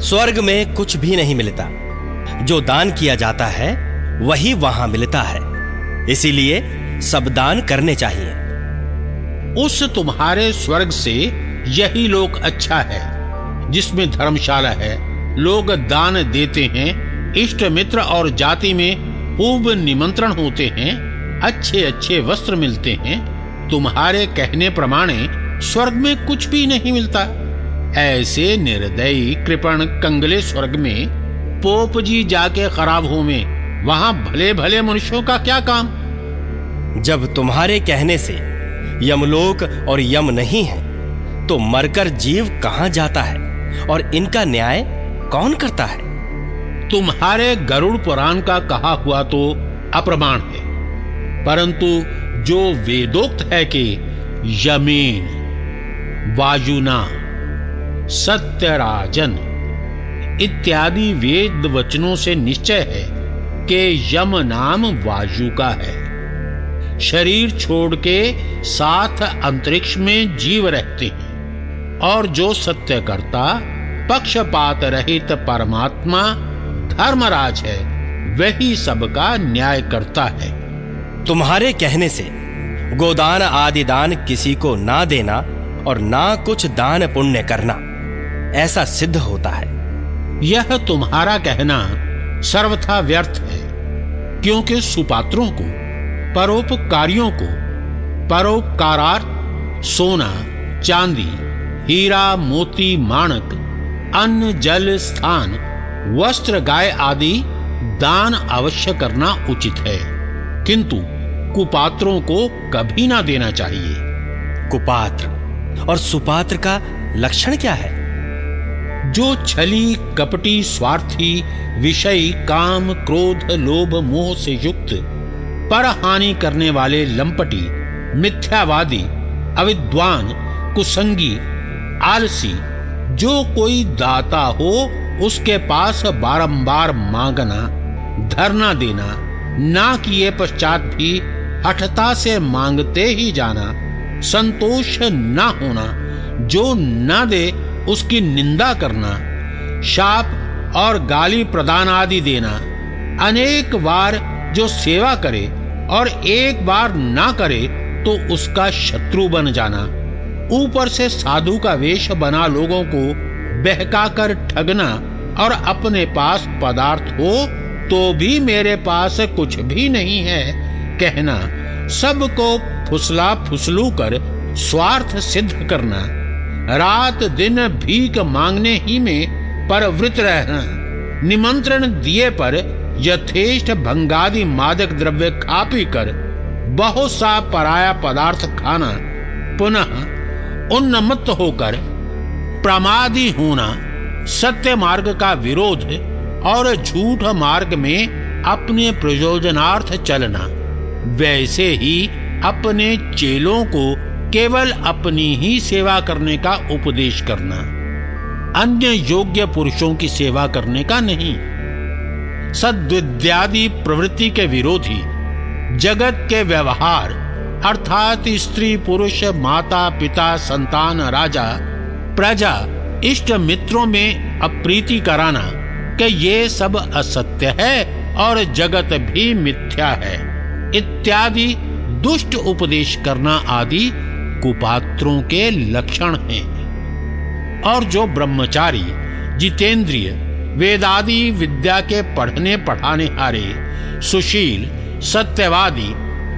स्वर्ग में कुछ भी नहीं मिलता। जो दान किया जाता है, वही वहाँ मिलता है। इसीलिए सब दान करने चाहिए। उस तुम्हारे स्वर्ग से यही लोक अच्छा है, जिसमें धर्मशाला है। लोग दान देते हैं, इष्ट मित्र और जाति में खूब निमंत्रण होते हैं अच्छे अच्छे वस्त्र मिलते हैं। तुम्हारे कहने प्रमाणे स्वर्ग में कुछ भी नहीं मिलता। ऐसे निर्दयी कृपण कंगले स्वर्ग में पोप जी जाके खराब हो में वहाँ भले भले मनुष्यों का क्या काम? जब तुम्हारे कहने से यमलोक और यम नहीं है तो मरकर जीव कहाँ जाता है? और इनका न्याय कौन करता है? तुम्हारे गरुड़ पुराण का कहा हुआ तो अप्रमाण है। परंतु जो वेदोक्त है कि यमीन वायुना सत्यराजन। इत्यादि वेद वचनों से निश्चय है कि यम नाम वायु का है। शरीर छोड़ के साथ अंतरिक्ष में जीव रहते हैं और जो सत्य करता पक्षपात रहित परमात्मा, धर्मराज है, वही सबका न्याय करता है। तुम्हारे कहने से गोदान आदि दान किसी को ना देना और ना कुछ दान पुण्य करना। ऐसा सिद्ध होता है। यह तुम्हारा कहना सर्वथा व्यर्थ है क्योंकि सुपात्रों को परोपकारियों को परोपकारार्थ सोना चांदी हीरा मोती माणक अन्न जल स्थान वस्त्र गाय आदि दान अवश्य करना उचित है। किंतु कुपात्रों को कभी ना देना चाहिए। कुपात्र और सुपात्र का लक्षण क्या है? जो छली कपटी स्वार्थी, विषय काम, क्रोध, लोभ, मोह से युक्त पर हानि करने वाले लंपटी, मिथ्यावादी, अविद्वान, कुसंगी, आलसी, जो कोई दाता हो, उसके पास बारंबार मांगना, धरना देना, ना किए पश्चात भी हठता से मांगते ही जाना, संतोष ना होना, जो ना दे उसकी निंदा करना, शाप और गाली प्रदान आदि देना, अनेक बार जो सेवा करे और एक बार ना करे तो उसका शत्रु बन जाना। ऊपर से साधु का वेश बना लोगों को बहकाकर ठगना और अपने पास पदार्थ हो तो भी मेरे पास कुछ भी नहीं है, कहना। सबको फुसला फुसलू कर स्वार्थ सिद्ध करना। रात दिन भीख मांगने ही में परवृत रहना निमंत्रण दिए पर यथेष्ट भंगादि मादक द्रव्य खा पी कर बहुत सा पराया पदार्थ खाना, पुनः उन्नमत्त होकर प्रमादी होना सत्य मार्ग का विरोध और झूठ मार्ग में अपने प्रयोजनार्थ चलना, वैसे ही अपने चेलों को केवल अपनी ही सेवा करने का उपदेश करना। अन्य योग्य पुरुषों की सेवा करने का नहीं। सद्विद्यादि प्रवृत्ति के विरोधी, जगत के व्यवहार, अर्थात स्त्री, पुरुष, माता, पिता, संतान, राजा, प्रजा, इष्ट मित्रों में अप्रीति कराना कि ये सब असत्य है और जगत भी मिथ्या है। इत्यादि दुष्ट उपदेश करना आदि कुपात्रों के लक्षण हैं। और जो ब्रह्मचारी, जितेंद्रिय, वेदादि विद्या के पढ़ने पढ़ाने हारे, सुशील, सत्यवादी,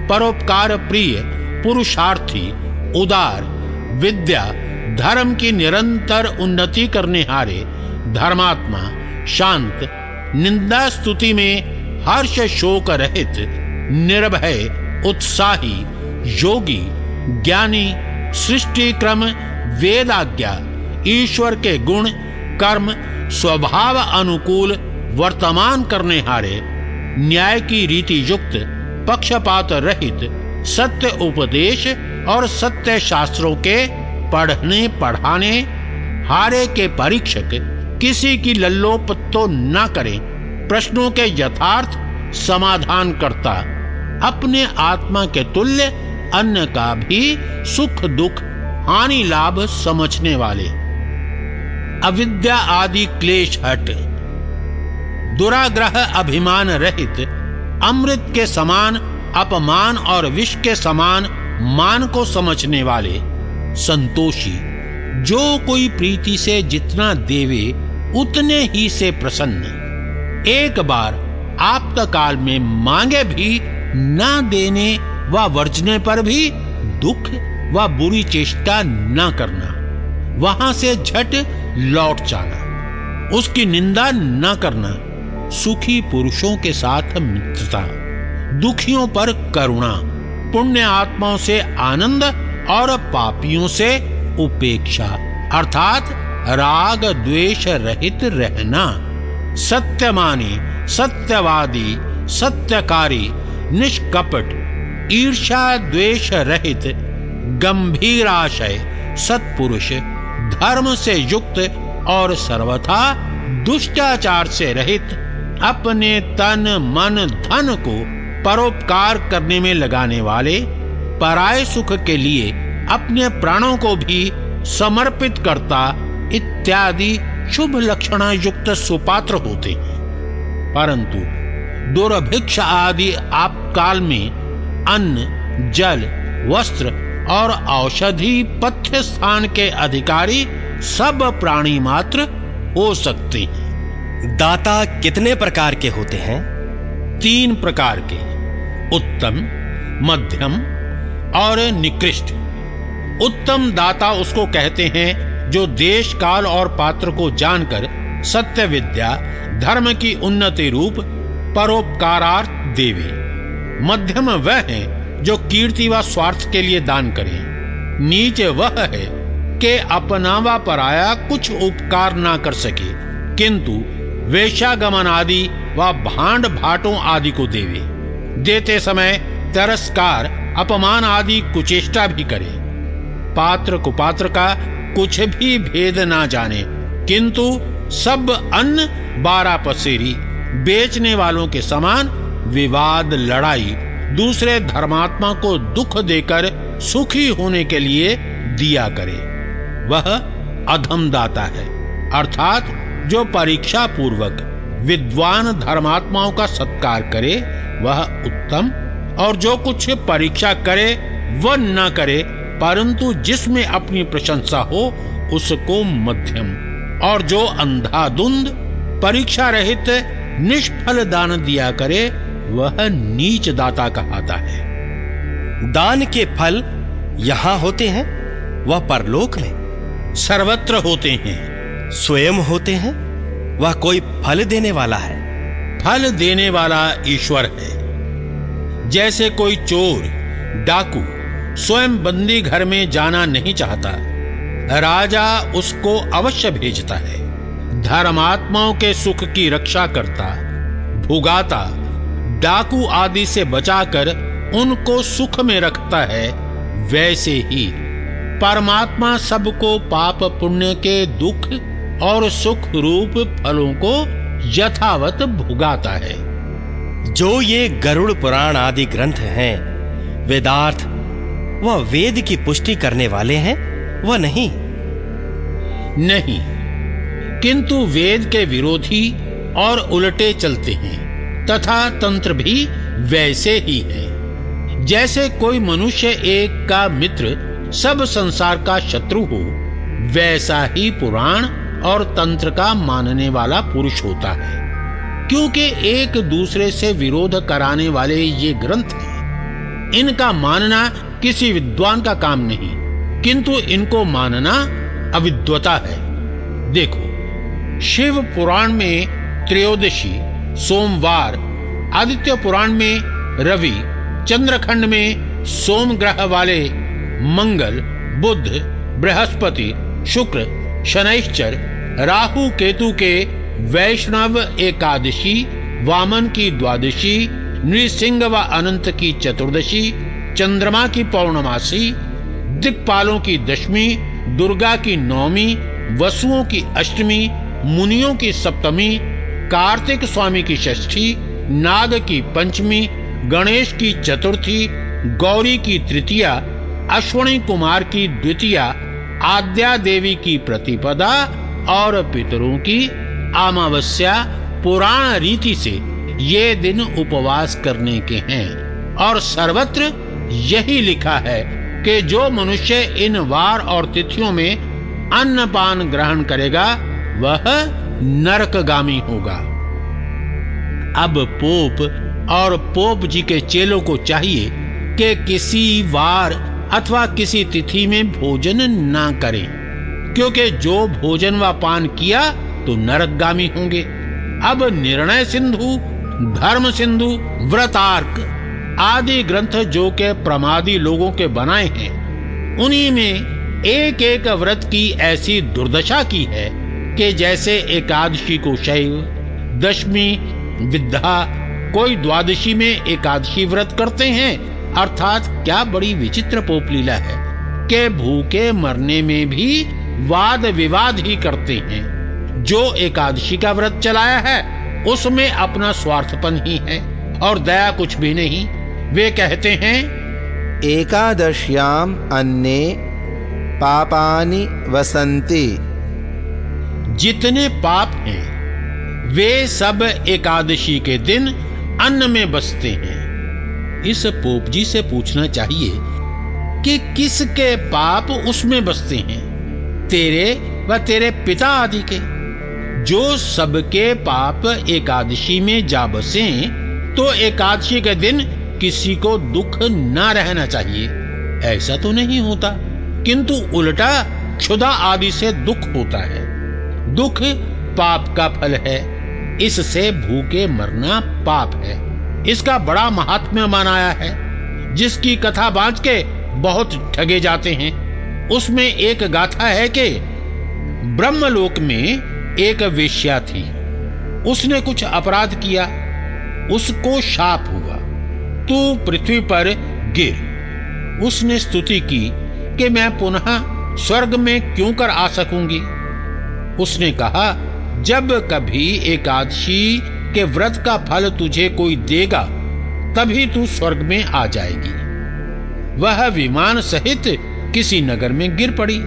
परोपकार प्रिय, पुरुषार्थी, उदार, विद्या, धर्म की निरंतर उन्नति करने हारे, धर्मात्मा, शांत, निंदा स्तुति में हर्ष शोक रहित, निर्भय, उत्साही, योगी ज्ञानी, सृष्टि क्रम, वेदाज्ञा, ईश्वर के गुण, कर्म, स्वभाव अनुकूल, वर्तमान करने हारे, न्याय की रीति युक्त, पक्षपात रहित, सत्य उपदेश और सत्य शास्त्रों के पढ़ने पढ़ाने, हारे के परीक्षक, किसी की लल्लो पत्तो न करें, प्रश्नों के यथार्थ समाधान करता, अपने आत्मा के तुल्य अन्य का भी सुख दुख, हानि लाभ समझने वाले। अविद्या आदि क्लेश हट। दुराग्रह अभिमान रहित, अमृत के समान, अपमान और विष के समान मान को समझने वाले। संतोषी, जो कोई प्रीति से जितना देवे, उतने ही से प्रसन्न। एक बार काल में मांगे भी न देने व वर्जने पर भी दुख, व बुरी चेष्टा न करना। वहाँ से झट लौट जाना। उसकी निंदा न करना। सुखी पुरुषों के साथ मित्रता। दुखियों पर करुणा। पुण्य आत्माओं से आनंद और पापियों से उपेक्षा। अर्थात राग द्वेष रहित रहना। सत्यमानी, सत्यवादी, सत्यकारी, निष्कपट ईर्षा द्वेष रहित गंभीराशय सत्पुरुष धर्म से युक्त और सर्वथा दुष्टाचार से रहित अपने तन मन धन को परोपकार करने में लगाने वाले पराय सुख के लिए अपने प्राणों को भी समर्पित करता इत्यादि शुभ लक्षण युक्त सुपात्र होते हैं। परंतु दुर्भिक्ष आदि आपकाल में अन्न जल वस्त्र और औषधि पथ्य स्थान के अधिकारी सब प्राणी मात्र हो सकते हैं। दाता कितने प्रकार के होते हैं? तीन प्रकार के। उत्तम मध्यम और निकृष्ट। उत्तम दाता उसको कहते हैं जो देश काल और पात्र को जानकर सत्य विद्या धर्म की उन्नति रूप परोपकारार्थ देवे। मध्यम वह है जो कीर्ति व स्वार्थ के लिए दान करे। नीच वह है कि अपनावा पराया कुछ उपकार ना कर सके, किंतु वेशागमन आदि व भांड भाटों आदि को देवे। देते समय तिरस्कार अपमान आदि कुचेष्टा भी करे। पात्र कुपात्र का कुछ भी भेद ना जाने, किंतु सब अन्न बारह पसेरी बेचने वालों के समान विवाद, लड़ाई, दूसरे धर्मात्मा को दुख देकर, सुखी होने के लिए दिया करे। वह अधम दाता है। अर्थात, जो परीक्षा पूर्वक विद्वान धर्मात्माओं का सत्कार करे, वह उत्तम। और जो कुछ परीक्षा करे वह न करे, परंतु जिसमें अपनी प्रशंसा हो, उसको मध्यम। और जो अंधाधुंध, परीक्षा रहित, निष्फल दान दिया करे वह नीच दाता कहता है। दान के फल यहाँ होते हैं, वह परलोक में सर्वत्र होते हैं। स्वयं होते हैं, वह कोई फल देने वाला है। फल देने वाला ईश्वर है। जैसे कोई चोर, डाकू स्वयं बंदी घर में जाना नहीं चाहता, राजा उसको अवश्य भेजता है। धर्मात्माओं के सुख की रक्षा करता, भुगाता डाकू आदि से बचाकर उनको सुख में रखता है वैसे ही। परमात्मा सबको पाप पुण्य के दुख और सुख रूप फलों को यथावत भुगाता है। जो ये गरुड़ पुराण आदि ग्रंथ हैं वेदार्थ वह वेद की पुष्टि करने वाले हैं वह नहीं? नहीं किंतु वेद के विरोधी और उल्टे चलते हैं। तथा तंत्र भी वैसे ही है। जैसे कोई मनुष्य एक का मित्र सब संसार का शत्रु हो, वैसा ही पुराण और तंत्र का मानने वाला पुरुष होता है। क्योंकि एक दूसरे से विरोध कराने वाले ये ग्रंथ हैं। इनका मानना किसी विद्वान का काम नहीं, किंतु इनको मानना अविद्वता है। देखो, शिव पुराण में त्रयोदशी सोमवार, आदित्य पुराण में, रवि, चंद्रखंड में सोम ग्रह वाले, मंगल, बुध, बृहस्पति, शुक्र, शनैश्चर, राहु केतु के वैष्णव एकादशी, वामन की द्वादशी, नृसिंह व अनंत की चतुर्दशी, चंद्रमा की पौर्णमासी, दिक्पालों की दशमी, दुर्गा की नौमी, वसुओं की अष्टमी, मुनियों की सप्तमी कार्तिक स्वामी की षष्ठी, नाग की पंचमी, गणेश की चतुर्थी, गौरी की तृतीया, अश्वनी कुमार की द्वितीया, आद्या देवी की प्रतिपदा और पितरों की अमावस्या पुराण रीति से ये दिन उपवास करने के हैं। और सर्वत्र यही लिखा है कि जो मनुष्य इन वार और तिथियों में अन्नपान ग्रहण करेगा, वह नरकगामी होगा। अब पोप और पोप जी के चेलों को चाहिए कि किसी वार अथवा किसी तिथि में भोजन ना करें, क्योंकि जो भोजन व पान किया तो नरकगामी होंगे। अब निर्णय सिंधु, धर्म सिंधु, व्रतार्क आदि ग्रंथ जो के प्रमादी लोगों के बनाए हैं, उन्हीं में एक एक व्रत की ऐसी दुर्दशा की है कि जैसे एकादशी को शैव, दशमी विद्या कोई द्वादशी में एकादशी व्रत करते हैं। अर्थात क्या बड़ी विचित्र पोपलीला है के भूखे मरने में भी वाद विवाद ही करते हैं। जो एकादशी का व्रत चलाया है, उसमें अपना स्वार्थपन ही है और दया कुछ भी नहीं। वे कहते हैं, एकादश्याम अन्य पापानि वसंती जितने पाप हैं, वे सब एकादशी के दिन अन्न में बसते हैं। इस पोप जी से पूछना चाहिए कि किसके पाप उसमें बसते हैं, तेरे व तेरे पिता आदि के? जो सबके पाप एकादशी में जा बसे तो एकादशी के दिन किसी को दुख ना रहना चाहिए। ऐसा तो नहीं होता, किंतु उल्टा क्षुदा आदि से दुख होता है। दुख पाप का फल है। इससे भूखे मरना पाप है। इसका बड़ा महात्म्य मनाया है। जिसकी कथा बांच के बहुत ठगे जाते हैं। उसमें एक गाथा है कि ब्रह्मलोक में एक वेश्या थी। उसने कुछ अपराध किया। उसको शाप हुआ। तू पृथ्वी पर गिर। उसने स्तुति की कि मैं पुनः स्वर्ग में क्यों कर आ सकूँगी? उसने कहा, जब कभी एकादशी के व्रत का फल तुझे कोई देगा, तभी तू स्वर्ग में आ जाएगी। वह विमान सहित किसी नगर में गिर पड़ी।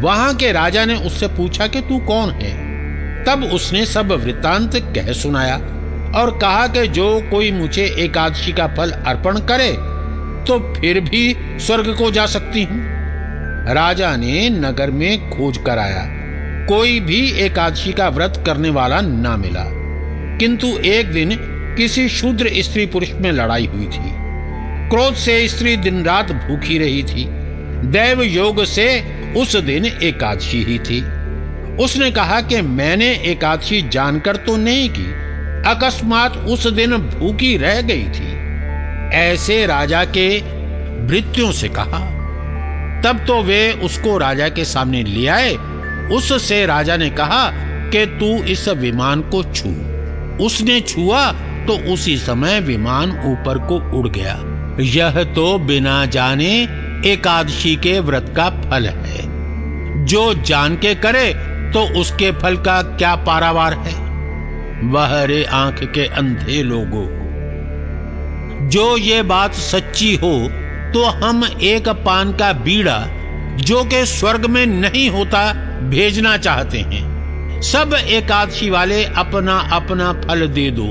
वहाँ के राजा ने उससे पूछा कि तू कौन है? तब उसने सब वृतांत कह सुनाया और कहा कि जो कोई मुझे एकादशी का फल अर्पण करे तो फिर भी स्वर्ग को जा सकती हूँ। राजा ने नगर में खोज कराया। कोई भी एकादशी का व्रत करने वाला ना मिला। किंतु एक दिन किसी शूद्र स्त्री पुरुष में लड़ाई हुई थी। क्रोध से स्त्री दिन रात भूखी रही थी। दैव योग से उस दिन एकादशी ही थी। उसने कहा कि मैंने एकादशी जानकर तो नहीं की, अकस्मात उस दिन भूखी रह गई थी। ऐसे राजा के भृत्यों से कहा। तब तो वे उसको राजा के सामने ले आए उससे राजा ने कहा कि तू इस विमान को छू। उसने छुआ तो उसी समय विमान ऊपर को उड़ गया। यह तो बिना जाने एकादशी के व्रत का फल है। जो जान के करे तो उसके फल का क्या पारावार है? वह रे आँख के अंधे लोगों जो ये बात सच्ची हो तो हम एक पान का बीड़ा जो के स्वर्ग में नहीं होता, भेजना चाहते हैं। सब एकादशी वाले अपना अपना फल दे दो।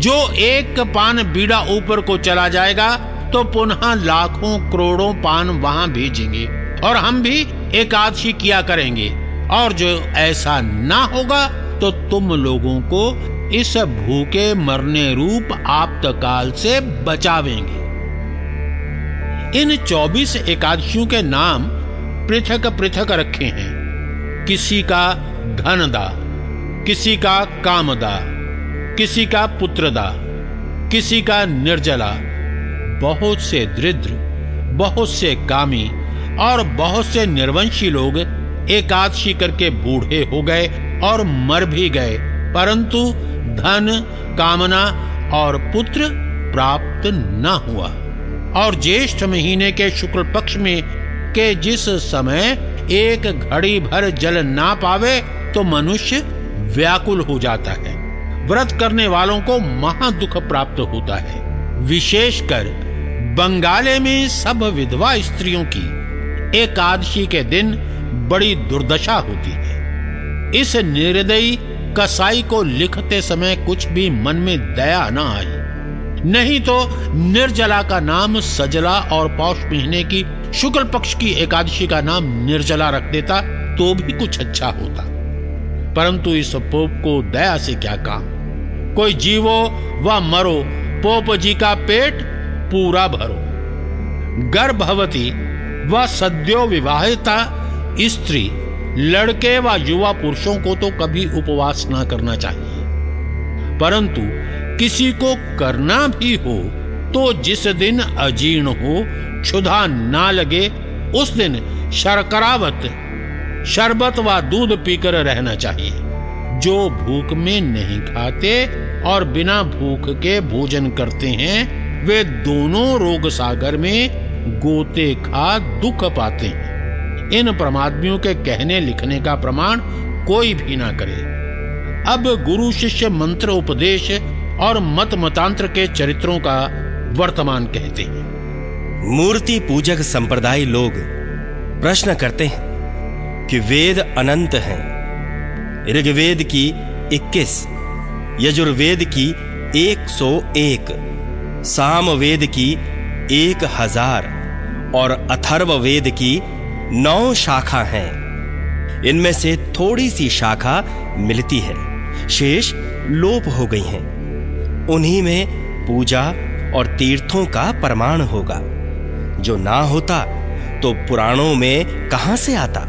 जो एक पान बीड़ा ऊपर को चला जाएगा तो पुनः लाखों करोड़ों पान वहाँ भेजेंगे, और हम भी एकादशी किया करेंगे। और जो ऐसा ना होगा तो तुम लोगों को इस भूखे मरने रूप आप्तकाल से बचावेंगे। इन 24 एकादशियों के नाम पृथक पृथक रखे हैं। किसी का धनदा, किसी का कामदा, किसी का पुत्रदा, किसी का निर्जला, बहुत से दृद्र बहुत से कामी और बहुत से निर्वंशी लोग एकादशी करके बूढ़े हो गए और मर भी गए। परंतु धन, कामना और पुत्र प्राप्त न हुआ। और ज्येष्ठ महीने के शुक्ल पक्ष में के जिस समय एक घड़ी भर जल ना पावे तो मनुष्य व्याकुल हो जाता है। व्रत करने वालों को महा दुख प्राप्त होता है। विशेषकर बंगाले में सब विधवा स्त्रियों की एकादशी के दिन बड़ी दुर्दशा होती है। इस निर्दयी कसाई को लिखते समय कुछ भी मन में दया न आई। नहीं तो निर्जला का नाम सजला और पौष महीने की शुक्ल पक्ष की एकादशी का नाम निर्जला रख देता तो भी कुछ अच्छा होता। परंतु इस पोप को दया से क्या काम? कोई जीवो व मरो, पोप जी का पेट पूरा भरो। गर्भवती व सद्यो विवाहिता, स्त्री, लड़के व युवा पुरुषों को तो कभी उपवास ना करना चाहिए। परंतु किसी को करना भी हो तो जिस दिन अजीर्ण हो, क्षुधा ना लगे, उस दिन शर्करावत, शरबत व दूध पीकर रहना चाहिए। जो भूख में नहीं खाते और बिना भूख के भोजन करते हैं, वे दोनों रोग सागर में गोते खा दुख पाते हैं। इन प्रमादमियों के कहने लिखने का प्रमाण कोई भी ना करे। अब गुरु शिष्य मंत्र उपदेश और मत मतांत्र के चरित्रों का वर्तमान कहते हैं। मूर्ति पूजक संप्रदाय लोग प्रश्न करते हैं कि वेद अनंत हैं। ऋग्वेद की 21 यजुर्वेद की 101 सामवेद की एक हज़ार और अथर्ववेद की नौ शाखा हैं। इनमें से थोड़ी सी शाखा मिलती है। शेष लोप हो गई हैं। उन्हीं में पूजा और तीर्थों का प्रमाण होगा। जो ना होता तो पुराणों में कहाँ से आता?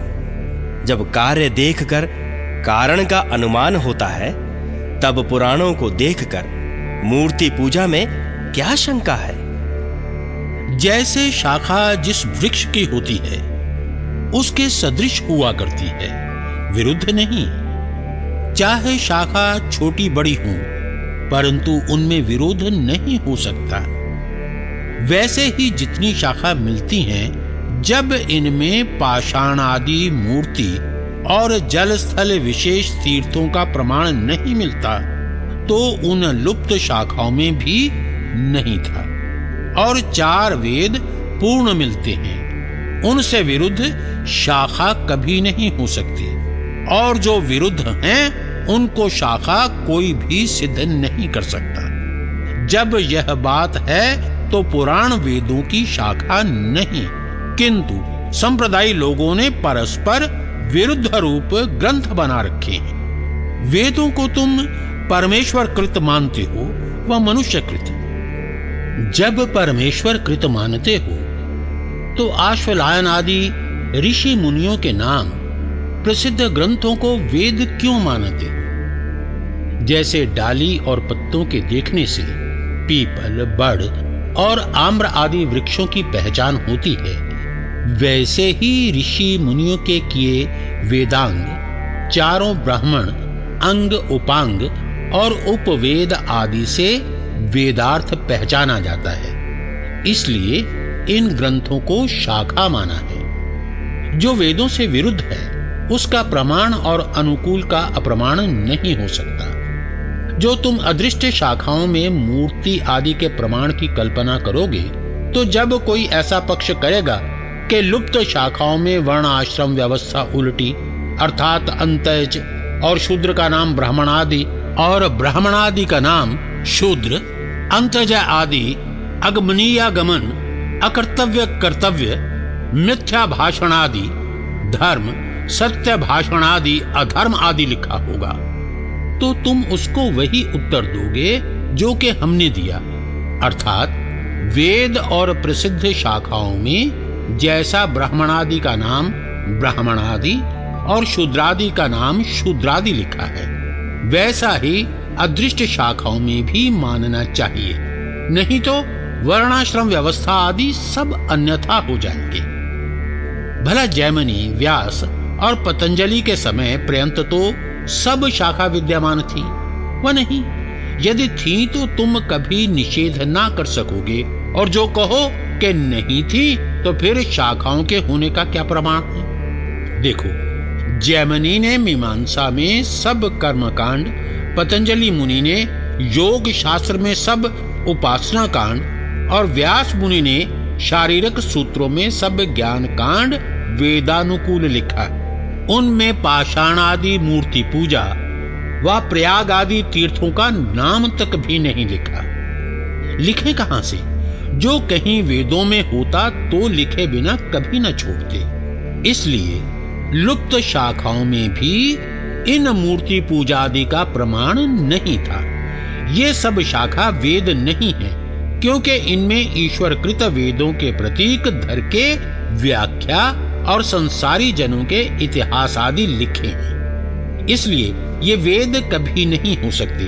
जब कार्य देखकर कारण का अनुमान होता है, तब पुराणों को देखकर मूर्ति पूजा में क्या शंका है? जैसे शाखा जिस वृक्ष की होती है, उसके सदृश हुआ करती है, विरुद्ध नहीं। चाहे शाखा छोटी बड़ी हो, परंतु उनमें विरोध नहीं हो सकता। वैसे ही जितनी शाखा मिलती हैं, जब इनमें पाषाण आदि मूर्ति और जल स्थल विशेष तीर्थों का प्रमाण नहीं मिलता तो उन लुप्त शाखाओं में भी नहीं था। और चार वेद पूर्ण मिलते हैं, उनसे विरुद्ध शाखा कभी नहीं हो सकती। और जो विरुद्ध हैं उनको शाखा कोई भी सिद्ध नहीं कर सकता। जब यह बात है तो पुराण वेदों की शाखा नहीं, किंतु संप्रदायी लोगों ने परस्पर विरुद्ध रूप ग्रंथ बना रखे हैं। वेदों को तुम परमेश्वर कृत मानते हो व मनुष्य कृत जब परमेश्वर कृत मानते हो तो आश्वलायन आदि ऋषि मुनियों के नाम प्रसिद्ध ग्रंथों को वेद क्यों मानते? जैसे डाली और पत्तों के देखने से पीपल, बड़ और आम्र आदि वृक्षों की पहचान होती है। वैसे ही ऋषि मुनियों के किए वेदांग, चारों ब्राह्मण, अंग उपांग और उपवेद आदि से वेदार्थ पहचाना जाता है। इसलिए इन ग्रंथों को शाखा माना है। जो वेदों से विरुद्ध है, उसका प्रमाण और अनुकूल का अप्रमाण नहीं हो सकता। जो तुम अदृष्ट शाखाओं में मूर्ति आदि के प्रमाण की कल्पना करोगे तो जब कोई ऐसा पक्ष करेगा कि लुप्त शाखाओं में वर्ण आश्रम व्यवस्था उल्टी, अर्थात अंतज और शूद्र का नाम ब्राह्मण आदि और ब्राह्मणादि का नाम शूद्र, अंतज आदि अगमनीय गमन अकर्तव्य कर्तव्य, मिथ्या भाषण आदि धर्म, सत्य भाषण आदि अधर्म आदि लिखा होगा। तो तुम उसको वही उत्तर दोगे जो कि हमने दिया। अर्थात, वेद और प्रसिद्ध शाखाओं में जैसा ब्राह्मणादि का नाम ब्राह्मणादि और शूद्रादि का नाम शूद्रादि लिखा है, वैसा ही अदृष्ट शाखाओं में भी मानना चाहिए। नहीं तो वर्णाश्रम व्यवस्था आदि सब अन्यथा हो जाएँगे। भला जैमनी, व्यास और पतंजलि के समय पर्यंत तो सब शाखा विद्यमान थी। वह नहीं। यदि थी तो तुम कभी निषेध ना कर सकोगे। और जो कहो कि नहीं थी तो फिर शाखाओं के होने का क्या प्रमाण है? देखो, जैमनी ने मीमांसा में सब कर्मकांड, पतंजलि मुनि ने योग शास्त्र में सब उपासना कांड, और व्यास मुनि ने शारीरिक सूत्रों में सब ज्ञान कांड वेदानुकूल लिखा उनमें पाषाण आदि मूर्ति पूजा व प्रयाग आदि तीर्थों का नाम तक भी नहीं लिखा। लिखे कहाँ से? जो कहीं वेदों में होता तो लिखे बिना कभी न छोड़ते। इसलिए लुप्त शाखाओं में भी इन मूर्ति पूजा आदि का प्रमाण नहीं था। ये सब शाखा वेद नहीं है, क्योंकि इनमें ईश्वर कृत वेदों के प्रतीक धर के व्याख्या और संसारी जनों के इतिहास आदि लिखे हैं। इसलिए ये वेद कभी नहीं हो सकते।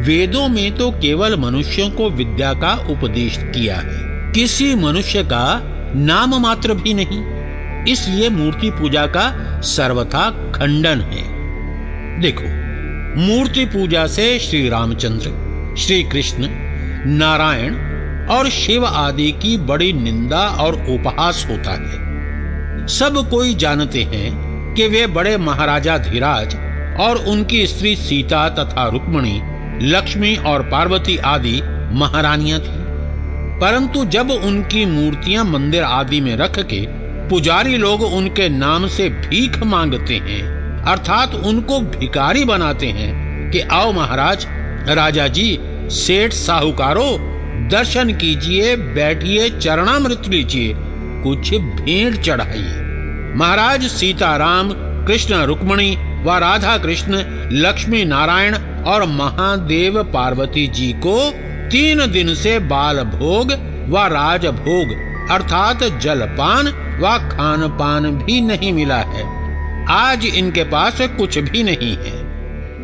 वेदों में तो केवल मनुष्यों को विद्या का उपदेश किया है। किसी मनुष्य का नाम मात्र भी नहीं। इसलिए मूर्ति पूजा का सर्वथा खंडन है। देखो, मूर्ति पूजा से श्री रामचंद्र, श्री कृष्ण, नारायण और शिव आदि की बड़ी निंदा और उपहास होता है। सब कोई जानते हैं कि वे बड़े महाराजा धीराज और उनकी स्त्री सीता तथा रुक्मणी, लक्ष्मी और पार्वती आदि महारानियाँ थी। परंतु जब उनकी मूर्तियाँ मंदिर आदि में रख के पुजारी लोग उनके नाम से भीख मांगते हैं, अर्थात उनको भिकारी बनाते हैं कि आओ महाराज, राजा जी, सेठ साहूकारो, दर्शन कीजिए, बैठिए, चरणामृत लीजिए कुछ भेंट चढ़ाइए महाराज सीताराम, कृष्ण रुक्मणी व राधा कृष्ण, लक्ष्मी नारायण और महादेव पार्वती जी को तीन दिन से बाल भोग व राज भोग अर्थात जलपान व खान पान भी नहीं मिला है। आज इनके पास कुछ भी नहीं है।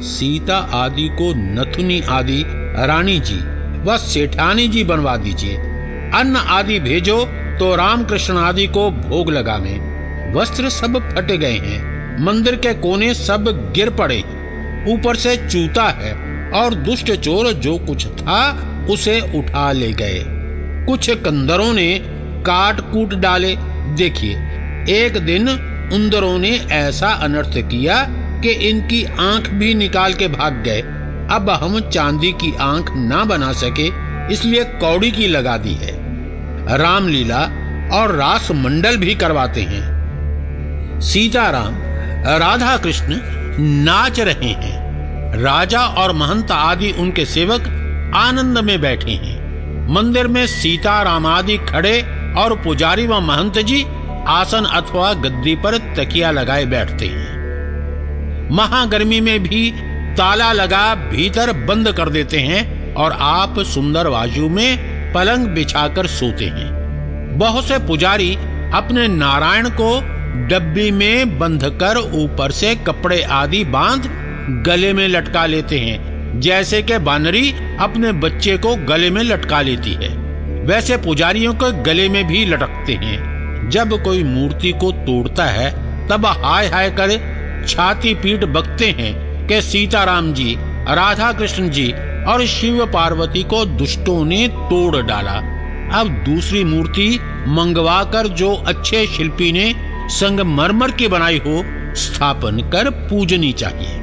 सीता आदि को नथुनी आदि, रानी जी व सेठानी जी बनवा दीजिए। अन्न आदि भेजो तो रामकृष्ण आदि को भोग लगावे। वस्त्र सब फट गए हैं। मंदिर के कोने सब गिर पड़े ऊपर से चूता है और दुष्ट चोर जो कुछ था, उसे उठा ले गए। कुछ कंदरों ने काट कूट डाले। देखिए, एक दिन उंदरों ने ऐसा अनर्थ किया कि इनकी आँख भी निकाल के भाग गए। अब हम चांदी की आँख ना बना सके, इसलिए कौड़ी की लगा दी है। रामलीला और रास मंडल भी करवाते हैं। सीताराम राधा कृष्ण नाच रहे हैं। राजा और महंत आदि उनके सेवक आनंद में बैठे हैं। मंदिर में सीताराम आदि खड़े और पुजारी व महंत जी आसन अथवा गद्दी पर तकिया लगाए बैठते हैं। महागर्मी में भी ताला लगा भीतर बंद कर देते हैं और आप सुंदर वायु में पलंग बिछाकर सोते हैं बहुत से पुजारी अपने नारायण को डब्बी में बंध कर ऊपर से कपड़े आदि बाँध गले में लटका लेते हैं। जैसे कि बानरी अपने बच्चे को गले में लटका लेती है। वैसे पुजारियों को गले में भी लटकते हैं। जब कोई मूर्ति को तोड़ता है, तब हाय हाय कर छाती पीट बकते हैं कि सीताराम जी राधा कृष्ण जी और शिव पार्वती को दुष्टों ने तोड़ डाला। अब दूसरी मूर्ति मंगवा कर जो अच्छे शिल्पी ने संगमरमर की बनाई हो, स्थापन कर पूजनी चाहिए।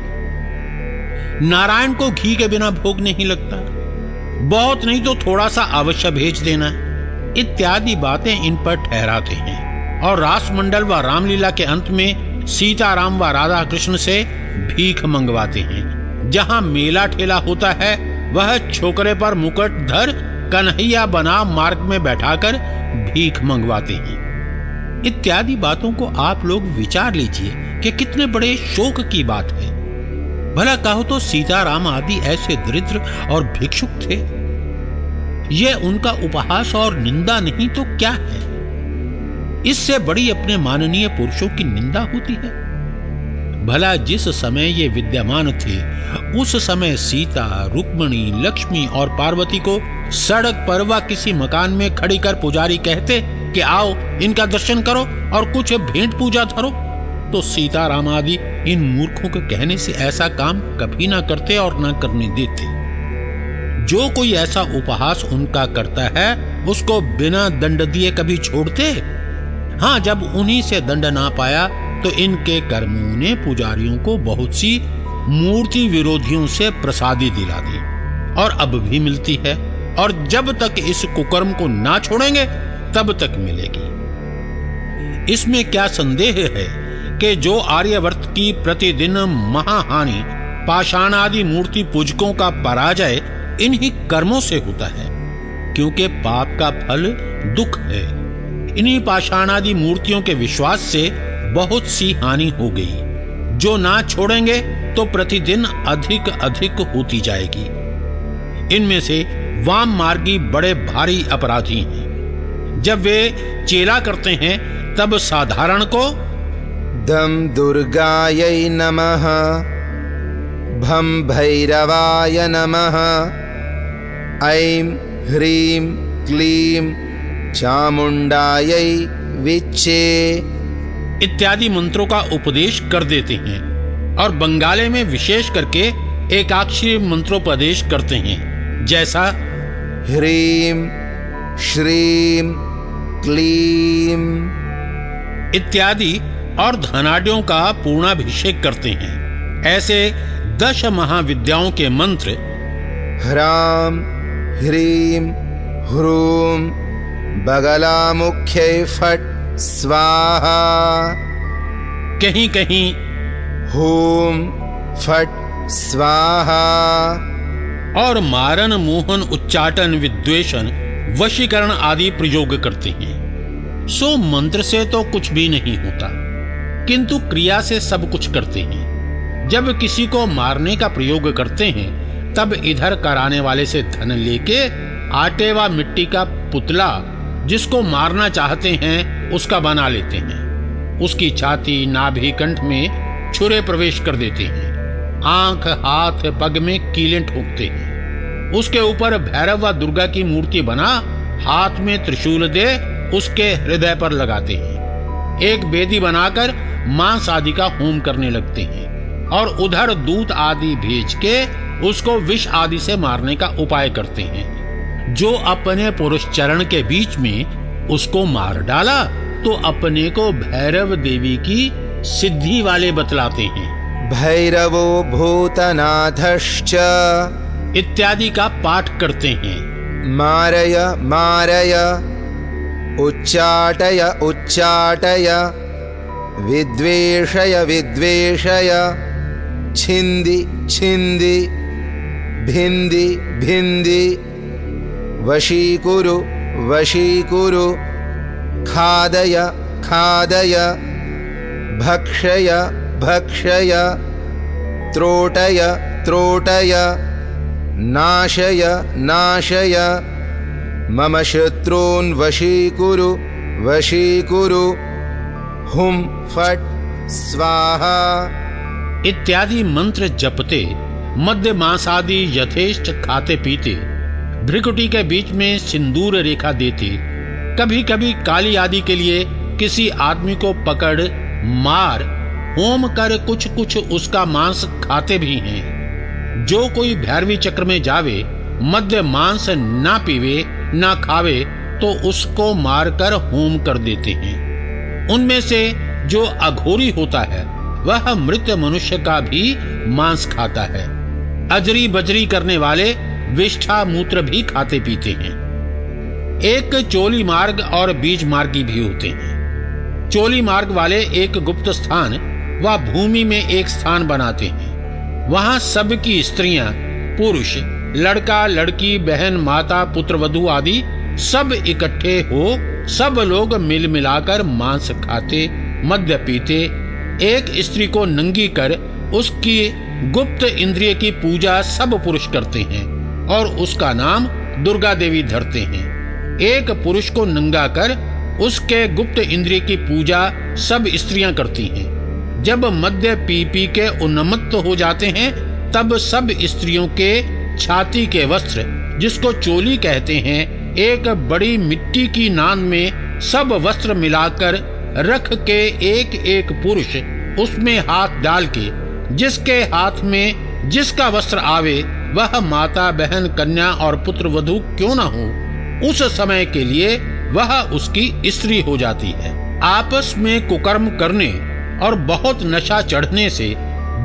नारायण को घी के बिना भोग नहीं लगता। बहुत नहीं तो थोड़ा सा अवश्य भेज देना। इत्यादि बातें इन पर ठहराते हैं। और रास मंडल व रामलीला के अंत में सीताराम व राधा कृष्ण से भीख मंगवाते हैं। जहाँ मेला ठेला होता है वह छोकरे पर मुकुट धर, कन्हैया बना मार्ग में बैठाकर भीख मंगवाते हैं इत्यादि बातों को आप लोग विचार लीजिए कि कितने बड़े शोक की बात है। भला कहो तो सीताराम आदि ऐसे दरिद्र और भिक्षुक थे? यह उनका उपहास और निंदा नहीं तो क्या है? इससे बड़ी अपने माननीय पुरुषों की निंदा होती है। भला जिस समय ये विद्यमान थे, उस समय सीता, रुक्मणी, लक्ष्मी और पार्वती को सड़क पर व किसी मकान में खड़ी कर पुजारी कहते कि आओ, इनका दर्शन करो और कुछ भेंट पूजा धरो। तो सीताराम आदि इन मूर्खों के कहने से ऐसा काम कभी ना करते और ना करने देते। जो कोई ऐसा उपहास उनका करता है, उसको बिना दंड दिए कभी छोड़ते? हाँ जब उन्हीं से दंड ना पाया तो इनके कर्मों ने पुजारियों को बहुत सी मूर्ति विरोधियों से प्रसादी दिला दी और अब भी मिलती है और जब तक इस कुकर्म को ना छोड़ेंगे, तब तक मिलेगी। इसमें क्या संदेह है कि जो आर्यवर्त की प्रतिदिन महाहानि पाषाण आदि मूर्ति पूजकों का पराजय इन्हीं कर्मों से होता है, क्योंकि पाप का फल दुख है। इन्हीं पाषाण आदि मूर्तियों के विश्वास से बहुत सी हानि हो गई। जो ना छोड़ेंगे तो प्रतिदिन अधिक अधिक होती जाएगी। इनमें से वाम मार्गी बड़े भारी अपराधी हैं। जब वे चेला करते हैं, तब साधारण को दम दुर्गायै नमः भम भैरवाय नमः, ऐं ह्रीं क्लीं चामुंडायै विच्चे इत्यादि मंत्रों का उपदेश कर देते हैं और बंगाले में विशेष करके एकाक्षरी मंत्रोपदेश करते हैं। जैसा ह्रीम श्रीम क्लीम इत्यादि और धनाढ़यों का पूर्णाभिषेक करते हैं। ऐसे दश महाविद्याओं के मंत्र ह्राम ह्रीम ह्रूम बगला मुख्य फट्। स्वाहा। कहीं कहीं हूँ फट् स्वाहा। और मारन मोहन उच्चाटन विद्वेषण वशीकरण आदि प्रयोग करते हैं। सो मंत्र से तो कुछ भी नहीं होता किंतु क्रिया से सब कुछ करते हैं। जब किसी को मारने का प्रयोग करते हैं तब इधर कराने वाले से धन लेके आटे व मिट्टी का पुतला जिसको मारना चाहते हैं उसका बना लेते हैं। उसकी छाती नाभि कंठ में छुरे प्रवेश कर देते हैं। आँख, हाथ, पग में कीलें ठोकते हैं। उसके ऊपर भैरव व दुर्गा की मूर्ति बना, हाथ में त्रिशूल दे, उसके हृदय पर लगाते हैं। एक बेदी बनाकर मांस आदि का होम करने लगते हैं और उधर दूत आदि भेज के उसको विष आदि से मारने का उपाय करते हैं। जो अपने पुरुष चरण के बीच में उसको मार डाला तो अपने को भैरव देवी की सिद्धि वाले बतलाते हैं। भैरवो भूतनाथश्च। इत्यादि का पाठ करते हैं। मारय मारय। उच्चाटय उच्चाटय। विद्वेषय विद्वेषय। छिन्दि छिन्दि भिन्दि भिन्दि वशीकुरु वशीकुरु। खादय खादय भक्षय भक्षय त्रोटय त्रोटय नाशय नाशय। मम शत्रून् वशीकुरु वशीकुरु। हुं फट् स्वाहा। इत्यादि मंत्र जपते मध्य मांस आदि यथेष्ट खाते पीते भ्रिकुटी के बीच में सिंदूर रेखा देते। कभी कभी काली आदि के लिए किसी आदमी को पकड़, मार, होम कर कुछ कुछ उसका मांस खाते भी हैं। जो कोई भैरवी चक्र में जावे मध्य मांस ना पीवे, ना खावे तो उसको मारकर होम कर देते हैं। उनमें से जो अघोरी होता है, वह मृत मनुष्य का भी मांस खाता है। अजरी बजरी करने वाले विष्ठा मूत्र भी खाते पीते हैं। एक चोली मार्ग और बीज मार्गी भी होते हैं। चोली मार्ग वाले एक गुप्त स्थान व भूमि में एक स्थान बनाते हैं। वहाँ सबकी स्त्रियाँ, पुरुष, लड़का, लड़की, बहन, माता, पुत्र, वधु आदि सब इकट्ठे हो सब लोग मिल मिलाकर मांस खाते, मद्य पीते, एक स्त्री को नंगी कर उसकी गुप्त इंद्रिय की पूजा सब पुरुष करते हैं। और उसका नाम दुर्गा देवी धरते हैं। एक पुरुष को नंगा कर उसके गुप्त इंद्रिय की पूजा सब स्त्रियाँ करती हैं। जब मध्य पी पी के उन्मत्त हो जाते हैं, तब सब स्त्रियों के छाती के वस्त्र, जिसको चोली कहते हैं, एक बड़ी मिट्टी की नान में सब वस्त्र मिलाकर रख के एक एक पुरुष उसमें हाथ डाल के, जिसके हाथ में जिसका वस्त्र आवे वह माता, बहन, कन्या और पुत्र वधु क्यों ना हो? उस समय के लिए वह उसकी स्त्री हो जाती है। आपस में कुकर्म करने और बहुत नशा चढ़ने से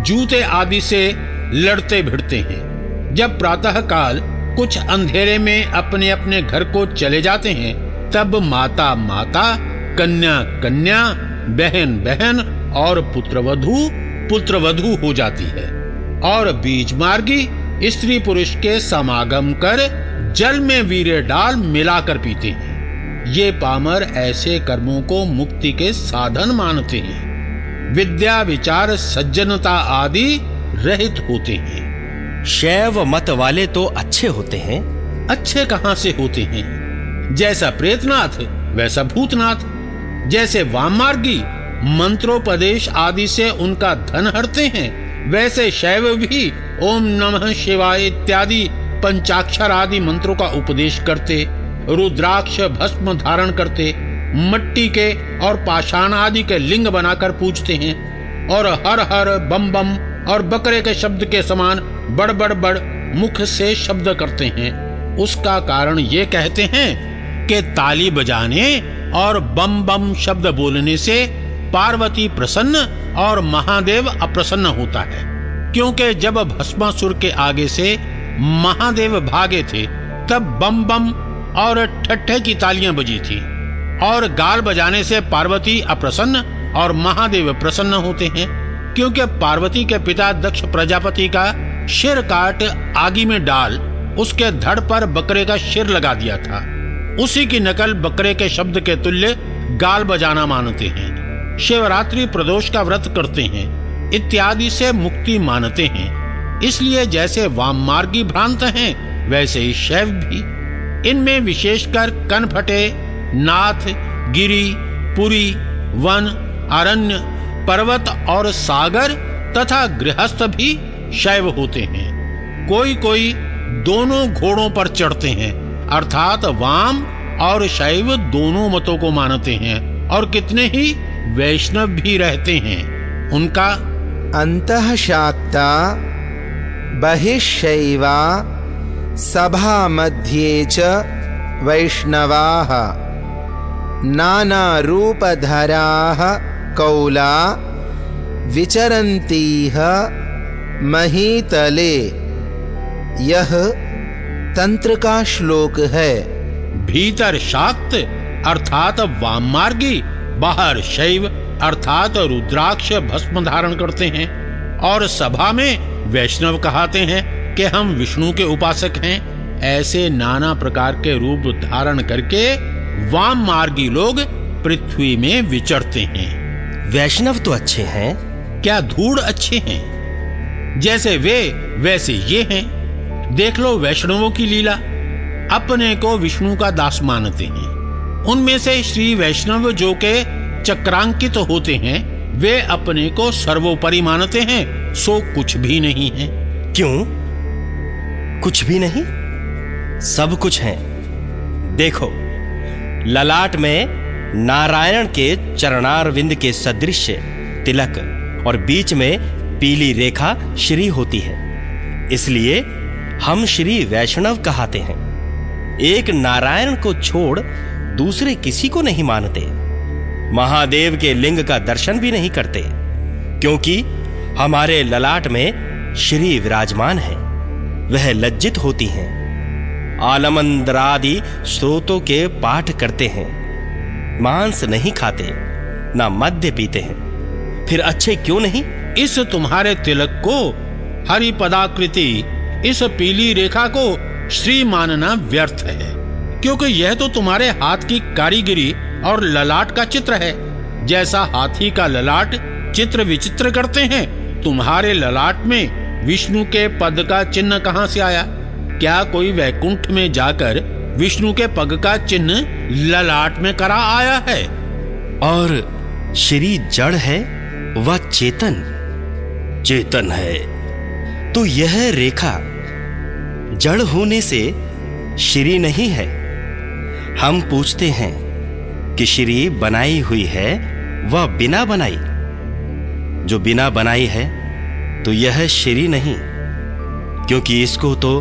जूते आदि से लड़ते भिड़ते हैं। जब प्रातः काल कुछ अंधेरे में अपने अपने घर को चले जाते हैं, तब माता माता, कन्या कन्या, बहन बहन और पुत्रवधु पुत्रवधु हो जाती है। और बीज मार्गी स्त्री पुरुष के समागम कर जल में वीर्य डाल मिलाकर पीते हैं। ये पामर ऐसे कर्मों को मुक्ति के साधन मानते हैं। विद्या विचार सज्जनता आदि रहित होते हैं। शैव मत वाले तो अच्छे होते हैं। अच्छे कहाँ से होते हैं? जैसा प्रेतनाथ वैसा भूतनाथ। जैसे वामार्गी मंत्रोपदेश आदि से उनका धन हरते हैं वैसे शैव भी ओम नमः शिवाय इत्यादि पंचाक्षर आदि मंत्रों का उपदेश करते, रुद्राक्ष भस्म धारण करते, मट्टी के और पाषाण आदि के लिंग बनाकर पूजते हैं और हर हर बम बम और बकरे के शब्द के समान बड़ बड़ बड़ मुख से शब्द करते हैं। उसका कारण ये कहते हैं कि ताली बजाने और बम बम शब्द बोलने से पार्वती प्रसन्न और महादेव अप्रसन्न होता है। क्योंकि जब भस्मासुर के आगे से महादेव भागे थे, तब बम बम और ठट्ठे की तालियाँ बजी थी। और गाल बजाने से पार्वती अप्रसन्न और महादेव प्रसन्न होते हैं, क्योंकि पार्वती के पिता दक्ष प्रजापति का सिर काट आगी में डाल उसके धड़ पर बकरे का सिर लगा दिया था। उसी की नकल बकरे के शब्द के तुल्य गाल बजाना मानते हैं। शिवरात्रि प्रदोष का व्रत करते हैं। इत्यादि से मुक्ति मानते हैं। इसलिए जैसे वाम मार्गी भ्रांत हैं, वैसे ही शैव भी। इनमें विशेषकर कनफटे नाथ, गिरी, पुरी, वन, अरण्य, पर्वत और सागर तथा गृहस्थ भी शैव होते हैं। कोई कोई दोनों घोड़ों पर चढ़ते हैं, अर्थात वाम और शैव दोनों मतों को मानते हैं और कितने ही वैष्णव भी रहते हैं। उनका अंत शाक्ता बहिशैवा सभा मध्ये च वैष्णवाः नानारूपधराः कौला विचरन्तीह महीतले। यह तंत्र का श्लोक है। भीतर शाक्त अर्थात वामार्गी बाहर शैव अर्थात रुद्राक्ष भस्म धारण करते हैं और सभा में वैष्णव कहते हैं कि हम विष्णु के उपासक हैं। ऐसे नाना प्रकार के रूप धारण करके वाम मार्गी लोग पृथ्वी में विचरते हैं। वैष्णव तो अच्छे हैं। क्या धूड़ अच्छे हैं? जैसे वे वैसे ये हैं। देख लो वैष्णवों की लीला। अपने को विष्णु का दास मानते हैं। उनमें से श्री वैष्णव जो के चक्रांकित तो होते हैं, वे अपने को सर्वोपरि मानते हैं, सो कुछ भी नहीं है। क्यों? कुछ भी नहीं? सब कुछ है। देखो, ललाट में नारायण के चरणारविंद के सदृश तिलक और बीच में पीली रेखा श्री होती है। इसलिए हम श्री वैष्णव कहते हैं। एक नारायण को छोड़ दूसरे किसी को नहीं मानते। महादेव के लिंग का दर्शन भी नहीं करते, क्योंकि हमारे ललाट में श्री विराजमान है। वह लज्जित होती हैं। आलमंदरादि स्रोतों के पाठ करते हैं। मांस नहीं खाते, ना मद्य पीते हैं। फिर अच्छे क्यों नहीं? इस तुम्हारे तिलक को, हरि पदाकृति, इस पीली रेखा को श्री मानना व्यर्थ है। क्योंकि यह तो तुम्हारे हाथ की कारीगिरी और ललाट का चित्र है। जैसा हाथी का ललाट चित्र विचित्र करते हैं, तुम्हारे ललाट में विष्णु के पद का चिन्ह कहाँ से आया? क्या कोई वैकुंठ में जाकर विष्णु के पग का चिन्ह ललाट में करा आया है? और श्री जड़ है, वह चेतन। चेतन है। तो यह रेखा जड़ होने से श्री नहीं है। हम पूछते हैं कि श्री बनाई हुई है, वह बिना बनाई। जो बिना बनाई है तो यह श्री नहीं, क्योंकि इसको तो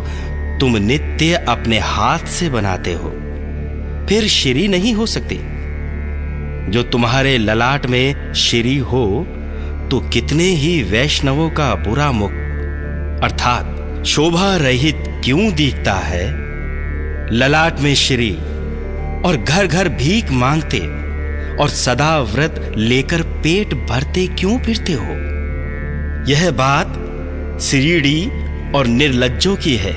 तुम नित्य अपने हाथ से बनाते हो। फिर श्री नहीं हो सकती। जो तुम्हारे ललाट में श्री हो तो कितने ही वैष्णवों का बुरा मुख, अर्थात शोभा रहित क्यों दिखता है? ललाट में श्री और घर घर भीख मांगते और सदा व्रत लेकर पेट भरते क्यों फिरते हो? यह बात श्रीडी और निर्लज्जों की है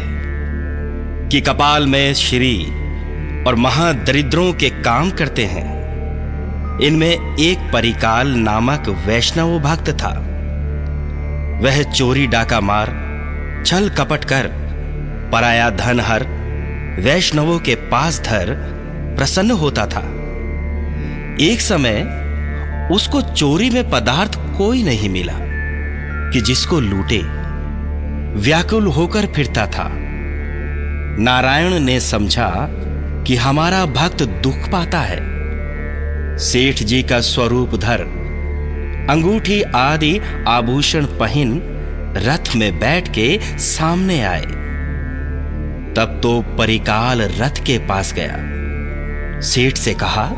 कि कपाल में श्री और महादरिद्रों के काम करते हैं। इनमें एक परिकाल नामक वैष्णव भक्त था। वह चोरी डाका मार, छल कपट कर, पराया धन हर वैष्णवों के पास धर प्रसन्न होता था। एक समय उसको चोरी में पदार्थ कोई नहीं मिला, कि जिसको लूटे। व्याकुल होकर फिरता था। नारायण ने समझा कि हमारा भक्त दुख पाता है। सेठ जी का स्वरूप धर, अंगूठी आदि आभूषण पहन रथ में बैठ के सामने आए। तब तो परिकाल रथ के पास गया। सेठ से कहा,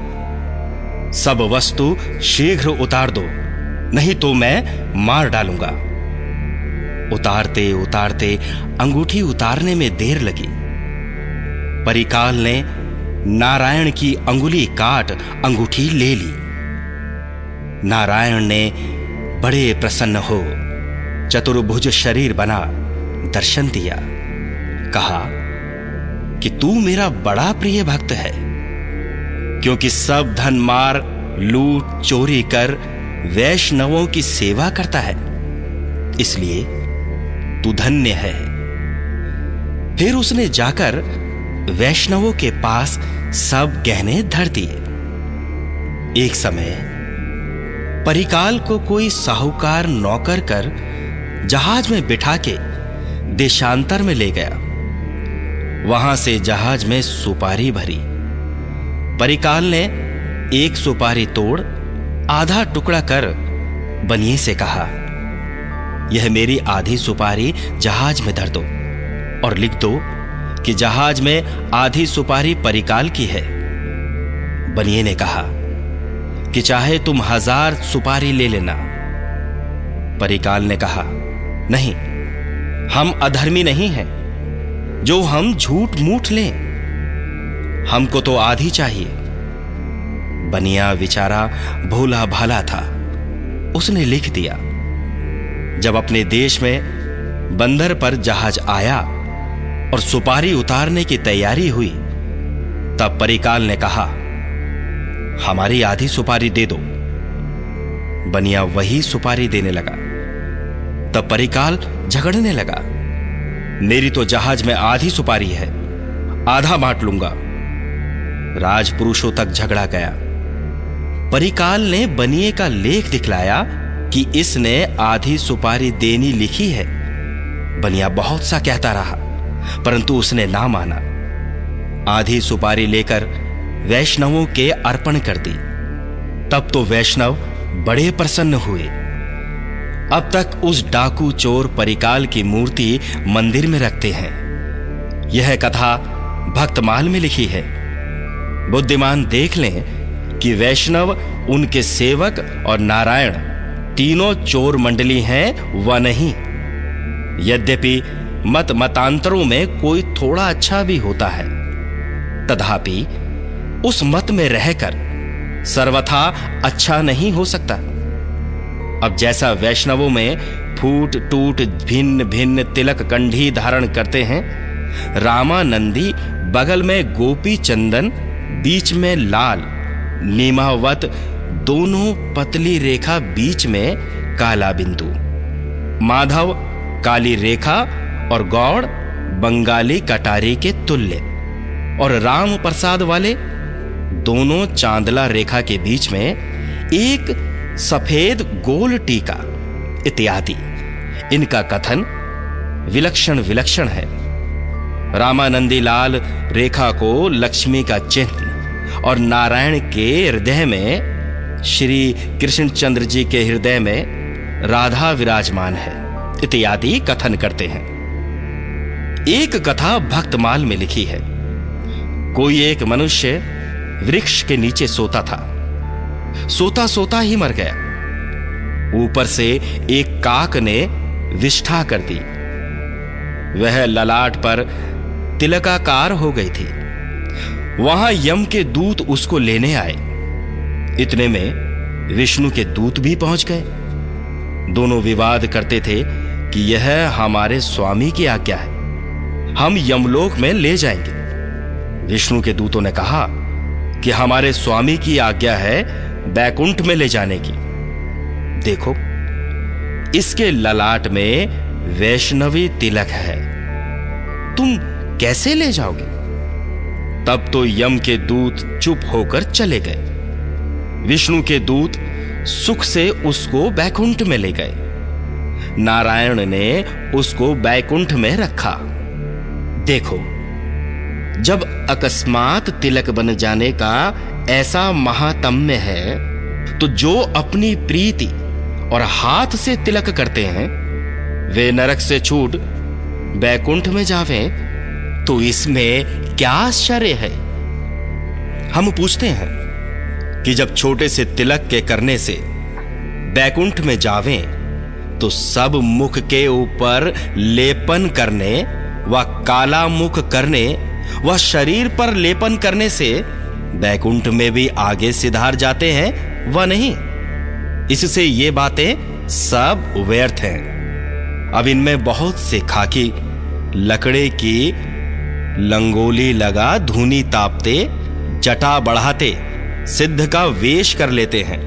सब वस्तु शीघ्र उतार दो, नहीं तो मैं मार डालूँगा। उतारते उतारते अंगूठी उतारने में देर लगी। परिकाल ने नारायण की अंगुली काट अंगूठी ले ली। नारायण ने बड़े प्रसन्न हो चतुर्भुज शरीर बना दर्शन दिया। कहा, कि तू मेरा बड़ा प्रिय भक्त है। क्योंकि सब धन मार लूट, चोरी कर वैष्णवों की सेवा करता है। इसलिए तू धन्य है। फिर उसने जाकर वैष्णवों के पास सब गहने धर दिए। एक समय परिकाल को कोई साहूकार नौकर कर जहाज़ में बिठा के देशांतर में ले गया। वहाँ से जहाज़ में सुपारी भरी। परिकाल ने एक सुपारी तोड़, आधा टुकड़ा कर बनिए से कहा, यह मेरी आधी सुपारी जहाज़ में धर दो और लिख दो कि जहाज़ में आधी सुपारी परिकाल की है। बनिए ने कहा, कि चाहे तुम हज़ार सुपारी ले लेना। परिकाल ने कहा, नहीं, हम अधर्मी नहीं हैं। जो हम झूठ मूठ लें हमको तो आधी चाहिए। बनिया विचारा भोला भाला था। उसने लिख दिया, जब अपने देश में बंदर पर जहाज़ आया और सुपारी उतारने की तैयारी हुई, तब परिकाल ने कहा, हमारी आधी सुपारी दे दो। बनिया वही सुपारी देने लगा। तब परिकाल झगड़ने लगा, मेरी तो जहाज़ में आधी सुपारी है, आधा बांट लूँगा। राजपुरुषों तक झगड़ा गया। परिकाल ने बनिए का लेख दिखलाया कि इसने आधी सुपारी देनी लिखी है। बनिया बहुत सा कहता रहा, परंतु उसने ना माना। आधी सुपारी लेकर वैष्णवों के अर्पण कर दी। तब तो वैष्णव बड़े प्रसन्न हुए। अब तक उस डाकू चोर परिकाल की मूर्ति मंदिर में रखते हैं। यह कथा भक्तमाल में लिखी है। बुद्धिमान देख लें कि वैष्णव, उनके सेवक और नारायण तीनों चोर मंडली हैं व नहीं। यद्यपि मत मतांतरों में कोई थोड़ा अच्छा भी होता है। तथापि उस मत में रहकर सर्वथा अच्छा नहीं हो सकता। अब जैसा वैष्णवों में फूट, टूट, भिन्न भिन्न तिलक कंढी धारण करते हैं, रामानंदी बगल में गोपी चंदन बीच में लाल, नीमावत दोनों पतली रेखा बीच में काला बिंदु। माधव, काली रेखा और गौड़ बंगाली कटारी के तुल्य और राम प्रसाद वाले दोनों चांदला रेखा के बीच में एक सफ़ेद गोल टीका, इत्यादि। इनका कथन विलक्षण विलक्षण है। रामानंदी लाल रेखा को लक्ष्मी का चिन्ह और नारायण के हृदय में, श्री कृष्णचंद्र जी के हृदय में राधा विराजमान है। इत्यादि कथन करते हैं। एक कथा भक्तमाल में लिखी है। कोई एक मनुष्य वृक्ष के नीचे सोता था। सोता सोता ही मर गया। ऊपर से एक काक ने विष्ठा कर दी। वह ललाट पर तिलकाकार हो गई थी। वहाँ यम के दूत उसको लेने आए। इतने में विष्णु के दूत भी पहुँच गए। दोनों विवाद करते थे कि यह हमारे स्वामी की आज्ञा है। हम यमलोक में ले जाएँगे। विष्णु के दूतों ने कहा कि हमारे स्वामी की आज्ञा है बैकुंठ में ले जाने की। देखो, इसके ललाट में वैष्णवी तिलक है। तुम कैसे ले जाओगे? तब तो यम के दूत चुप होकर चले गए। विष्णु के दूत सुख से उसको बैकुंठ में ले गए। नारायण ने उसको बैकुंठ में रखा। देखो, जब अकस्मात तिलक बन जाने का ऐसा महातम्य है तो जो अपनी प्रीति और हाथ से तिलक करते हैं, वे नरक से छूट बैकुंठ में जावे तो इसमें क्या आश्चर्य है? हम पूछते हैं कि जब छोटे से तिलक के करने से बैकुंठ में जावें तो सब मुख के ऊपर लेपन करने, व काला मुख करने, व शरीर पर लेपन करने से बैकुंठ में भी आगे सिधार जाते हैं, व नहीं? इससे ये बातें सब व्यर्थ हैं। अब इनमें बहुत से खाकी लकड़े की लंगोली लगा, धुनी तापते, जटा बढ़ाते, सिद्ध का वेश कर लेते हैं।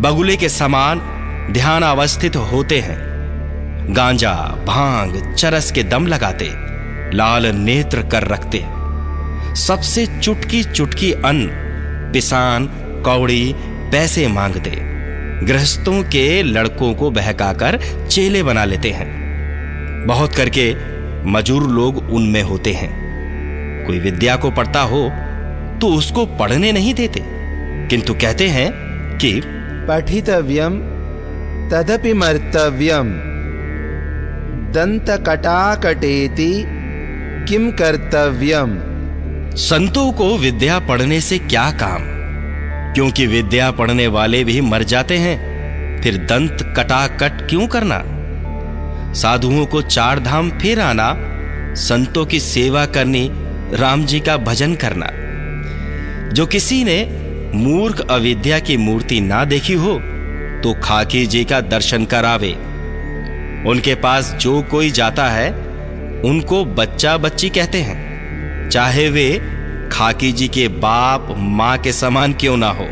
बगुले के समान ध्यान अवस्थित होते हैं। गांजा, भाँग, चरस के दम लगाते, लाल नेत्र कर रखते। सबसे चुटकी चुटकी अन्न, पिसान, कौड़ी, पैसे मांगते। गृहस्थों के लड़कों को बहकाकर चेले बना लेते हैं। बहुत करके मजूर लोग उनमें होते हैं। कोई विद्या को पढ़ता हो तो उसको पढ़ने नहीं देते। किंतु कहते हैं कि पठितव्यम तदपि मर्तव्यम। दंतकटाकटेति किम कर्तव्यम? संतों को विद्या पढ़ने से क्या काम? क्योंकि विद्या पढ़ने वाले भी मर जाते हैं फिर दंत कटाकट क्यों करना? साधुओं को चार धाम फिर आना, संतों की सेवा करनी, राम जी का भजन करना। जो किसी ने मूर्ख अविद्या की मूर्ति ना देखी हो तो खाकी जी का दर्शन करावे। उनके पास जो कोई जाता है, उनको बच्चा बच्ची कहते हैं। चाहे वे खाकी जी के बाप, माँ के समान क्यों ना हो।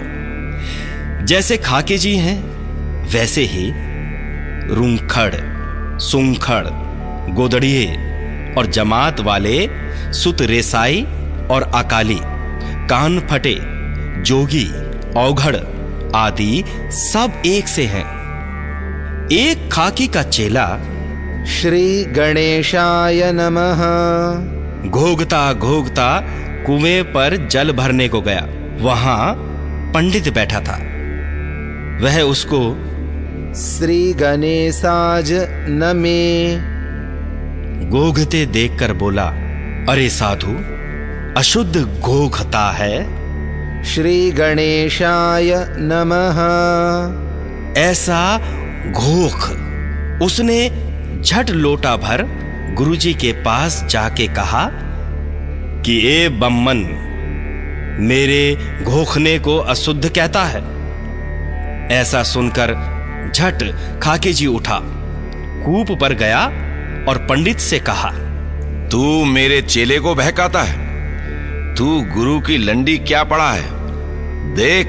जैसे खाकी जी हैं, वैसे ही रूंखड़ सुंखड़ गोदड़िए और जमात वाले सुत रेसाई और अकाली कान फटे जोगी औघड़ आदि सब एक से हैं। एक खाकी का चेला श्री गणेशाय नमः। घोगता घोगता कुएँ पर जल भरने को गया। वहाँ पंडित बैठा था। वह उसको श्री गणेशाज नमे। गोघते देखकर बोला अरे साधु अशुद्ध घोघता है? श्री गणेशाय नमः। ऐसा घोख उसने झट लोटा भर गुरुजी के पास जाके कहा कि ए बम्मन मेरे घोखने को अशुद्ध कहता है? ऐसा सुनकर झट खाके जी उठा। कूप पर गया और पंडित से कहा तू मेरे चेले को बहकाता है। तू गुरु की लंडी क्या पड़ा है? देख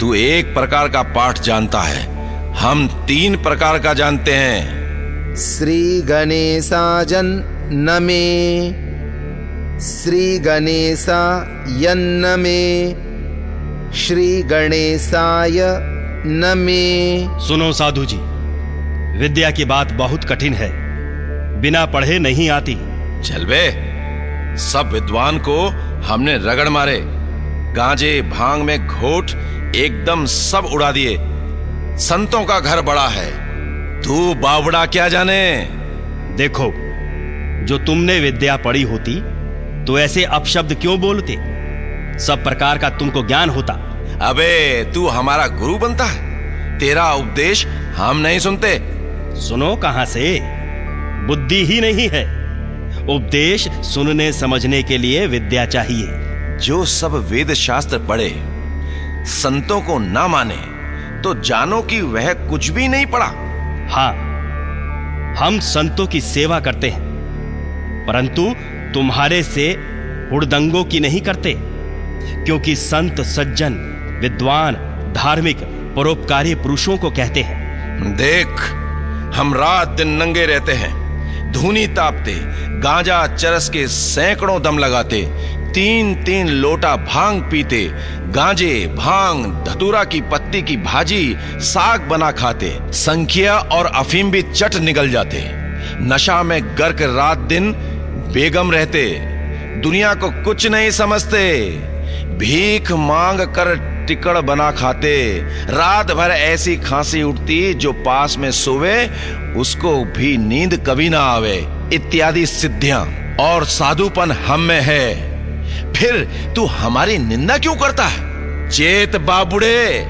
तू एक प्रकार का पाठ जानता है। हम तीन प्रकार का जानते हैं। श्री गणेशाजन नमे। श्री गणेशा यन्नमे श्री गणेशाय नमे। सुनो साधु जी विद्या की बात बहुत कठिन है। बिना पढ़े नहीं आती। चल बे सब विद्वान को हमने रगड़ मारे। गांजे भाँग में घोट एकदम सब उड़ा दिए। संतों का घर बड़ा है। तू बावड़ा क्या जाने? देखो जो तुमने विद्या पढ़ी होती तो ऐसे अपशब्द क्यों बोलते? सब प्रकार का तुमको ज्ञान होता। अबे तू हमारा गुरु बनता है। तेरा उपदेश हम नहीं सुनते। सुनो कहाँ से। बुद्धि ही नहीं है। उपदेश सुनने समझने के लिए विद्या चाहिए। जो सब वेद शास्त्र पढ़े संतों को ना माने तो जानो कि वह कुछ भी नहीं पढ़ा। हाँ हम संतों की सेवा करते हैं परंतु तुम्हारे से हुड़दंगों की नहीं करते क्योंकि संत सज्जन विद्वान, धार्मिक, परोपकारी पुरुषों को कहते हैं। देख, हम रात दिन नंगे रहते हैं, धूनी तापते, गांजा चरस के सैकड़ों दम लगाते तीन तीन लोटा भाँग पीते, गांजे, भाँग, धतूरा की पत्ती की भाजी, साग बना खाते, संख्या और अफीम भी चट निकल जाते। नशा में गर्क रात दिन बेगम रहते, दुनिया को कुछ नहीं समझते। भीख मांग कर टिकड़ बना खाते। रात भर ऐसी खांसी उठती जो पास में सोवे, उसको भी नींद कभी ना आवे। इत्यादि सिद्धियाँ। और साधुपन हम में है। फिर तू हमारी निंदा क्यों करता है? चेत बाबुड़े,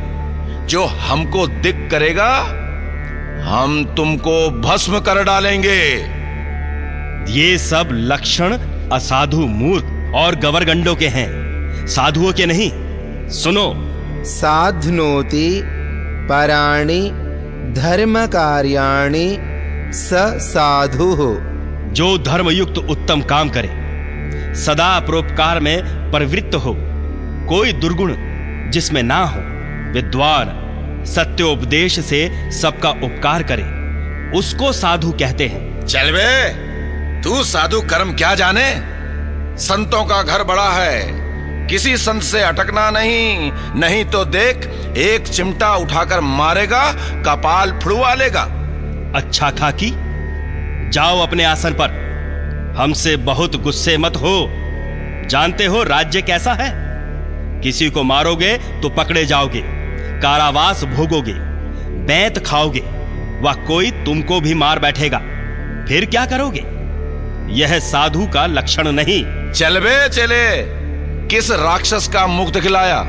जो हमको दिक करेगा, हम तुमको भस्म कर डालेंगे। ये सब लक्षण असाधु मूर्ख और गवरगंडों के हैं। साधुओं के नहीं। सुनो साध्नोति पराणि धर्म कार्याणि स साधु। जो धर्मयुक्त उत्तम काम करे सदा परोपकार में प्रवृत्त हो कोई दुर्गुण जिसमें ना हो विद्वान सत्योपदेश से सबका उपकार करे उसको साधु कहते हैं। चल बे तू साधु कर्म क्या जाने? संतों का घर बड़ा है किसी संत से अटकना नहीं। नहीं तो देख एक चिमटा उठाकर मारेगा कपाल फुड़वा लेगा। अच्छा खाकी जाओ अपने आसन पर। हमसे बहुत गुस्से मत हो। जानते हो राज्य कैसा है? किसी को मारोगे तो पकड़े जाओगे कारावास भोगोगे बैंत खाओगे वह कोई तुमको भी मार बैठेगा। फिर क्या करोगे? यह साधु का लक्षण नहीं। चल बे चले। किस राक्षस का मुख दिखलाया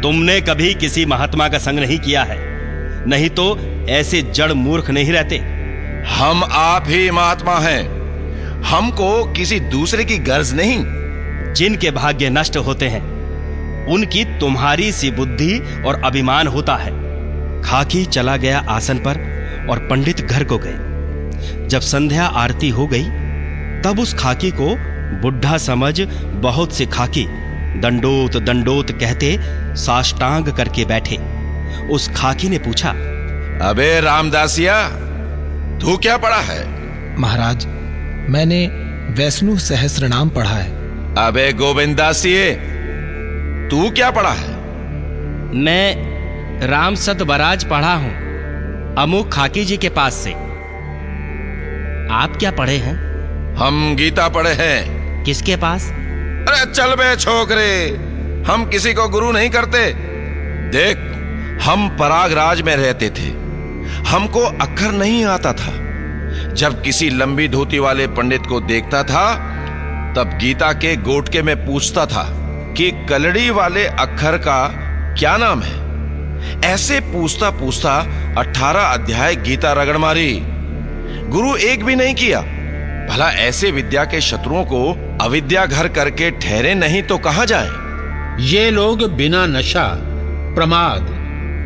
तुमने कभी किसी महात्मा का संग नहीं किया है। नहीं तो ऐसे जड़ मूर्ख नहीं रहते। हम आप ही महात्मा हैं। हमको किसी दूसरे की गर्ज नहीं। जिनके भाग्य नष्ट होते हैं उनकी तुम्हारी सी बुद्धि और अभिमान होता है। खाकी चला गया आसन पर और पंडित घर को गए। जब संध्या आरती हो गई तब उस खाकी को बुढ़ा समझ बहुत से खाकी दंडोत दंडोत कहते साष्टांग करके बैठे। उस खाकी ने पूछा अबे रामदासिया तू क्या पढ़ा है? महाराज मैंने वैष्णु सहस्र नाम पढ़ा है। अबे गोविंदासिये तू क्या पढ़ा है? मैं राम सत बराज पढ़ा हूँ अमुक खाकी जी के पास से। आप क्या पढ़े हैं? हम गीता पढ़े हैं। किसके पास? अरे चल बे छोकरे, हम किसी को गुरु नहीं करते। देख, हम परागराज में रहते थे। हमको अक्षर नहीं आता था। जब किसी लंबी धोती वाले पंडित को देखता था, तब गीता के गोटके में पूछता था कि कलड़ी वाले अक्षर का क्या नाम है? ऐसे पूछता पूछता अठारह अध्याय गीता रगड़ मारी। गुरु एक भी नहीं किया। भला ऐसे विद्या के शत्रुओं को अविद्या घर करके ठहरे नहीं तो कहाँ जाए? ये लोग बिना नशा, प्रमाद,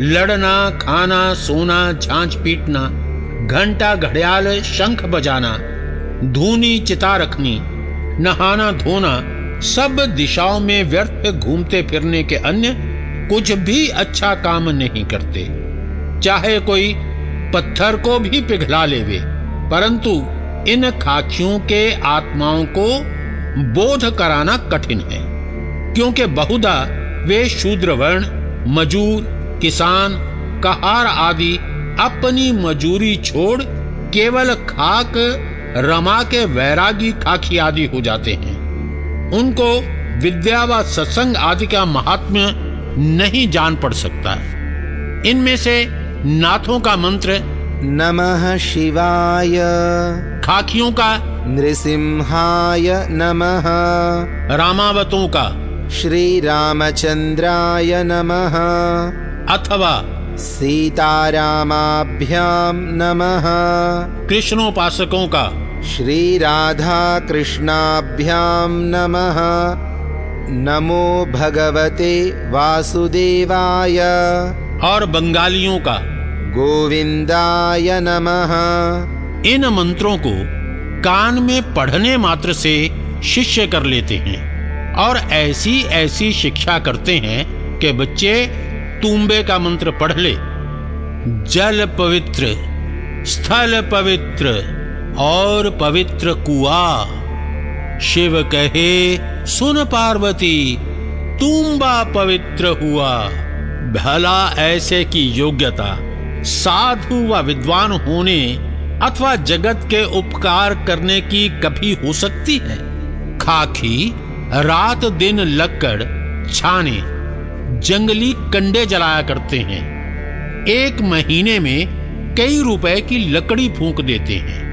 लड़ना, खाना, सोना, झांझ पीटना, घंटा घड़ियाल शंख बजाना, धूनी चिता रखनी, नहाना धोना, सब दिशाओं में व्यर्थ घूमते फिरने के अन्य कुछ भी अच्छा काम नहीं करते। चाहे कोई पत्थर को भी पिघला लेवे, परंतु इन खाकियों के आत्माओं को बोध कराना कठिन है, क्योंकि बहुधा वे शूद्र वर्ण मजूर, किसान, कहार आदि अपनी मजूरी छोड़ केवल खाक, रमा के वैरागी खाकी आदि हो जाते हैं। उनको विद्या व सत्संग आदि का महात्म्य नहीं जान पड़ सकता। इनमें से नाथों का मंत्र नमः शिवाय। खाकियों का नृसिंहाय नमः। रामावतों का श्री रामचंद्राय नमः। अथवा सीतारामाभ्यां नमः। कृष्णोपासकों का श्री राधा कृष्णाभ्याम नमः। नमो भगवते वासुदेवाय। और बंगालियों का गोविंदाय नमः। इन मंत्रों को कान में पढ़ने मात्र से शिष्य कर लेते हैं और ऐसी ऐसी शिक्षा करते हैं कि बच्चे तुम्बे का मंत्र पढ़ ले। जल पवित्र, स्थल पवित्र और पवित्र कुआ। शिव कहे, सुन पार्वती तुम्बा पवित्र हुआ। भला ऐसे की योग्यता साधु व विद्वान होने अथवा जगत के उपकार करने की कभी हो सकती है? खाकी, रात दिन लकड़, छाने, जंगली कंडे जलाया करते हैं। एक महीने में कई रुपए की लकड़ी फूंक देते हैं।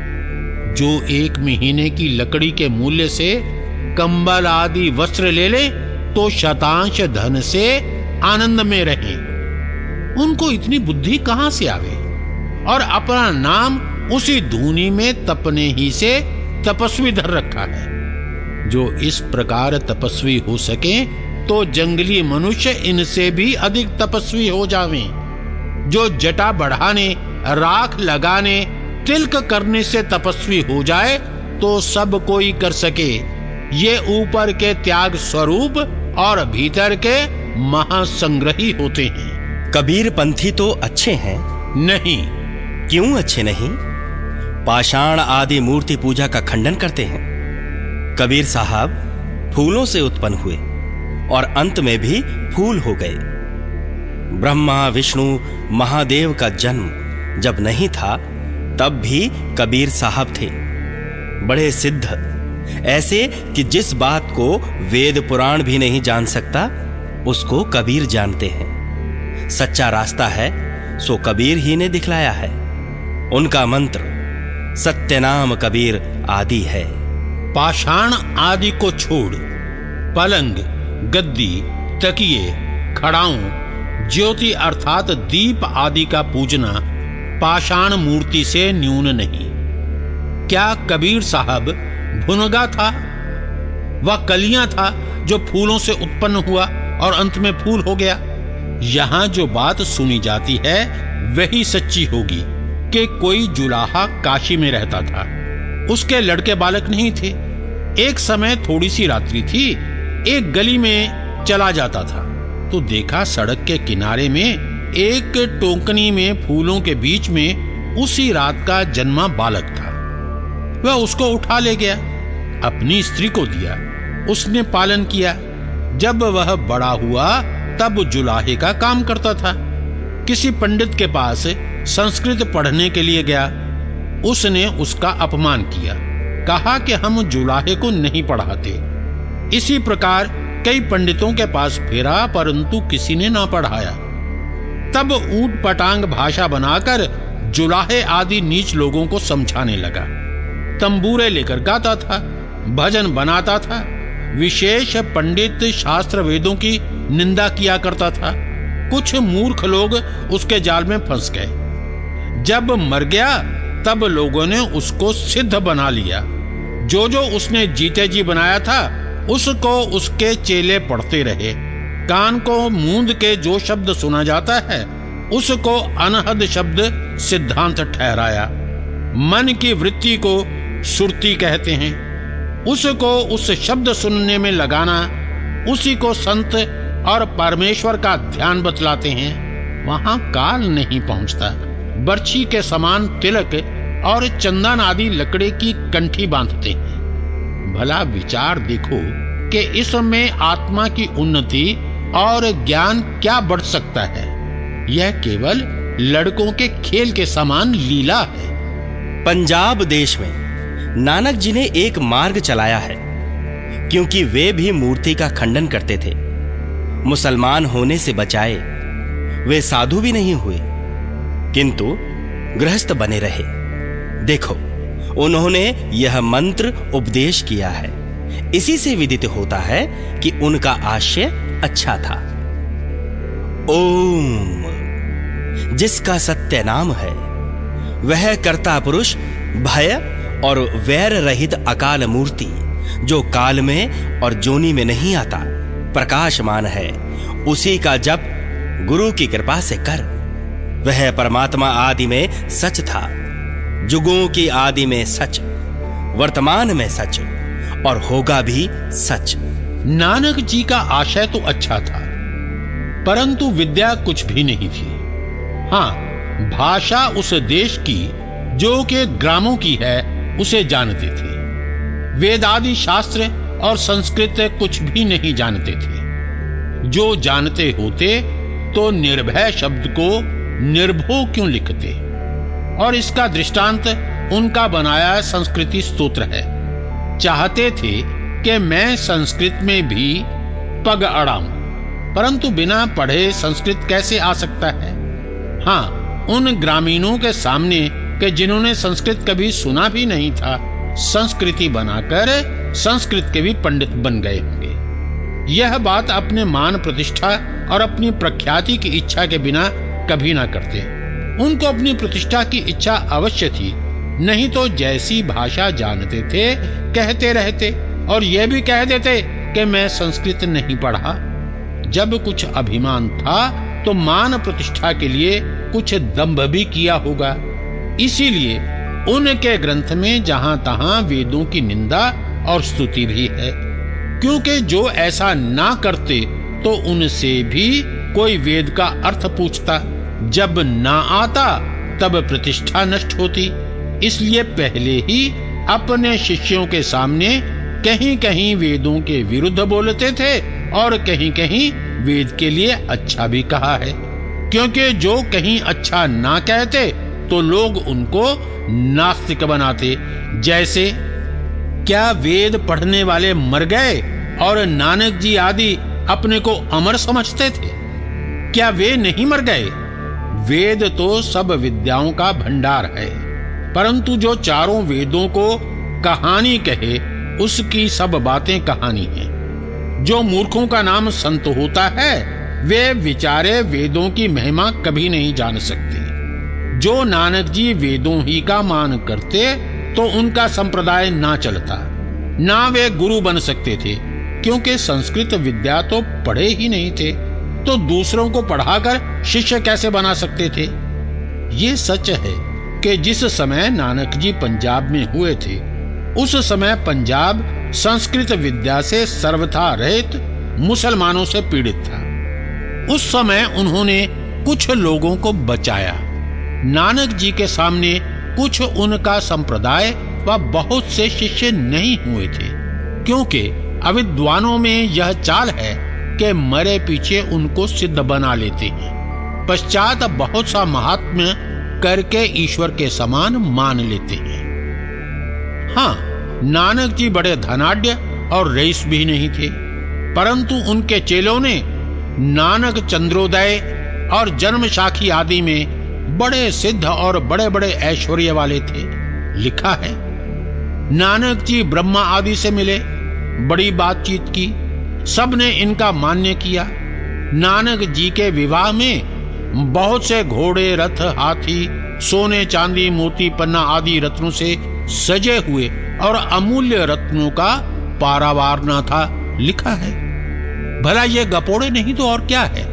जो एक महीने की लकड़ी के मूल्य से कंबल आदि वस्त्र ले ले तो शतांश धन से आनंद में रहे। उनको इतनी बुद्धि कहाँ से आवे और अपना नाम उसी धूनी में तपने ही से तपस्वी धर रखा है। जो इस प्रकार तपस्वी हो सके तो जंगली मनुष्य इनसे भी अधिक तपस्वी हो जावे। जो जटा बढ़ाने, राख लगाने, तिलक करने से तपस्वी हो जाए तो सब कोई कर सके। ये ऊपर के त्याग स्वरूप और भीतर के महासंग्रही होते हैं। कबीर पंथी तो अच्छे हैं। नहीं। क्यों अच्छे नहीं? पाषाण आदि मूर्ति पूजा का खंडन करते हैं। कबीर साहब फूलों से उत्पन्न हुए और अंत में भी फूल हो गए। ब्रह्मा विष्णु महादेव का जन्म जब नहीं था तब भी कबीर साहब थे। बड़े सिद्ध। ऐसे कि जिस बात को वेद पुराण भी नहीं जान सकता उसको कबीर जानते हैं। सच्चा रास्ता है, सो कबीर ही ने दिखलाया है। उनका मंत्र, सत्यनाम कबीर आदि है। पाषाण आदि को छोड़, पलंग, गद्दी, तकिए, खड़ाऊ, ज्योति अर्थात दीप आदि का पूजना पाषाण मूर्ति से न्यून नहीं। क्या कबीर साहब भुनगा था? वह कलियाँ था जो फूलों से उत्पन्न हुआ और अंत में फूल हो गया। यहाँ जो बात सुनी जाती है, वही सच्ची होगी कि कोई जुलाहा काशी में रहता था। उसके लड़के बालक नहीं थे। एक समय थोड़ी सी रात्रि थी, एक गली में चला जाता था। तो देखा सड़क के किनारे में, एक टोकनी में फूलों के बीच में उसी रात का जन्मा बालक था। वह उसको उठा ले गया, अपनी स्त्री को दिया, उसने पालन किया। जब वह बड़ा हुआ तब जुलाहे का काम करता था। किसी पंडित के पास संस्कृत पढ़ने के लिए गया। उसने उसका अपमान किया। कहा कि हम जुलाहे को नहीं पढ़ाते। इसी प्रकार कई पंडितों के पास फेरा, परंतु किसी ने ना पढ़ाया। तब ऊट पटांग भाषा बनाकर जुलाहे आदि नीच लोगों को समझाने लगा। तंबूरे लेकर गाता था, भजन बनाता था विशेष पंडित शास्त्र वेदों की निंदा किया करता था। कुछ मूर्ख लोग उसके जाल में फंस गए। जब मर गया, तब लोगों ने उसको सिद्ध बना लिया। जो जो उसने जीते जी बनाया था, उसको उसके चेले पढ़ते रहे। कान को मूंद के जो शब्द सुना जाता है, उसको अनहद शब्द सिद्धांत ठहराया। मन की वृत्ति को सुरती कहते हैं। उसको उस शब्द सुनने में लगाना, उसी को संत और परमेश्वर का ध्यान बतलाते हैं, वहाँ काल नहीं पहुँचता। बर्छी के समान तिलक और चंदन आदि लकड़े की कंठी बांधते हैं। भला विचार देखो कि इसमें आत्मा की उन्नति और ज्ञान क्या बढ़ सकता है। यह केवल लड़कों के खेल के समान लीला है। पंजाब देश में नानक जी ने एक मार्ग चलाया है, क्योंकि वे भी मूर्ति का खंडन करते थे। मुसलमान होने से बचाए, वे साधु भी नहीं हुए, किंतु गृहस्थ बने रहे। देखो, उन्होंने यह मंत्र उपदेश किया है। इसी से विदित होता है कि उनका आशय अच्छा था। ओम, जिसका सत्य नाम है, वह कर्ता पुरुष भय और वैर रहित अकाल मूर्ति, जो काल में और जोनी में नहीं आता, प्रकाशमान है। उसी का जप गुरु की कृपा से कर। वह परमात्मा आदि में सच था, जुगों की आदि में सच, वर्तमान में सच, और होगा भी सच। नानक जी का आशय तो अच्छा था, परंतु विद्या कुछ भी नहीं थी। हाँ भाषा उस देश की, जो के ग्रामों की है उसे जानते थे। वेद आदि शास्त्र और संस्कृत कुछ भी नहीं जानते थे। जो जानते होते तो निर्भय शब्द को निर्भो क्यों लिखते? और इसका दृष्टांत उनका बनाया संस्कृति स्तोत्र है। चाहते थे कि मैं संस्कृत में भी पग अड़ाऊं, परंतु बिना पढ़े संस्कृत कैसे आ सकता है? हाँ उन ग्रामीणों के सामने के जिन्होंने संस्कृत कभी सुना भी नहीं था, संस्कृति बनाकर संस्कृत के भी पंडित बन गए होंगे। यह बात अपने मान प्रतिष्ठा और अपनी प्रख्याति की इच्छा के बिना कभी ना करते। उनको अपनी प्रतिष्ठा की इच्छा अवश्य थी, नहीं तो जैसी भाषा जानते थे, कहते रहते और यह भी कह देते कि मैं संस्कृत नहीं पढ़ा। जब कुछ अभिमान था तो मान प्रतिष्ठा के लिए कुछ दम्भ भी किया होगा। इसीलिए उनके ग्रंथ में जहाँ तहां वेदों की निंदा और स्तुति भी है। क्योंकि जो ऐसा ना करते तो उनसे भी कोई वेद का अर्थ पूछता। जब ना आता, तब प्रतिष्ठा नष्ट होती। इसलिए पहले ही अपने शिष्यों के सामने कहीं कहीं वेदों के विरुद्ध बोलते थे और कहीं कहीं वेद के लिए अच्छा भी कहा है। क्योंकि जो कहीं अच्छा ना कहते तो लोग उनको नास्तिक बनाते। जैसे, क्या वेद पढ़ने वाले मर गए और नानक जी आदि अपने को अमर समझते थे? क्या वे नहीं मर गए? वेद तो सब विद्याओं का भंडार है। परंतु जो चारों वेदों को कहानी कहे, उसकी सब बातें कहानी है। जो मूर्खों का नाम संत होता है, वे विचारे वेदों की महिमा कभी नहीं जान सकते। जो नानक जी वेदों ही का मान करते तो उनका संप्रदाय ना चलता, ना वे गुरु बन सकते थे, क्योंकि संस्कृत विद्या तो पढ़े ही नहीं थे तो दूसरों को पढ़ाकर शिष्य कैसे बना सकते थे? ये सच है कि जिस समय नानक जी पंजाब में हुए थे, उस समय पंजाब संस्कृत विद्या से सर्वथा रहित मुसलमानों से पीड़ित था। उस समय उन्होंने कुछ लोगों को बचाया। नानक जी के सामने कुछ उनका संप्रदाय व बहुत से शिष्य नहीं हुए थे, क्योंकि अविद्वानों में यह चाल है कि मरे पीछे उनको सिद्ध बना लेते हैं। पश्चात बहुत सा महात्म्य करके ईश्वर के समान मान लेते हैं। हाँ नानक जी बड़े धनाढ़ और रईस भी नहीं थे, परंतु उनके चेलों ने नानक चंद्रोदय और जन्म साखी आदि में बड़े सिद्ध और बड़े बड़े ऐश्वर्य वाले थे। लिखा है, नानक जी ब्रह्मा आदि से मिले, बड़ी बातचीत की, सबने इनका मान्य किया। नानक जी के विवाह में बहुत से घोड़े, रथ, हाथी, सोने, चांदी, मोती, पन्ना आदि रत्नों से सजे हुए और अमूल्य रत्नों का पारावार न था। लिखा है, भला ये गपोड़े नहीं तो और क्या है?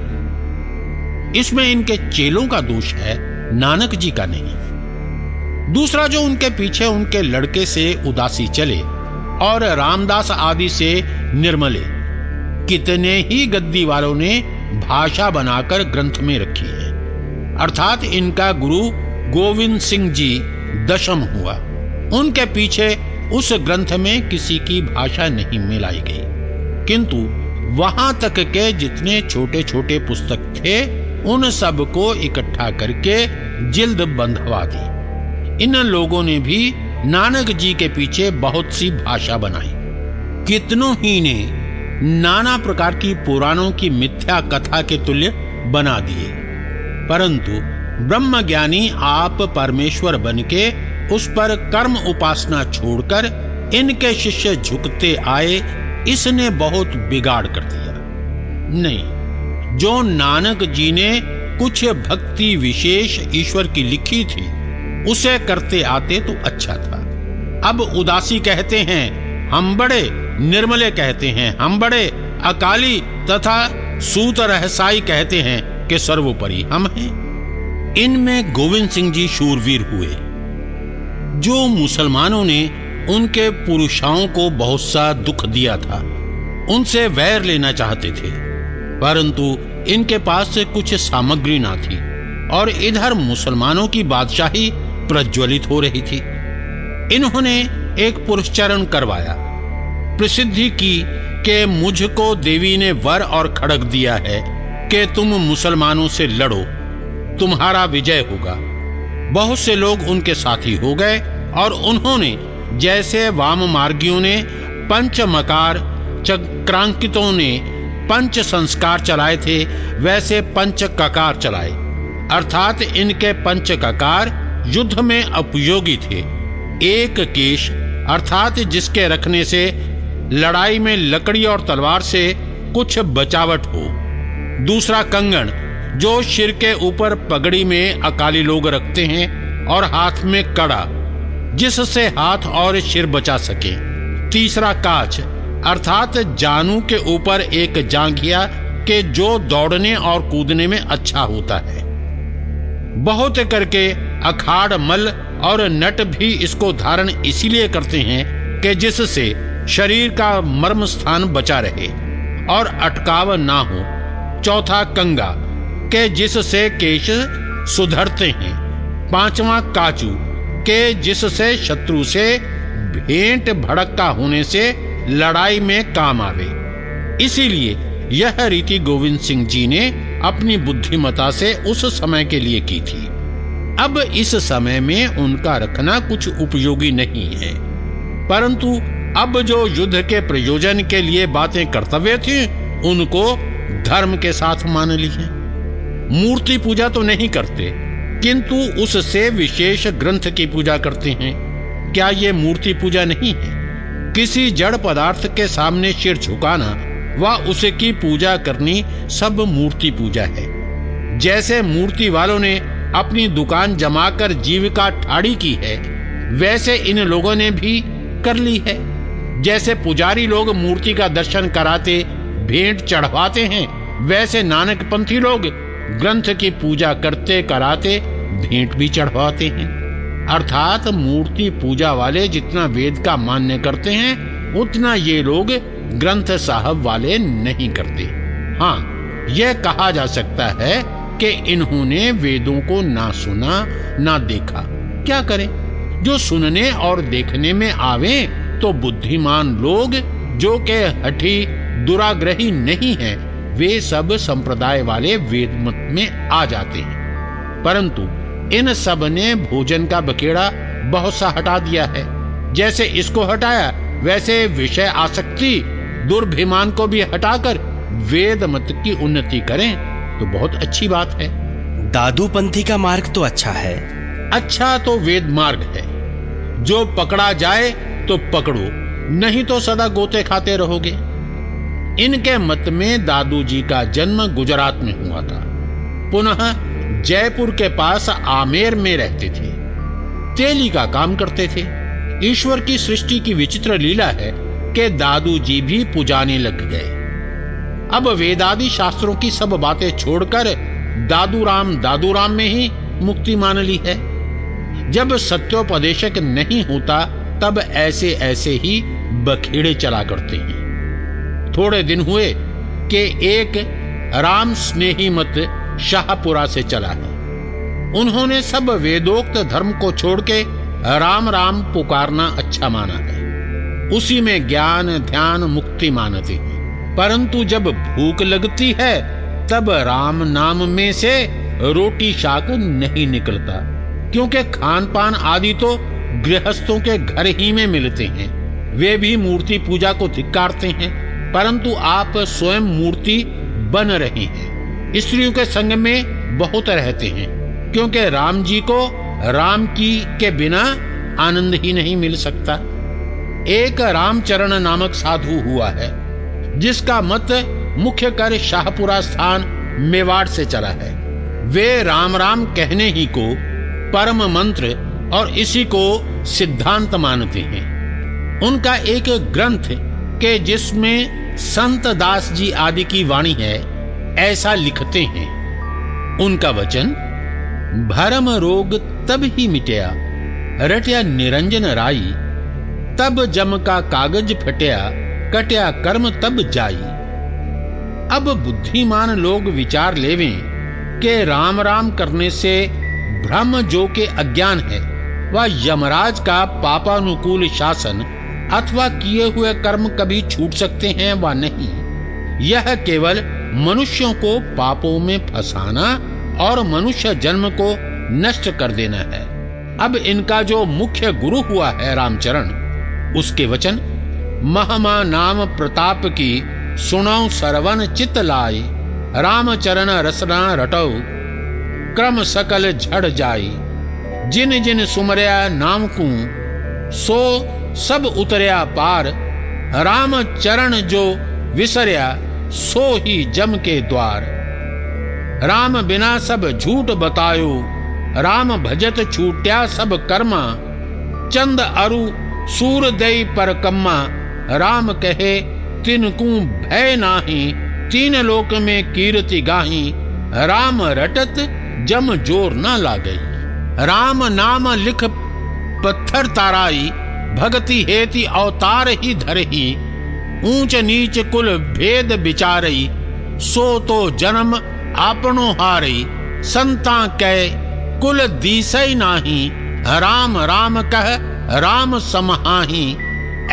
इसमें इनके चेलों का दोष है, नानक जी का नहीं। दूसरा जो उनके पीछे उनके लड़के से उदासी चले और रामदास आदि से निर्मले, कितने ही गद्दी वालों ने भाषा बनाकर ग्रंथ में रखी है। अर्थात इनका गुरु गोविंद सिंह जी दशम हुआ। उनके पीछे उस ग्रंथ में किसी की भाषा नहीं मिलाई गई। किंतु वहाँ तक के जितने छोटे छोटे पुस्तक थे उन सबको इकट्ठा करके जिल्द बंधवा दी। इन लोगों ने भी नानक जी के पीछे बहुत सी भाषा बनाई। कितनों ही ने नाना प्रकार की पुराणों की मिथ्या कथा के तुल्य बना दिए। परंतु ब्रह्म ज्ञानी आप परमेश्वर बन के उस पर कर्म उपासना छोड़कर इनके शिष्य झुकते आए, इसने बहुत बिगाड़ कर दिया। नहीं जो नानक जी ने कुछ भक्ति विशेष ईश्वर की लिखी थी, उसे करते आते तो अच्छा था। अब उदासी कहते हैं, हम बड़े निर्मले कहते हैं, हम बड़े अकाली तथा सूत रहसाई कहते हैं कि सर्वोपरि हम हैं। इनमें गोविंद सिंह जी शूरवीर हुए, जो मुसलमानों ने उनके पुरुषाओं को बहुत सा दुख दिया था। उनसे वैर लेना चाहते थे। परंतु इनके पास से कुछ सामग्री ना थी, और इधर मुसलमानों की बादशाही प्रज्वलित हो रही थी। इन्होंने एक पुरुषचरण करवाया, प्रसिद्धि की कि मुझको देवी ने वर और खड़क दिया है कि तुम मुसलमानों से लड़ो, तुम्हारा विजय होगा। बहुत से लोग उनके साथी हो गए, और उन्होंने जैसे वाम मार्गियों ने पंच मकार चक्रांकितों ने पंच संस्कार चलाए थे, वैसे पंच ककार चलाए। अर्थात इनके पंच ककार युद्ध में उपयोगी थे। एक केश, अर्थात जिसके रखने से, लड़ाई में लकड़ी और तलवार से कुछ बचावट हो। दूसरा कंगन जो सिर के ऊपर पगड़ी में अकाली लोग रखते हैं और हाथ में कड़ा, जिससे हाथ और सिर बचा सके। तीसरा काच अर्थात जानू के ऊपर एक जांघिया के जो दौड़ने और कूदने में अच्छा होता है। बहुत करके अखाड़ मल और नट भी इसको धारण इसीलिए करते हैं कि जिससे शरीर का मर्म स्थान बचा रहे और अटकाव ना हो। चौथा कंगा, के जिससे केश सुधरते हैं। पांचवा काचू, के जिससे शत्रु से भेंट भड़का होने से लड़ाई में काम आवे। इसीलिए यह रीति गोविंद सिंह जी ने अपनी बुद्धिमता से उस समय के लिए की थी। अब इस समय में उनका रखना कुछ उपयोगी नहीं है। परंतु अब जो युद्ध के प्रयोजन के लिए बातें कर्तव्य थी, उनको धर्म के साथ मान ली है। मूर्ति पूजा तो नहीं करते, किंतु उससे विशेष ग्रंथ की पूजा करते हैं। क्या ये मूर्ति पूजा नहीं है? किसी जड़ पदार्थ के सामने सिर झुकाना व उसे की पूजा करनी सब मूर्ति पूजा है। जैसे मूर्ति वालों ने अपनी दुकान जमाकर जीविका ठाड़ी की है, वैसे इन लोगों ने भी कर ली है। जैसे पुजारी लोग मूर्ति का दर्शन कराते, भेंट चढ़वाते हैं, वैसे नानक पंथी लोग ग्रंथ की पूजा करते कराते भेंट भी चढ़वाते हैं। अर्थात मूर्ति पूजा वाले जितना वेद का मान्य करते हैं, उतना ये लोग ग्रंथ साहब वाले नहीं करते। हाँ यह कहा जा सकता है कि इन्होंने वेदों को ना सुना, ना देखा। क्या करें? जो सुनने और देखने में आवे तो बुद्धिमान लोग, जो के हठी, दुराग्रही नहीं है, वे सब संप्रदाय वाले वेद मत में आ जाते हैं। परंतु इन सबने भोजन का बकेड़ा बहुत सा हटा दिया है। जैसे इसको हटाया वैसे विषय आसक्ति दुर्भिमान को भी हटाकर वेद मत की उन्नति करें तो बहुत अच्छी बात है। दादू पंथी का मार्ग तो अच्छा है। अच्छा तो वेद मार्ग है। जो पकड़ा जाए तो पकड़ो नहीं तो सदा गोते खाते रहोगे। इनके मत में दादू जी का जन्म गुजरात में हुआ था। पुनः जयपुर के पास आमेर में रहते थे। तेली का काम करते थे। ईश्वर की सृष्टि की विचित्र लीला है कि दादू जी भी पुजाने लग गए। अब वेदादि शास्त्रों की सब बातें छोड़कर दादू राम दादू राम में ही मुक्ति मान ली है। जब सत्योपदेशक नहीं होता, तब ऐसे ऐसे ही बखेड़े चला करते हैं। थोड़े दिन हुए कि एक राम स्नेही मत शाहपुरा से चला। है उन्होंने सब वेदोक्त धर्म को छोड़ के राम राम पुकारना अच्छा माना है। उसी में ज्ञान, ध्यान, मुक्ति मानते हैं। परंतु जब भूख लगती है, तब राम नाम में से रोटी शाक नहीं निकलता। क्योंकि खान पान आदि तो गृहस्थों के घर ही में मिलते हैं। वे भी मूर्ति पूजा को धिक्कारते हैं, परंतु आप स्वयं मूर्ति बन रहे हैं। स्त्रियों के संग में बहुत रहते हैं, क्योंकि राम जी को राम की के बिना आनंद ही नहीं मिल सकता। एक रामचरण नामक साधु हुआ है, जिसका मत मुख्य कर शाहपुरा स्थान मेवाड़ से चला है। वे राम राम कहने ही को परम मंत्र और इसी को सिद्धांत मानते हैं। उनका एक ग्रंथ के जिसमें संत दास जी आदि की वाणी है ऐसा लिखते हैं। उनका वचन, भरम रोग तब ही मिटया, रटया निरंजन राई, तब जम का कागज़ फटया, कटया कर्म तब जाई। अब बुद्धिमान लोग विचार लेवें के राम राम करने से ब्रह्म जो के अज्ञान है वह यमराज का पापानुकूल शासन अथवा किए हुए कर्म कभी छूट सकते हैं व नहीं। यह केवल मनुष्यों को पापों में फंसाना और मनुष्य जन्म को नष्ट कर देना है। अब इनका जो मुख्य गुरु हुआ है रामचरण, उसके वचन, महमा नाम प्रताप की सुनो सरवन चित लाए रामचरण रसना रटौ क्रम सकल झड़ जाई। जिन जिन सुमरया नाम को, सो सब उतरिया पार राम चरण जो विसरया सो ही जम के द्वार। राम बिना सब झूठ बतायो, राम भजत छूट्या सब कर्मा। चंद अरु सूर दई पर कम्मा। राम कहे तिनकू भय नाही, तीन लोक में कीर्ति गाही। राम रटत, जम ज़ोर न ला गई राम नाम लिख पत्थर ताराई भक्ति हेति अवतार ही धरही। ऊंच नीच कुल भेद विचारई, सो तो जन्म आपनो हारई। संता कह, कुल दीसई नाही, राम राम कह, राम समहाही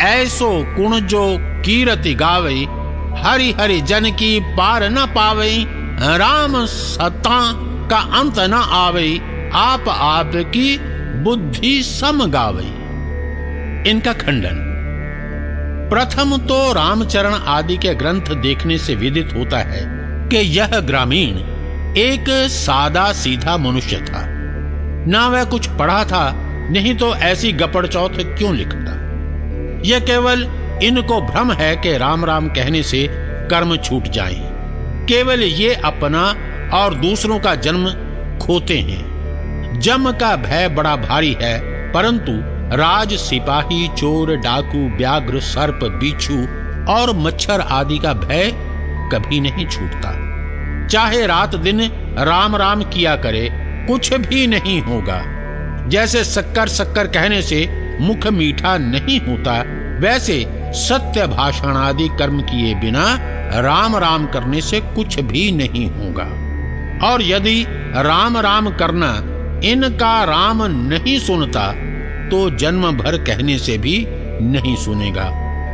ऐसो कुण जो कीरति गावई हरि हरि जन की पार न पावे राम सता का अंत न आवे आप आप की बुद्धि सम गावे इनका खंडन। प्रथम तो रामचरण आदि के ग्रंथ देखने से विदित होता है कि यह ग्रामीण एक सादा सीधा मनुष्य था। ना वह कुछ पढ़ा था, नहीं तो ऐसी गपड़ चौथ क्यों लिखता? यह केवल इनको भ्रम है कि राम राम कहने से कर्म छूट जाए। केवल ये अपना और दूसरों का जन्म खोते हैं। जम का भय बड़ा भारी है, परंतु राज सिपाही, चोर, डाकू, व्याघ्र, सर्प, बिच्छू और मच्छर आदि का भय कभी नहीं छूटता। चाहे रात दिन राम राम किया करे, कुछ भी नहीं होगा। जैसे शक्कर शक्कर कहने से मुख मीठा नहीं होता, वैसे सत्य भाषण आदि कर्म किए बिना राम राम करने से कुछ भी नहीं होगा। और यदि राम राम करना इनका राम नहीं सुनता तो जन्म भर कहने से भी नहीं सुनेगा।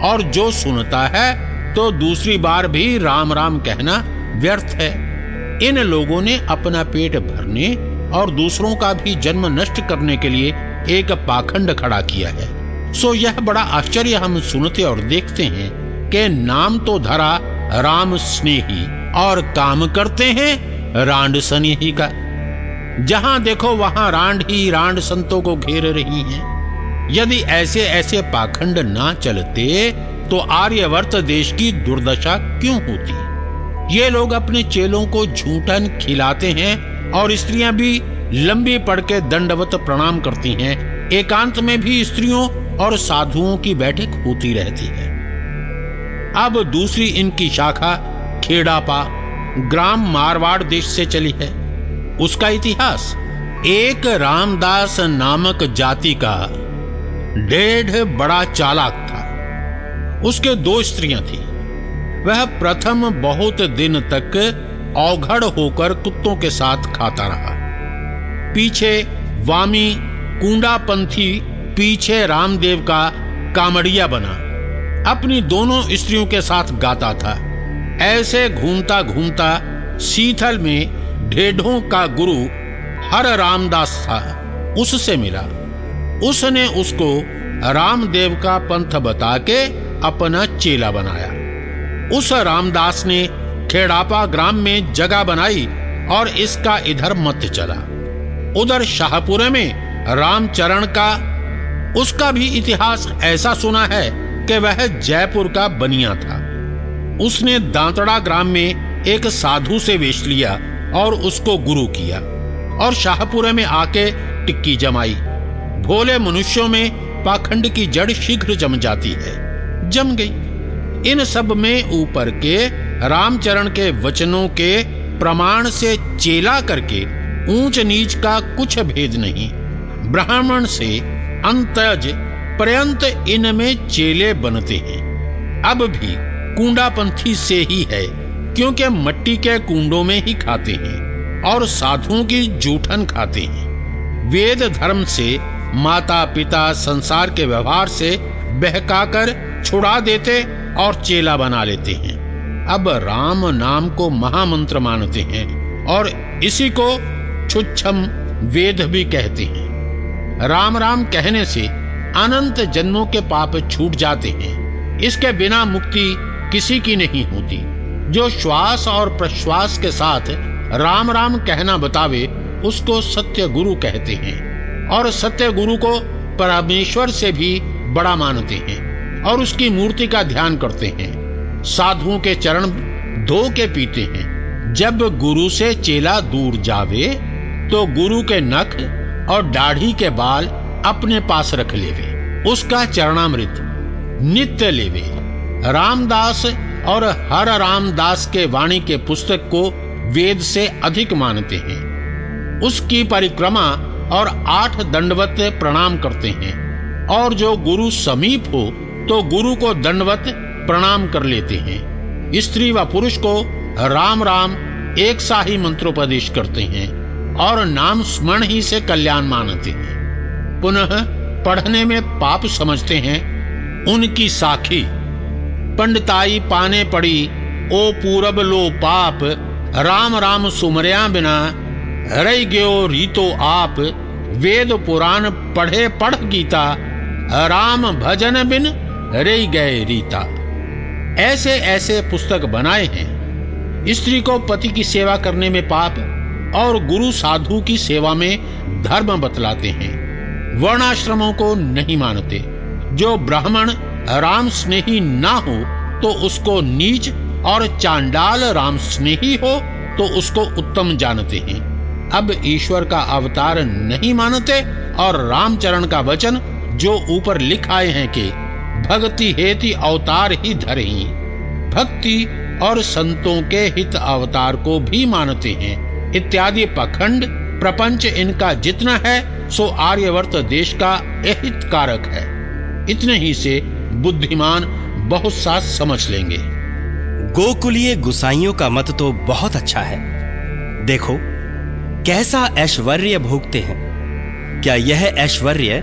और जो सुनता है तो दूसरी बार भी राम राम कहना व्यर्थ है। इन लोगों ने अपना पेट भरने और दूसरों का भी जन्म नष्ट करने के लिए एक पाखंड खड़ा किया है। सो यह बड़ा आश्चर्य हम सुनते और देखते हैं कि नाम तो धरा राम स्नेही और काम करते हैं रांड स्नेही का। जहाँ देखो वहाँ रांड ही रांड संतों को घेर रही हैं। यदि ऐसे ऐसे पाखंड ना चलते तो आर्यवर्त देश की दुर्दशा क्यों होती? ये लोग अपने चेलों को झूठन खिलाते हैं और स्त्रियाँ भी लंबी पड़ के दंडवत प्रणाम करती हैं। एकांत में भी स्त्रियों और साधुओं की बैठक होती रहती है। अब दूसरी इनकी शाखा खेड़ापा, ग्राम मारवाड़ देश से चली है। उसका इतिहास, एक रामदास नामक जाति का डेढ़ बड़ा चालाक था। उसके दो स्त्रियाँ थी। वह प्रथम बहुत दिन तक औघड़ होकर कुत्तों के साथ खाता रहा। पीछे वामी कुंडापंथी, पीछे रामदेव का कामड़िया बना। अपनी दोनों स्त्रियों के साथ गाता था। ऐसे घूमता घूमता सीथल में ढेढ़ों का गुरु हर रामदास था उससे मिला। उसने उसको रामदेव का पंथ बता के अपना चेला बनाया। उस रामदास ने खेड़ापा ग्राम में जगह बनाई और इसका इधर मत चला। उधर शाहपुरे में रामचरण का, उसका भी इतिहास ऐसा सुना है कि वह जयपुर का बनिया था। उसने दांतड़ा ग्राम में एक साधु से वेश लिया और उसको गुरु किया। और शाहपुरे में आके टिक्की जमाई। भोले मनुष्यों में पाखंड की जड़ शीघ्र जम जाती है। जम गई। इन सब में ऊपर के रामचरण के वचनों के प्रमाण से चेला करके ऊंच नीच का कुछ भेद नहीं। ब्राह्मण से अंतज पर्यंत इनमें चेले बनते हैं। अब भी कुंडापंथी से ही है। क्योंकि मट्टी के कुंडों में ही खाते हैं और साधुओं की जूठन खाते हैं। वेद धर्म से, माता पिता संसार के व्यवहार से बहकाकर छुड़ा देते और चेला बना लेते हैं। अब राम नाम को महामंत्र मानते हैं और इसी को छुच्छम वेद भी कहते हैं। राम राम कहने से अनंत जन्मों के पाप छूट जाते हैं। इसके बिना मुक्ति किसी की नहीं होती। जो श्वास और प्रश्वास के साथ राम राम कहना बतावे, उसको सत्य गुरु कहते हैं। और सत्य गुरु को परमेश्वर से भी बड़ा मानते हैं और उसकी मूर्ति का ध्यान करते हैं। साधुओं के चरण धो के पीते हैं। जब गुरु से चेला दूर जावे तो गुरु के नख और दाढ़ी के बाल अपने पास रख लेवे, उसका चरणामृत नित्य लेवे। रामदास और हर रामदास के वाणी के पुस्तक को वेद से अधिक मानते हैं। उसकी परिक्रमा और आठ दंडवत प्रणाम करते हैं। और जो गुरु समीप हो तो गुरु को दंडवत प्रणाम कर लेते हैं। स्त्री व पुरुष को राम राम, एक सा ही मंत्रोपदेश करते हैं और नाम स्मरण ही से कल्याण मानते हैं। पुनः पढ़ने में पाप समझते हैं। उनकी साखी पंडिताई पाने पड़ी ओ पूरब लो पाप राम राम सुमरिया बिना रही गयो रीतो आप वेद पुराण पढ़े पढ़ गीता राम भजन बिन रही गए रीता ऐसे ऐसे पुस्तक बनाए हैं स्त्री को पति की सेवा करने में पाप और गुरु साधु की सेवा में धर्म बतलाते हैं वर्णाश्रमों को नहीं मानते जो ब्राह्मण राम स्नेही ना हो तो उसको नीच और चांडाल राम स्नेही हो तो उसको उत्तम जानते हैं। अब ईश्वर का अवतार नहीं मानते और रामचरण का वचन जो ऊपर लिखाए हैं कि भक्ति हेति अवतार ही धरे भक्ति और संतों के हित अवतार को भी मानते हैं। इत्यादि पखंड प्रपंच इनका जितना है, सो आर्यवर्त देश का अहित कारक है। इतने ही से बुद्धिमान बहुत सा समझ लेंगे। गोकुलीय गुसाइयों का मत तो बहुत अच्छा है। देखो कैसा ऐश्वर्य भोगते हैं। क्या यह ऐश्वर्य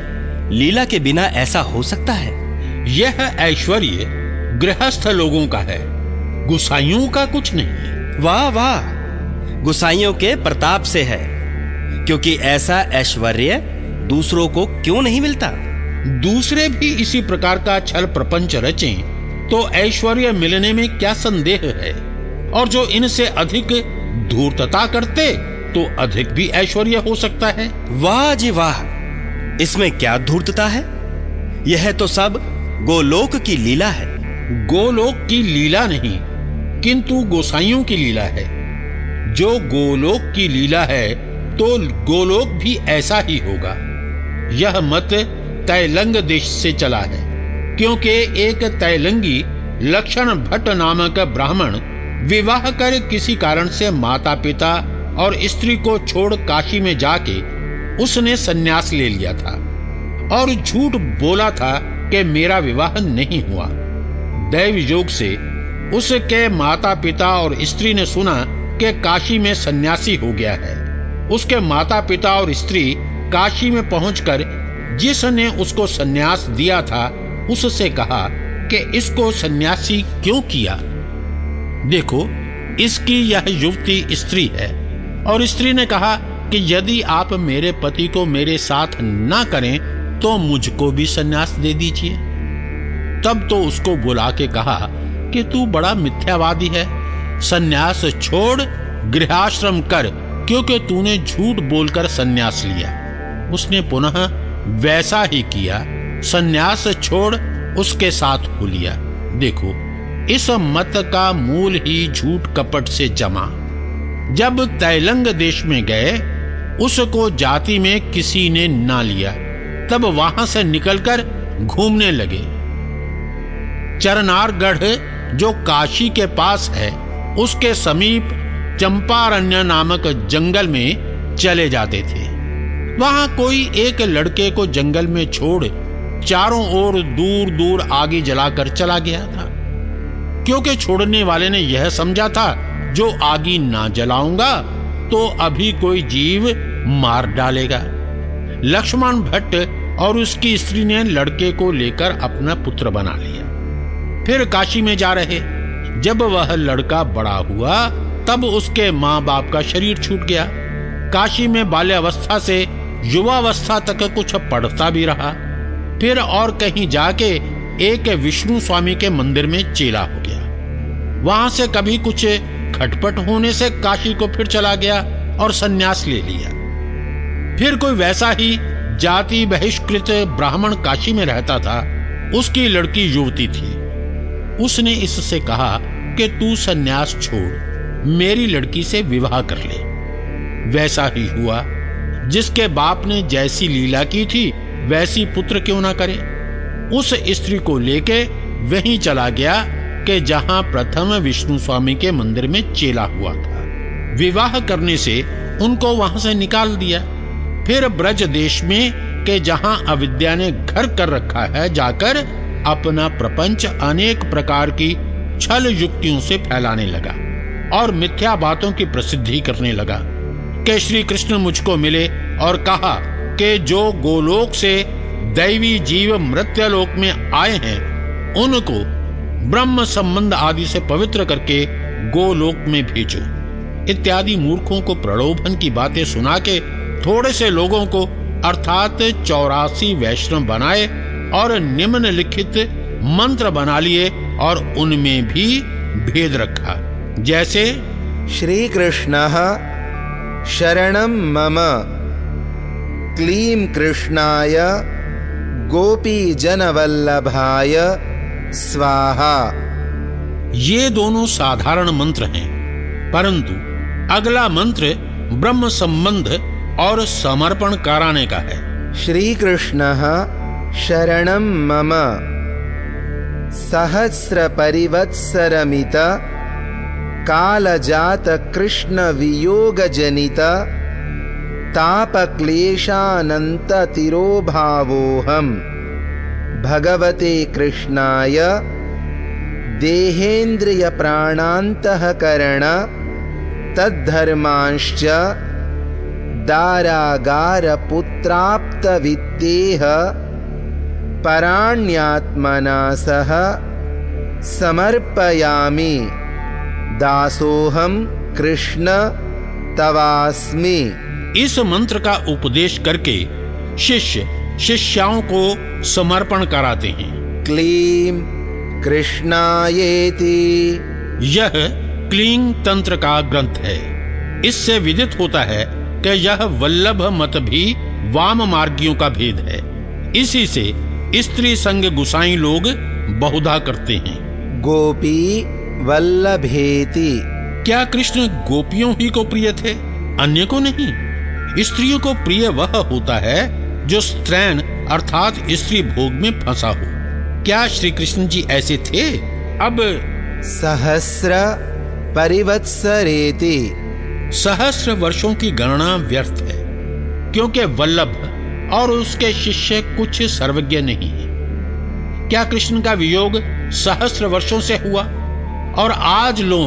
लीला के बिना ऐसा हो सकता है? यह ऐश्वर्य गृहस्थ लोगों का है गुसाइयों का कुछ नहीं। वाह वाह गुसाइयों के प्रताप से है क्योंकि ऐसा ऐश्वर्य दूसरों को क्यों नहीं मिलता? दूसरे भी इसी प्रकार का छल प्रपंच रचें तो ऐश्वर्य मिलने में क्या संदेह है? और जो इनसे अधिक धूर्तता करते तो अधिक भी ऐश्वर्य हो सकता है। वाह जी वाह। इसमें क्या धूर्तता है? यह तो सब गोलोक की लीला है। गोलोक की लीला नहीं किंतु गोसाइयों की लीला है। जो गोलोक की लीला है तो गोलोक भी ऐसा ही होगा। यह मत तैलंग देश से चला है, क्योंकि एक तैलंगी लक्षण भट्ट नामक ब्राह्मण विवाह कर किसी कारण से माता पिता और स्त्री को छोड़ काशी में जाके उसने सन्यास ले लिया था और झूठ बोला था कि मेरा विवाह नहीं हुआ। दैव योग से उसके माता पिता और स्त्री ने सुना कि काशी में सन्यासी हो गया है। उसके माता पिता और स्त्री काशी में पहुंचकर जिसने उसको सन्यास दिया था, उससे कहा कि इसको सन्यासी क्यों किया? देखो, इसकी यह युवती स्त्री है। और स्त्री ने कहा कि यदि आप मेरे पति को मेरे साथ ना करें तो मुझको भी सन्यास दे दीजिए। तब तो उसको बुला के कहा कि तू बड़ा मिथ्यावादी है। सन्यास छोड़, गृहाश्रम कर, क्योंकि तूने झूठ बोलकर सन्यास लिया। उसने पुनः वैसा ही किया, सन्यास छोड़ उसके साथ हो लिया। देखो, इस मत का मूल ही झूठ कपट से जमा। जब तैलंग देश में गए, उसको जाति में किसी ने ना लिया। तब वहाँ से निकलकर घूमने लगे। चरनारगढ़, जो काशी के पास है, उसके समीप चंपारण्य नामक जंगल में चले जाते थे। वहाँ कोई एक लड़के को जंगल में छोड़ चारों ओर दूर दूर आगे जलाकर चला गया था। क्योंकि छोड़ने वाले ने यह समझा था, जो आगी ना जलाऊँगा तो अभी कोई जीव मार डालेगा। लक्ष्मण भट्ट और उसकी स्त्री ने लड़के को लेकर अपना पुत्र बना लिया। फिर काशी में जा रहे। जब वह लड़का बड़ा हुआ, तब उसके माँ बाप का शरीर छूट गया। काशी में बाल्यावस्था से युवावस्था तक कुछ पढ़ता भी रहा, फिर और कहीं जाके एक विष्णु स्वामी के मंदिर में चेला हो गया। वहाँ से कभी कुछ खटपट होने से काशी को फिर चला गया और सन्यास ले लिया। फिर कोई वैसा ही जाति बहिष्कृत ब्राह्मण काशी में रहता था, उसकी लड़की युवती थी। उसने इससे कहा कि तू सन्यास छोड़, मेरी लड़की से विवाह कर ले। वैसा ही हुआ। जिसके बाप ने जैसी लीला की थी, वैसी पुत्र क्यों ना करे? उस स्त्री को लेके वहीं चला गया कि जहाँ प्रथम विष्णु स्वामी के मंदिर में चेला हुआ था। विवाह करने से उनको वहाँ से निकाल दिया। फिर ब्रज देश में के जहाँ अविद्या ने घर कर रखा है जाकर अपना प्रपंच अनेक प्रकार की छल युक्तियों से फैलाने लगा और मिथ्या बातों की प्रसिद्धि करने लगा। कि श्री कृष्ण मुझको मिले और कहा कि जो गोलोक से दैवी जीव मृत्युलोक में आए हैं, उनको ब्रह्म संबंध आदि से पवित्र करके गोलोक में भेजो। इत्यादि मूर्खों को प्रलोभन की बातें सुना के थोड़े से लोगों को अर्थात चौरासी वैष्णव बनाए और निम्नलिखित मंत्र बना लिए और उनमें भी भेद रखा। जैसे श्री कृष्ण शरण मम। क्लीं कृष्णाय गोपी जनवल्लभाय स्वाहा। ये दोनों साधारण मंत्र हैं परंतु अगला मंत्र ब्रह्म संबंध और समर्पण कराने का है। श्री कृष्ण शरण मम। सहस्र परिवत्सरमित कालजातकृष्णवियोगजनिततापक्लेशानन्ततिरोभावोऽहं भगवते कृष्णाय देहेन्द्रियप्राणान्तःकरण तद्धर्मांश्च दारागारपुत्राप्तवित्तेह पराण्यात्मना सह समर्पयामि। दासोहम कृष्ण तवास्मि। इस मंत्र का उपदेश करके शिष्य शिष्याओं को समर्पण कराते हैं। क्लीम कृष्णायेति। यह क्लींग तंत्र का ग्रंथ है। इससे विदित होता है कि यह वल्लभ मत भी वाम मार्गियों का भेद है। इसी से स्त्री संग गुसाई लोग बहुधा करते हैं। गोपी वल्लभेति। क्या कृष्ण गोपियों ही को प्रिय थे? अन्य को नहीं। स्त्रियों को प्रिय वह होता है जो स्त्रैन अर्थात स्त्री भोग में फंसा हो। क्या श्री कृष्ण जी ऐसे थे? अब सहस्र परिवत्सरेति। सहस्र वर्षों की गणना व्यर्थ है क्योंकि वल्लभ और उसके शिष्य कुछ सर्वज्ञ नहीं है। क्या कृष्ण का वियोग सहस्र वर्षों से हुआ? और आज लो,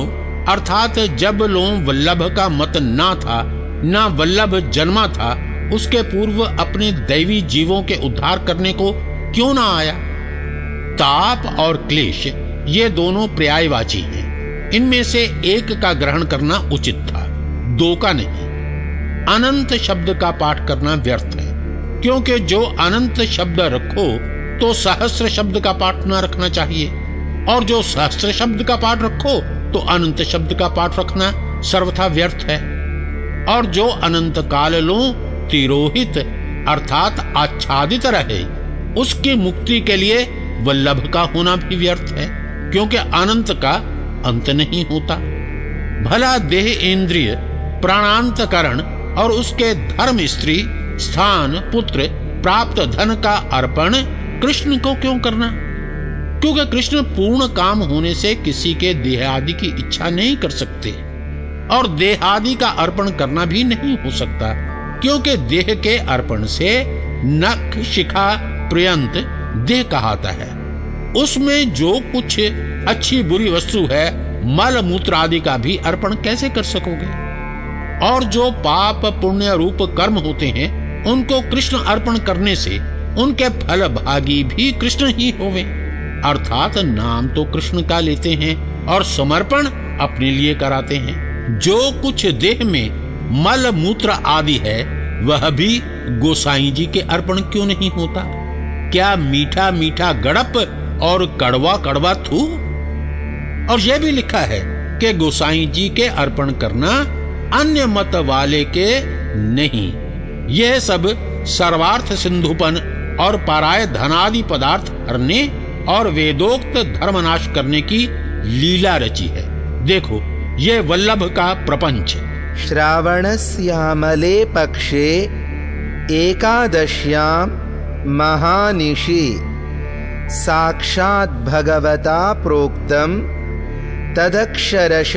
अर्थात जब लो वल्लभ का मत ना था, ना वल्लभ जन्मा था, उसके पूर्व अपने दैवी जीवों के उद्धार करने को क्यों ना आया? ताप और क्लेश, ये दोनों पर्यायवाची हैं। इनमें से एक का ग्रहण करना उचित था, दो का नहीं। अनंत शब्द का पाठ करना व्यर्थ है, क्योंकि जो अनंत शब्द रखो तो सहस्र शब्द का पाठ ना रखना चाहिए। और जो सहस्र शब्द का पाठ रखो तो अनंत शब्द का पाठ रखना सर्वथा व्यर्थ है। और जो अनंत काल लो, तिरोहित, अर्थात आच्छादित रहे, उसकी मुक्ति के लिए वल्लभ का होना भी व्यर्थ है, क्योंकि अनंत का अंत नहीं होता। भला देह इंद्रिय, प्राणांतकरण और उसके धर्म स्त्री, स्थान, पुत्र, प्राप्त धन का अर्पण कृष्ण को क्यों करना? क्योंकि कृष्ण पूर्ण काम होने से किसी के देहादि की इच्छा नहीं कर सकते और देहादि का अर्पण करना भी नहीं हो सकता, क्योंकि देह के अर्पण से नख, शिखा, पर्यंत देह कहाता है। उसमें जो कुछ अच्छी बुरी वस्तु है, मल, मूत्र आदि का भी अर्पण कैसे कर सकोगे? और जो पाप, पुण्य रूप कर्म होते हैं, उनको कृष्ण अर्पण करने से उनके फल भागी भी कृष्ण ही होवे। अर्थात नाम तो कृष्ण का लेते हैं और समर्पण अपने लिए कराते हैं। जो कुछ देह में मल मूत्र आदि है, वह भी गोसाई जी के अर्पण क्यों नहीं होता? क्या मीठा मीठा गड़प और कड़वा कड़वा थू? और यह भी लिखा है कि गोसाई जी के अर्पण करना अन्य मत वाले के नहीं। यह सब सर्वार्थ सिंधुपन और पाराय धनादि पदार्थ हरने और वेदोक्त धर्मनाश करने की लीला रची है। देखो, ये वल्लभ का प्रपंच श्रावणस्यामले पक्षे एकादश्यां महानिशि। साक्षात भगवता प्रोक्तं तदक्षरश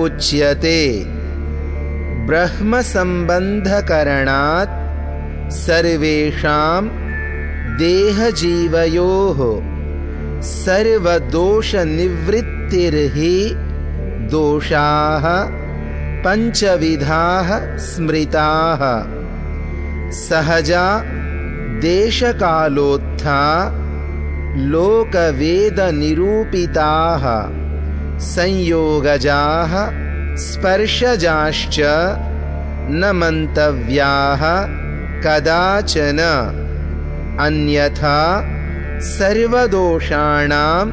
उच्यते। ब्रह्म संबंध ब्रह्मसम्बन्धकरणात् सर्वेषां देहजीवयोः। सर्वदोषनिवृत्तिर्हि दोषाः पञ्चविधाः स्मृताः। सहजा देशकालोत्था लोकवेदनिरूपिताः। संयोगजाः स्पर्शजाश्च न मन्तव्याः कदाचन। अन्यथा सर्वदोषाणां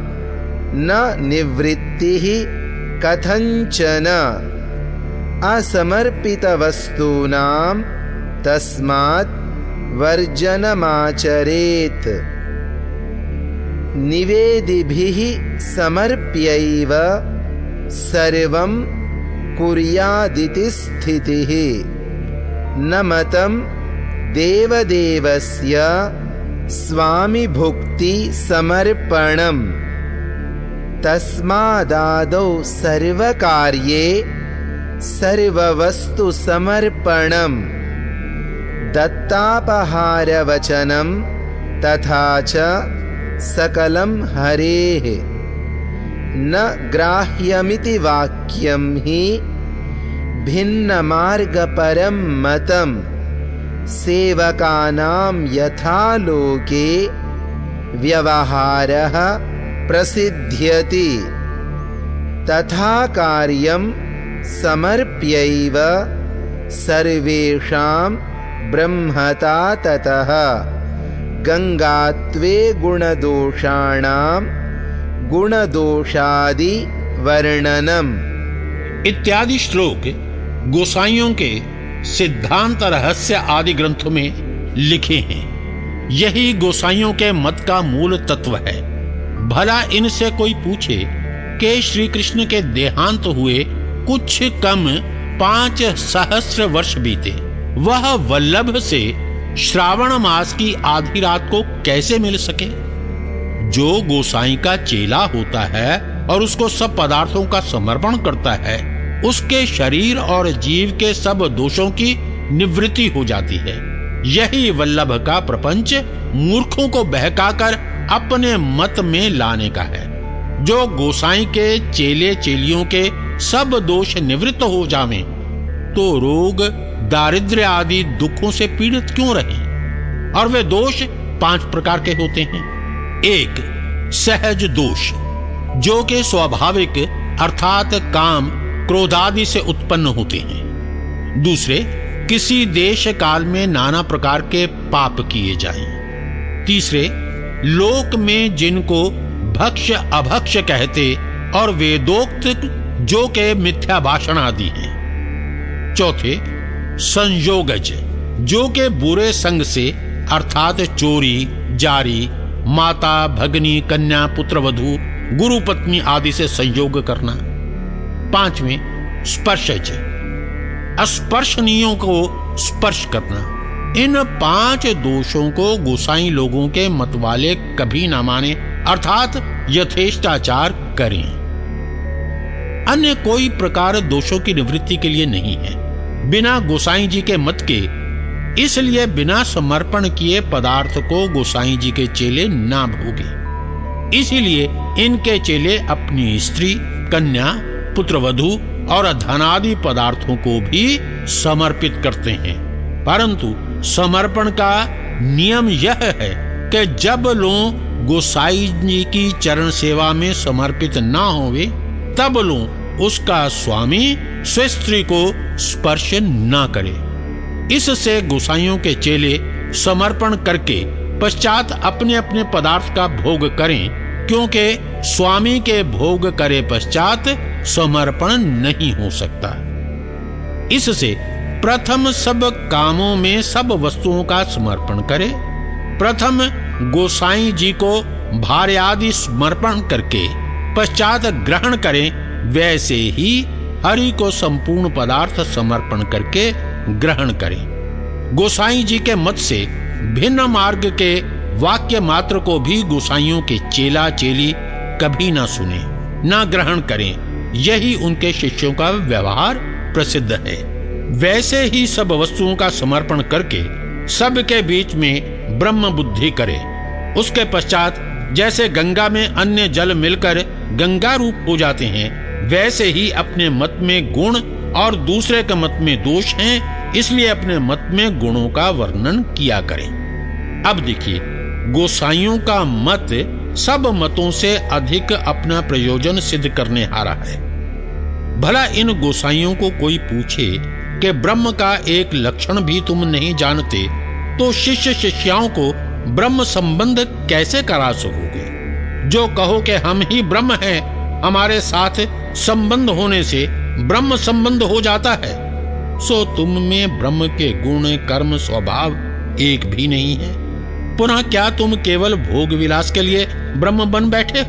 न निवृत्तिः कथञ्चन। असमर्पितवस्तूनां तस्मात् वर्जनमाचरेत्। निवेदिभिः समर्प्यैव सर्वं कुर्यादिति स्थितिः। न मतं देवदेवस्य स्वामिभुक्तिसमर्पणम् तस्मादादौ सर्वकार्ये सर्ववस्तुसमर्पणम् दत्तापहारवचनं तथा च सकलं हरेः। न ग्राह्यमिति वाक्यं हि भिन्नमार्गपरं मतम् सेवकानां यथा लोके व्यवहारः प्रसिद्ध्यति। तथा कार्यं समर्प्यैव सर्वेषां ब्रह्मता ततः। गङ्गात्वे गुणदोषाणां गुणदोषादि वर्णनम इत्यादि श्लोक गोसाइयों के सिद्धांत रहस्य आदि ग्रंथों में लिखे हैं। यही गोसाइयों के मत का मूल तत्व है। भला इनसे कोई पूछे कि श्री कृष्ण के देहांत हुए कुछ कम पाँच सहस्र वर्ष बीते। वह वल्लभ से श्रावण मास की आधी रात को कैसे मिल सके? जो गोसाई का चेला होता है और उसको सब पदार्थों का समर्पण करता है उसके शरीर और जीव के सब दोषों की निवृत्ति हो जाती है। यही वल्लभ का प्रपंच मूर्खों को बहकाकर अपने मत में लाने का है। जो गोसाई के चेले चेलियों के सब दोष निवृत्त हो जावे तो रोग, दारिद्र्य आदि दुखों से पीड़ित क्यों रहे? और वे दोष पाँच प्रकार के होते हैं। एक, सहज दोष, जो कि स्वाभाविक अर्थात काम क्रोधादि से उत्पन्न होते हैं। दूसरे, किसी देश काल में नाना प्रकार के पाप किए जाएँ। तीसरे, लोक में जिनको भक्ष अभक्ष कहते और वेदोक्त जो के मिथ्या भाषण आदि हैं। चौथे, संयोगज, जो के बुरे संग से, अर्थात चोरी, जारी, माता, भगनी, कन्या पुत्र वधु गुरु पत्नी आदि से संयोग करना। पाँचवें स्पर्शज अस्पर्शनीयों को स्पर्श करना। इन पाँच दोषों को गोसाई लोगों के मत वाले कभी ना माने, अर्थात यथेष्टाचार करें। अन्य कोई प्रकार दोषों की निवृत्ति के लिए नहीं है। बिना गोसाई जी के मत के, इसलिए बिना समर्पण किए पदार्थ को गोसाई जी के चेले ना भोगे। इसीलिए इनके चेले अपनी स्त्री, कन्या पुत्रवधु और धनादि पदार्थों को भी समर्पित करते हैं। परंतु समर्पण का नियम यह है कि जब लोग गोसाई जी की चरण सेवा में समर्पित ना होवे, तब लोग उसका स्वामी स्त्री को स्पर्श ना करे। इससे गोसाइयों के चेले समर्पण करके पश्चात अपने अपने पदार्थ का भोग करें, क्योंकि स्वामी के भोग करे पश्चात समर्पण नहीं हो सकता। इससे प्रथम सब कामों में सब वस्तुओं का समर्पण करे। प्रथम गोसाई जी को भार्यादि समर्पण करके पश्चात ग्रहण करें, वैसे ही हरि को संपूर्ण पदार्थ समर्पण करके ग्रहण करें। गोसाई जी के मत से भिन्न मार्ग के वाक्य मात्र को भी गोसाइयों के चेला चेली कभी ना सुने, ना ग्रहण करें। यही उनके शिष्यों का व्यवहार प्रसिद्ध है। वैसे ही सब वस्तुओं का समर्पण करके सबके बीच में ब्रह्म बुद्धि करे। उसके पश्चात जैसे गंगा में अन्य जल मिलकर गंगा रूप हो जाते हैं, वैसे ही अपने मत में गुण और दूसरे के मत में दोष हैं, इसलिए अपने मत में गुणों का वर्णन किया करें। अब देखिए गोसाइयों का मत सब मतों से अधिक अपना प्रयोजन सिद्ध करने हारा है। भला इन गोसाइयों को कोई पूछे कि ब्रह्म का एक लक्षण भी तुम नहीं जानते तो शिष्य शिष्याओं को ब्रह्म संबंध कैसे करा सकोगे? जो कहो कि हम ही ब्रह्म हैं, हमारे साथ संबंध होने से ब्रह्म संबंध हो जाता है। सो तुम में ब्रह्म के गुण, कर्म, स्वभाव एक भी नहीं है। पुनः क्या तुम केवल भोग विलास के लिए ब्रह्म बन बैठे?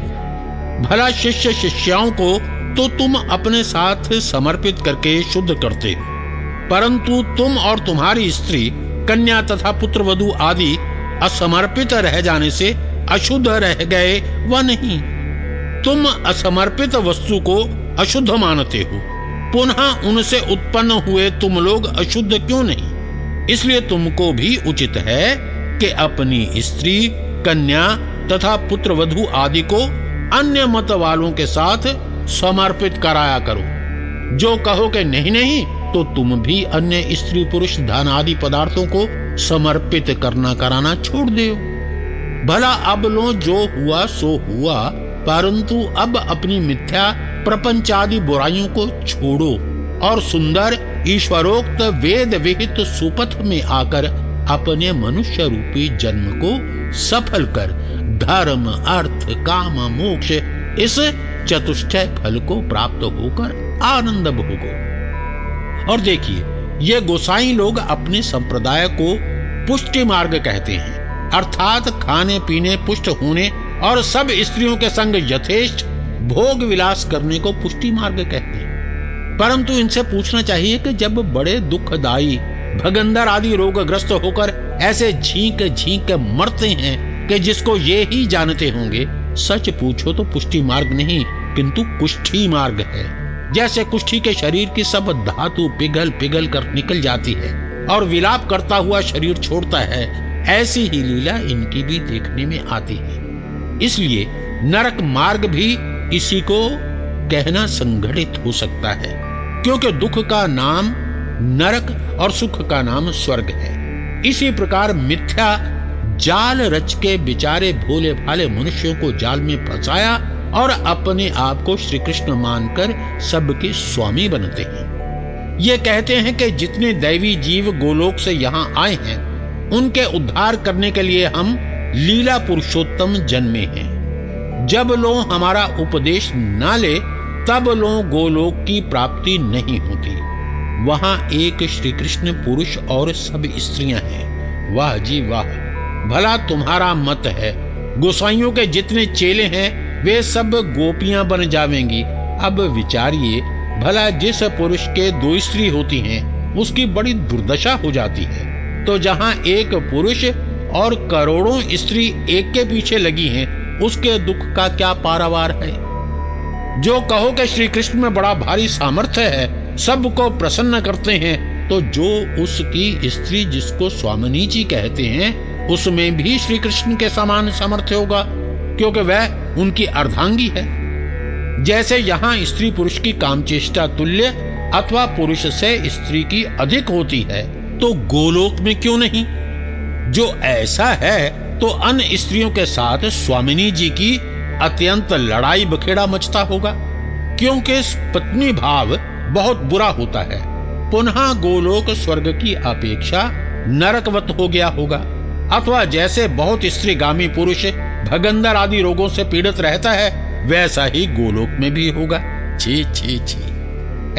भला शिष्य शिष्याओं को तो तुम अपने साथ समर्पित करके शुद्ध करते। हो परंतु तुम और तुम्हारी स्त्री, कन्या तथा पुत्र वधु आदि असमर्पित रह जाने से अशुद्ध रह गए व नहीं। तुम असमर्पित वस्तु को अशुद्ध मानते हो। पुनः उनसे उत्पन्न हुए तुम लोग अशुद्ध क्यों नहीं? इसलिए तुमको भी उचित है कि अपनी स्त्री, कन्या तथा पुत्र वधु आदि को अन्य मत वालों के साथ समर्पित कराया करो। जो कहो कि नहीं नहीं तो तुम भी अन्य स्त्री पुरुष धन आदि पदार्थों को समर्पित करना कराना छोड़ दो भला अब लो, जो हुआ सो हुआ, परंतु अब अपनी मिथ्या प्रपंच आदि बुराइयों को छोड़ो और सुंदर, ईश्वरोक्त वेद विहित सुपथ में आकर अपने मनुष्य रूपी जन्म को सफल कर, धर्म, अर्थ, काम, मोक्ष, इस चतुष्टय फल को प्राप्त होकर आनंद भोगो। और देखिए, ये गोसाई लोग अपने संप्रदाय को पुष्टि मार्ग कहते हैं। अर्थात खाने पीने, पुष्ट होने और सब स्त्रियों के संग यथेष्ट भोग विलास करने को पुष्टि मार्ग कहते हैं। परंतु इनसे पूछना चाहिए कि जब बड़े दुखदायी भगंदर आदि रोग ग्रस्त होकर ऐसे झींक झींक मरते हैं कि जिसको ये ही जानते होंगे। सच पूछो तो पुष्टि मार्ग नहीं, किंतु कुष्ठी मार्ग है। जैसे कुष्ठी के शरीर की सब धातु पिघल पिघल कर निकल जाती है और विलाप करता हुआ शरीर छोड़ता है, ऐसी ही लीला इनकी भी देखने में आती है। इसलिए नरक मार्ग भी इसी को कहना संगठित हो सकता है, क्योंकि दुख का नाम नरक और सुख का नाम स्वर्ग है। इसी प्रकार मिथ्या जाल रच के बिचारे भोले भाले मनुष्यों को जाल में फंसाया और अपने आप को श्री कृष्ण मानकर सबके स्वामी बनते हैं। ये कहते हैं कि जितने दैवी जीव गोलोक से यहाँ आए हैं, उनके उद्धार करने के लिए हम लीला पुरुषोत्तम जन्मे हैं। जब लोग हमारा उपदेश ना ले, तब लोग गोलोक की प्राप्ति नहीं होती। वहाँ एक श्री कृष्ण पुरुष और सब स्त्रियाँ हैं। वाह जी वाह। भला तुम्हारा मत है। गोसाइयों के जितने चेले हैं, वे सब गोपियाँ बन जावेंगी। अब विचारिए, भला जिस पुरुष के दो स्त्री होती हैं, उसकी बड़ी दुर्दशा हो जाती है। तो जहाँ एक पुरुष और करोड़ों स्त्री एक के पीछे लगी हैं, उसके दुख का क्या पारावार है? जो कहो कि श्री कृष्ण में बड़ा भारी सामर्थ्य है सबको प्रसन्न करते हैं तो जो उसकी स्त्री जिसको स्वामिनी जी कहते हैं, उसमें भी श्री कृष्ण के समान सामर्थ्य होगा, क्योंकि वह उनकी अर्धांगी है। जैसे यहाँ स्त्री पुरुष की कामचेष्टा तुल्य अथवा पुरुष से स्त्री की अधिक होती है तो गोलोक में क्यों नहीं? जो ऐसा है तो अन्य स्त्रियों के साथ स्वामिनी जी की अत्यंत लड़ाई बखेड़ा मचता होगा, क्योंकि पत्नी भाव बहुत बुरा होता है। पुनः गोलोक स्वर्ग की अपेक्षा नरकवत हो गया होगा। अथवा जैसे बहुत स्त्रीगामी पुरुष भगंदर आदि रोगों से पीड़ित रहता है, वैसा ही गोलोक में भी होगा। छी छी छी।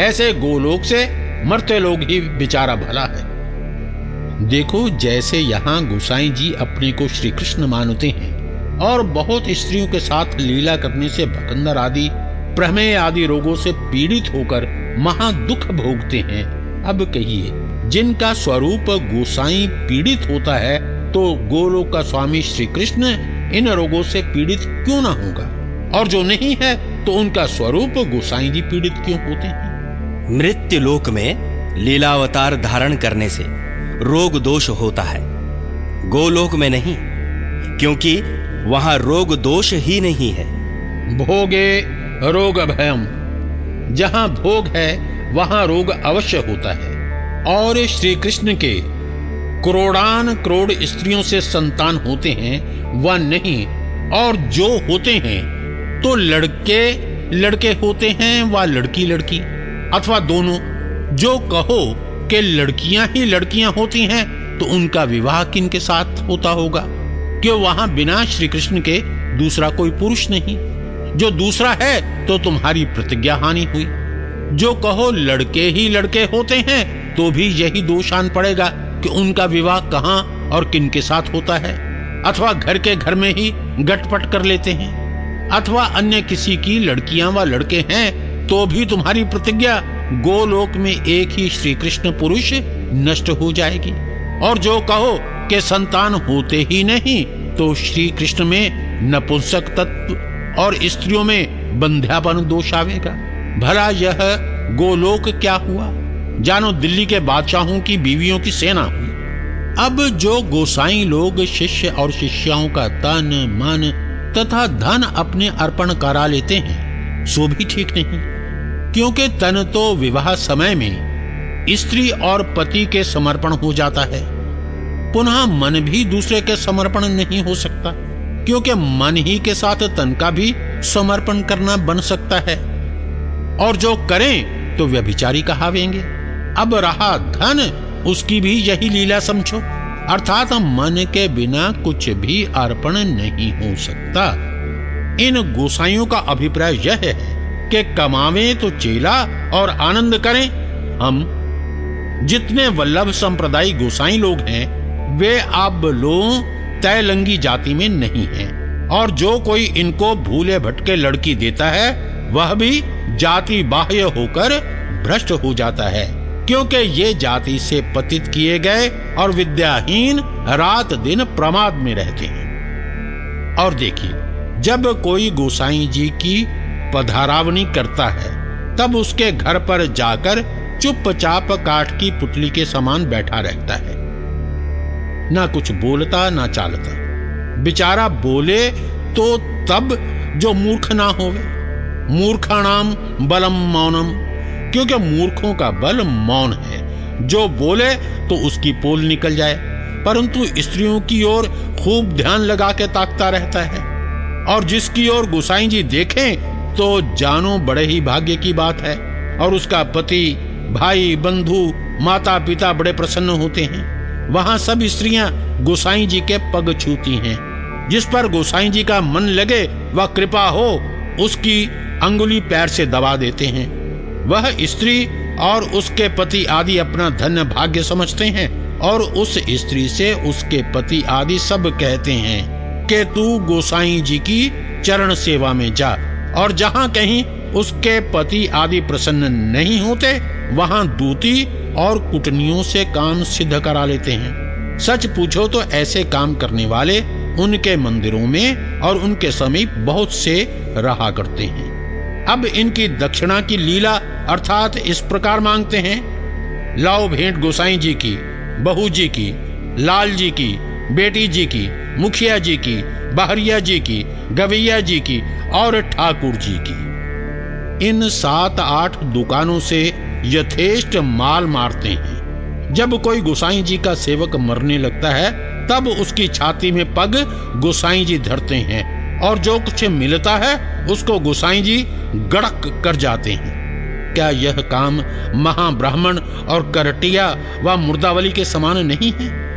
ऐसे गोलोक से मरते लोग ही बेचारा भला है। देखो, जैसे यहाँ गोसाई जी अपने को श्री कृष्ण मानते हैं, और बहुत स्त्रियों के साथ लीला करने से भकंदर आदि, प्रमेय आदि रोगों से पीड़ित होकर महा दुख भोगते हैं। अब कहिए जिनका स्वरूप गोसाई पीड़ित होता है तो गोलोक का स्वामी श्री कृष्ण इन रोगों से पीड़ित क्यों ना होगा? और जो नहीं है तो उनका स्वरूप गोसाई जी पीड़ित क्यों होते हैं? मृत्यु लोक में लीलावतार धारण करने से रोग दोष होता है। गोलोक में नहीं क्योंकि वहाँ रोग दोष ही नहीं है। भोगे रोग भयम जहाँ भोग है, वहाँ रोग अवश्य होता है। और श्री कृष्ण के करोड़ान करोड़ स्त्रियों से संतान होते हैं, वह नहीं, और जो होते हैं तो लड़के लड़के होते हैं व लड़की लड़की अथवा दोनों। जो कहो कि लड़कियाँ ही लड़कियाँ होती हैं तो उनका विवाह किन के साथ होता होगा? क्यों वहाँ बिना श्री कृष्ण के दूसरा कोई पुरुष नहीं? जो दूसरा है तो तुम्हारी प्रतिज्ञा हानि हुई। जो कहो, लड़के ही लड़के होते हैं तो भी यही दोषान पड़ेगा कि उनका विवाह कहाँ और किन के साथ होता है। अथवा घर के घर में ही गटपट कर लेते हैं। अथवा अन्य किसी की लड़कियाँ व लड़के हैं तो भी तुम्हारी प्रतिज्ञा गोलोक में एक ही श्री कृष्ण पुरुष नष्ट हो जाएगी। और जो कहो कि संतान होते ही नहीं तो श्री कृष्ण में नपुंसक तत्व और स्त्रियों में बंध्यापन दोष आवेगा। भला यह गोलोक क्या हुआ? जानो दिल्ली के बादशाहों की बीवियों की सेना हुई। अब जो गोसाई लोग शिष्य और शिष्याओं का तन, मन तथा धन अपने अर्पण करा लेते हैं, सो भी ठीक नहीं। क्योंकि तन तो विवाह समय में स्त्री और पति के समर्पण हो जाता है। पुनः मन भी दूसरे के समर्पण नहीं हो सकता। क्योंकि मन ही के साथ तन का भी समर्पण करना बन सकता है। और जो करें तो व्यभिचारी कहावेंगे। अब रहा धन, उसकी भी यही लीला समझो। अर्थात मन के बिना कुछ भी अर्पण नहीं हो सकता। इन गोसाइयों का अभिप्राय यह है कि कमावे तो चेला और आनंद करें। हम, जितने वल्लभ संप्रदाय गोसाई लोग हैं, वे अब लोग तैलंगी जाति में नहीं है। और जो कोई इनको भूले भटके लड़की देता है, वह भी जाति बाह्य होकर भ्रष्ट हो जाता है, क्योंकि ये जाति से पतित किए गए और विद्याहीन रात दिन प्रमाद में रहते हैं। और देखिए, जब कोई गोसाई जी की पधारावनी करता है, तब उसके घर पर जाकर चुपचाप काठ की पुतली के समान बैठा रहता है। ना कुछ बोलता, ना चालता। बेचारा बोले तो तब जो मूर्ख ना होवे। मूर्खाणाम बलम मौनम, क्योंकि मूर्खों का बल मौन है। जो बोले तो उसकी पोल निकल जाए, परंतु स्त्रियों की ओर खूब ध्यान लगा के ताकता रहता है। और जिसकी ओर गुसाई जी देखें तो जानो बड़े ही भाग्य की बात है, और उसका पति, भाई, बंधु माता पिता बड़े प्रसन्न होते हैं। वहाँ सब स्त्रियाँ गोसाई जी के पग छूती हैं। जिस पर गोसाई जी का मन लगे, वह कृपा हो, उसकी अंगुली पैर से दबा देते हैं। वह स्त्री और उसके पति आदि अपना धन्य भाग्य समझते हैं और उस स्त्री से उसके पति आदि सब कहते हैं कि तू गोसाई जी की चरण सेवा में जा और जहाँ कहीं उसके पति आदि प्रसन्न नहीं होते, वहाँ दूती और कुटनियों से काम सिद्ध करा लेते हैं। सच पूछो तो ऐसे काम करने वाले उनके मंदिरों में और उनके समीप बहुत से रहा करते हैं। अब इनकी दक्षिणा की लीला अर्थात इस प्रकार मांगते हैं। लाओ भेंट गोसाई जी की, बहू जी की, लाल जी की, बेटी जी की, मुखिया जी की, बहरिया जी की, गवैया जी की और ठाकुर जी की। इन सात आठ दुकानों से यथेष्ट माल मारते हैं। जब कोई गुसाई जी का सेवक मरने लगता है, तब उसकी छाती में पग गुसाई जी धरते हैं और जो कुछ मिलता है, उसको गुसाई जी गड़क कर जाते हैं। क्या यह काम महाब्राह्मण और करटिया व मुर्दावली के समान नहीं है?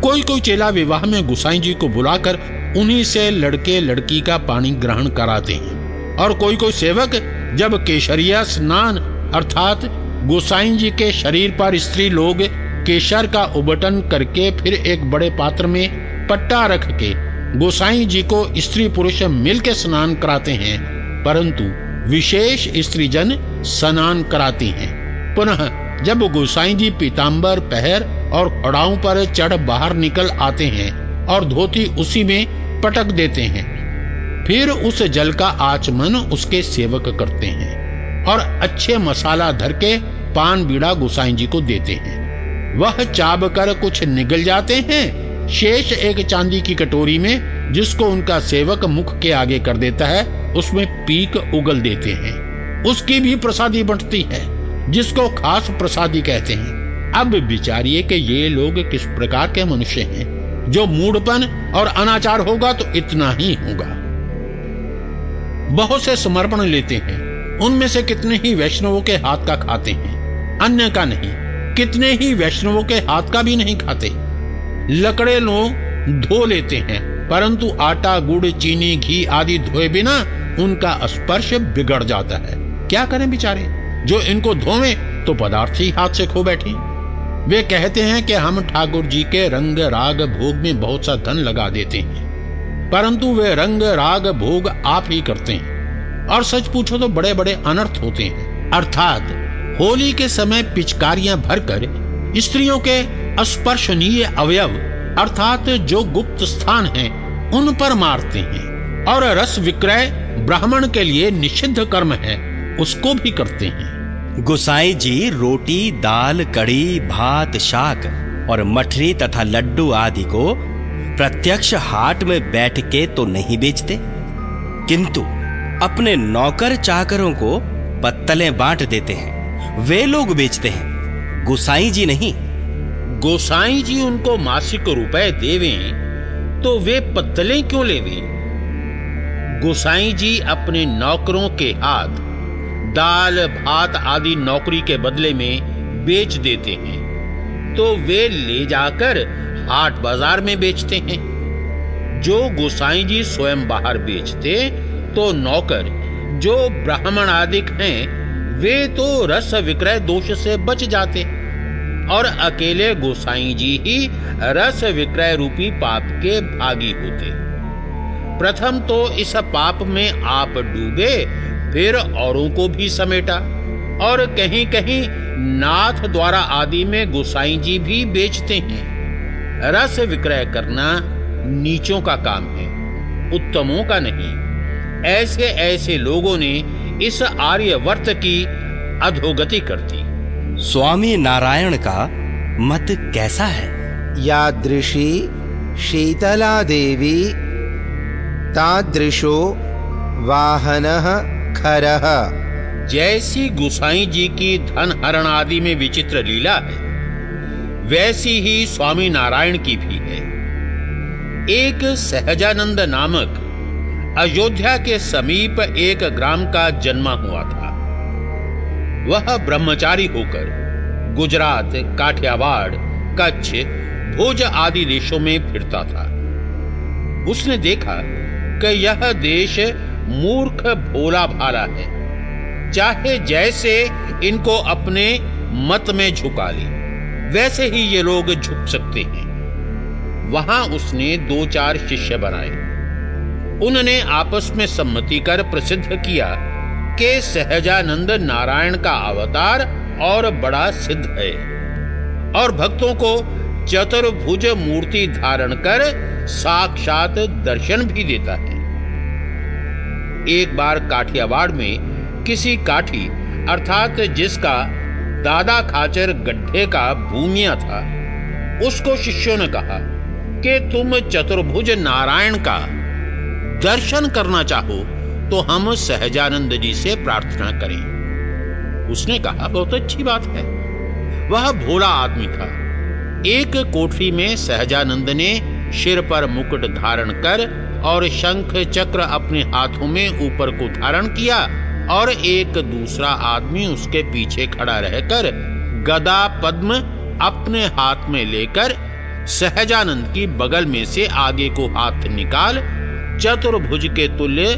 कोई कोई चेला विवाह में गुसाई जी को बुलाकर उन्हीं से लड़के लड़की का पानी ग्रहण कराते हैं। और कोई कोई सेवक जब केशरिया स्नान अर्थात गोसाई जी के शरीर पर स्त्री लोग केशर का उबटन करके फिर एक बड़े पात्र में पट्टा रख के गोसाई जी को स्त्री पुरुष मिलकर स्नान कराते हैं, परंतु विशेष स्त्री जन स्नान कराती हैं। पुनः जब गोसाई जी पीताम्बर पहर और खड़ाओं पर चढ़ बाहर निकल आते हैं और धोती उसी में पटक देते हैं, फिर उस जल का आचमन उसके सेवक करते हैं और अच्छे मसाला धर के पान बीड़ा गोसाई जी को देते हैं। वह चाब कर कुछ निगल जाते हैं। शेष एक चांदी की कटोरी में, जिसको उनका सेवक मुख के आगे कर देता है, उसमें पीक उगल देते हैं। उसकी भी प्रसादी बंटती है, जिसको खास प्रसादी कहते हैं। अब विचारिए कि ये लोग किस प्रकार के मनुष्य हैं। जो मूडपन और अनाचार होगा तो इतना ही होगा। बहुत से समर्पण लेते हैं। उनमें से कितने ही वैष्णवों के हाथ का खाते हैं। अन्य का नहीं, कितने ही वैष्णवों के हाथ का भी नहीं खाते। लकड़े लोग धो लेते हैं, परंतु आटा, गुड़, चीनी, घी आदि धोए बिना उनका स्पर्श बिगड़ जाता है। क्या करें बेचारे? जो इनको धोवे तो पदार्थ ही हाथ से खो बैठे। वे कहते हैं कि हम ठाकुर जी के रंग राग भोग में बहुत सा धन लगा देते हैं, परंतु वे रंग राग भोग आप ही करते हैं। और सच पूछो तो बड़े बड़े अनर्थ होते हैं। अर्थात होली के समय पिचकारियाँ भरकर स्त्रियों के स्पर्शनीय अवयव, अर्थात जो गुप्त स्थान हैं, उन पर मारते हैं और रस विक्रय ब्राह्मण के लिए निषिद्ध कर्म है, उसको भी करते हैं। गुसाई जी रोटी, दाल कड़ी भात, शाक और मठरी तथा लड्डू आदि को प्रत्यक्ष हाट में बैठ के तो नहीं बेचते, किंतु अपने नौकर चाकरों को पत्तलें बांट देते हैं। वे लोग बेचते हैं। गोसाई जी नहीं। गोसाई जी उनको मासिक रुपए देवे तो वे पत्तलें क्यों लेवे? गोसाई जी अपने नौकरों के हाथ, दाल, भात आदि नौकरी के बदले में बेच देते हैं तो वे ले जाकर हाट बाज़ार में बेचते हैं। जो गोसाई जी स्वयं बाहर बेचते तो नौकर, जो ब्राह्मण आदि हैं वे तो रस विक्रय दोष से बच जाते। और अकेले गोसाई जी ही रस विक्रय रूपी पाप के भागी होते। प्रथम तो इस पाप में आप डूबे, फिर औरों को भी समेटा। और कहीं कहीं नाथ द्वारा आदि में गोसाई जी भी बेचते हैं। रस विक्रय करना नीचों का काम है, उत्तमों का नहीं। ऐसे ऐसे लोगों ने इस आर्यवर्त की अधोगति करती। स्वामी नारायण का मत कैसा है? यादृशी शीतला देवी तादृशो वाहन खरह जैसी गुसाई जी की धन हरण आदि में विचित्र लीला है वैसी ही स्वामी नारायण की भी है। एक सहजानंद नामक अयोध्या के समीप एक ग्राम का जन्मा हुआ था। वह ब्रह्मचारी होकर गुजरात, काठियावाड़, कच्छ, भोज आदि देशों में फिरता था। उसने देखा कि यह देश मूर्ख भोला भाला है। चाहे जैसे इनको अपने मत में झुका ले, वैसे ही ये लोग झुक सकते हैं। वहाँ उसने दो चार शिष्य बनाए। उन्होंने आपस में सम्मति कर प्रसिद्ध किया कि सहजानंद नारायण का अवतार और बड़ा सिद्ध है। और भक्तों को चतुर्भुज मूर्ति धारण कर साक्षात दर्शन भी देता है। एक बार काठियावाड़ में किसी काठी, अर्थात जिसका दादा खाचर गड्ढे का भूमिया था, उसको शिष्यों ने कहा कि तुम चतुर्भुज नारायण का दर्शन करना चाहो तो हम सहजानंद जी से प्रार्थना करें। उसने कहा, बहुत अच्छी बात है। वह भोला आदमी था। एक कोठरी में सहजानंद ने सिर पर मुकुट धारण कर और शंख चक्र अपने हाथों में ऊपर को धारण किया और एक दूसरा आदमी उसके पीछे खड़ा रहकर गदा पद्म अपने हाथ में लेकर सहजानंद की बगल में से आगे को हाथ निकाल चतुर्भुज के तुल्य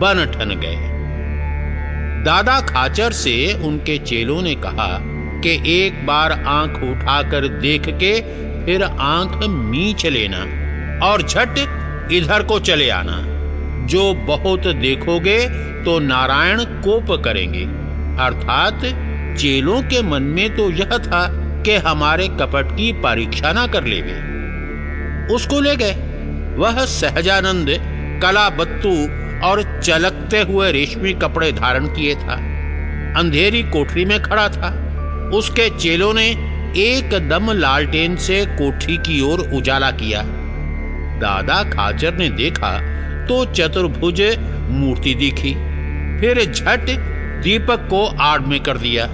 बन ठन गए। दादा खाचर से उनके चेलों ने कहा कि एक बार आँख उठाकर देख के फिर आँख मीच लेना और झट इधर को चले आना। जो बहुत देखोगे तो नारायण कोप करेंगे। अर्थात चेलों के मन में तो यह था कि हमारे कपट की परीक्षा ना कर लेवे उसको ले गए। वह सहजानंद कला बत्तू और चलकते हुए रेशमी कपड़े धारण किए था। अंधेरी कोठरी में खड़ा था। उसके चेलों ने एकदम लालटेन से कोठरी की ओर उजाला किया। दादा खाचर ने देखा तो चतुर्भुज मूर्ति दिखी। फिर झट दीपक को आड़ में कर दिया।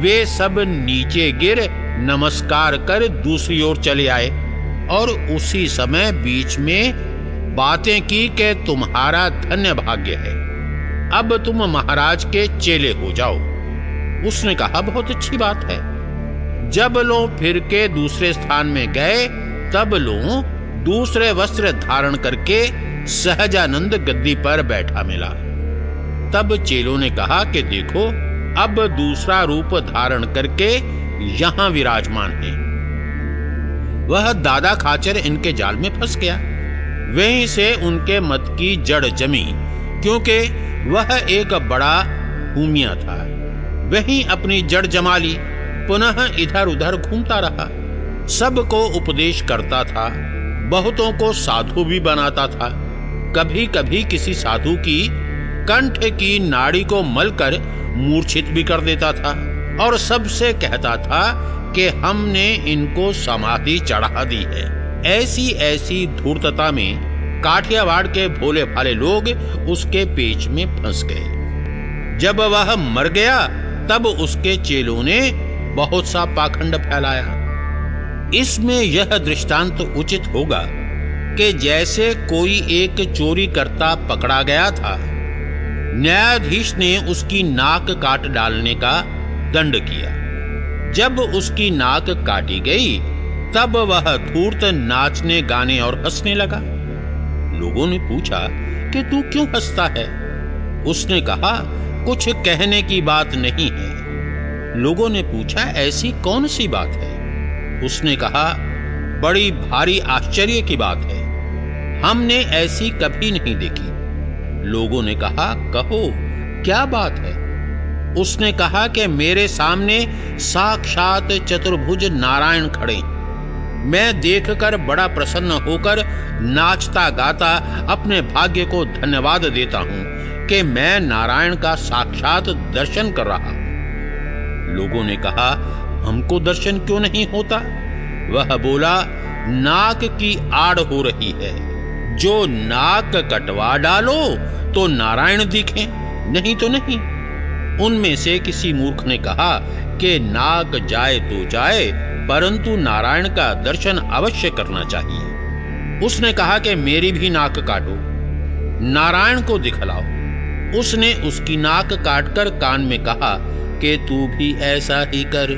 वे सब नीचे गिर नमस्कार कर दूसरी ओर चले आए। और उसी समय बीच में बातें की कि तुम्हारा धन्य भाग्य है। अब तुम महाराज के चेले हो जाओ। उसने कहा, बहुत अच्छी बात है। जब लो फिर के दूसरे स्थान में गए, तब लो दूसरे वस्त्र धारण करके सहजानंद गद्दी पर बैठा मिला। तब चेलों ने कहा कि देखो, अब दूसरा रूप धारण करके यहाँ विराजमान है। वह दादा खाचर इनके जाल में फंस गया। वहीं से उनके मत की जड़ जमी, क्योंकि वह एक बड़ा भूमिया था। वहीं अपनी जड़ जमा ली, पुनः इधर उधर घूमता रहा। सबको उपदेश करता था, बहुतों को साधु भी बनाता था। कभी कभी किसी साधु की कंठ की नाड़ी को मलकर मूर्छित भी कर देता था। और सबसे कहता था कि हमने इनको समाधि चढ़ा दी है। ऐसी ऐसी धूर्तता में काठियावाड़ के भोले भाले लोग उसके पेच में फंस गए। जब वह मर गया, तब उसके चेलों ने बहुत सा पाखंड फैलाया। इसमें यह दृष्टांत उचित होगा कि जैसे कोई एक चोरी करता पकड़ा गया था, न्यायाधीश ने उसकी नाक काट डालने का दंड किया। जब उसकी नाक काटी गई, तब वह धूर्त नाचने, गाने और हंसने लगा। लोगों ने पूछा कि तू क्यों हंसता है? उसने कहा, कुछ कहने की बात नहीं है। लोगों ने पूछा, ऐसी कौन सी बात है? उसने कहा, बड़ी भारी आश्चर्य की बात है। हमने ऐसी कभी नहीं देखी। लोगों ने कहा, कहो, क्या बात है? उसने कहा कि मेरे सामने साक्षात चतुर्भुज नारायण खड़े। मैं देखकर बड़ा प्रसन्न होकर नाचता गाता अपने भाग्य को धन्यवाद देता हूँ कि मैं नारायण का साक्षात दर्शन कर रहा हूँ। लोगों ने कहा, हमको दर्शन क्यों नहीं होता? वह बोला, नाक की आड़ हो रही है। जो नाक कटवा डालो तो नारायण दिखे, नहीं तो नहीं। उनमें से किसी मूर्ख ने कहा कि नाक जाए तो जाए, परंतु नारायण का दर्शन अवश्य करना चाहिए। उसने कहा कि मेरी भी नाक काटो, नारायण को दिखलाओ। उसने उसकी नाक काटकर कान में कहा कि तू भी ऐसा ही कर,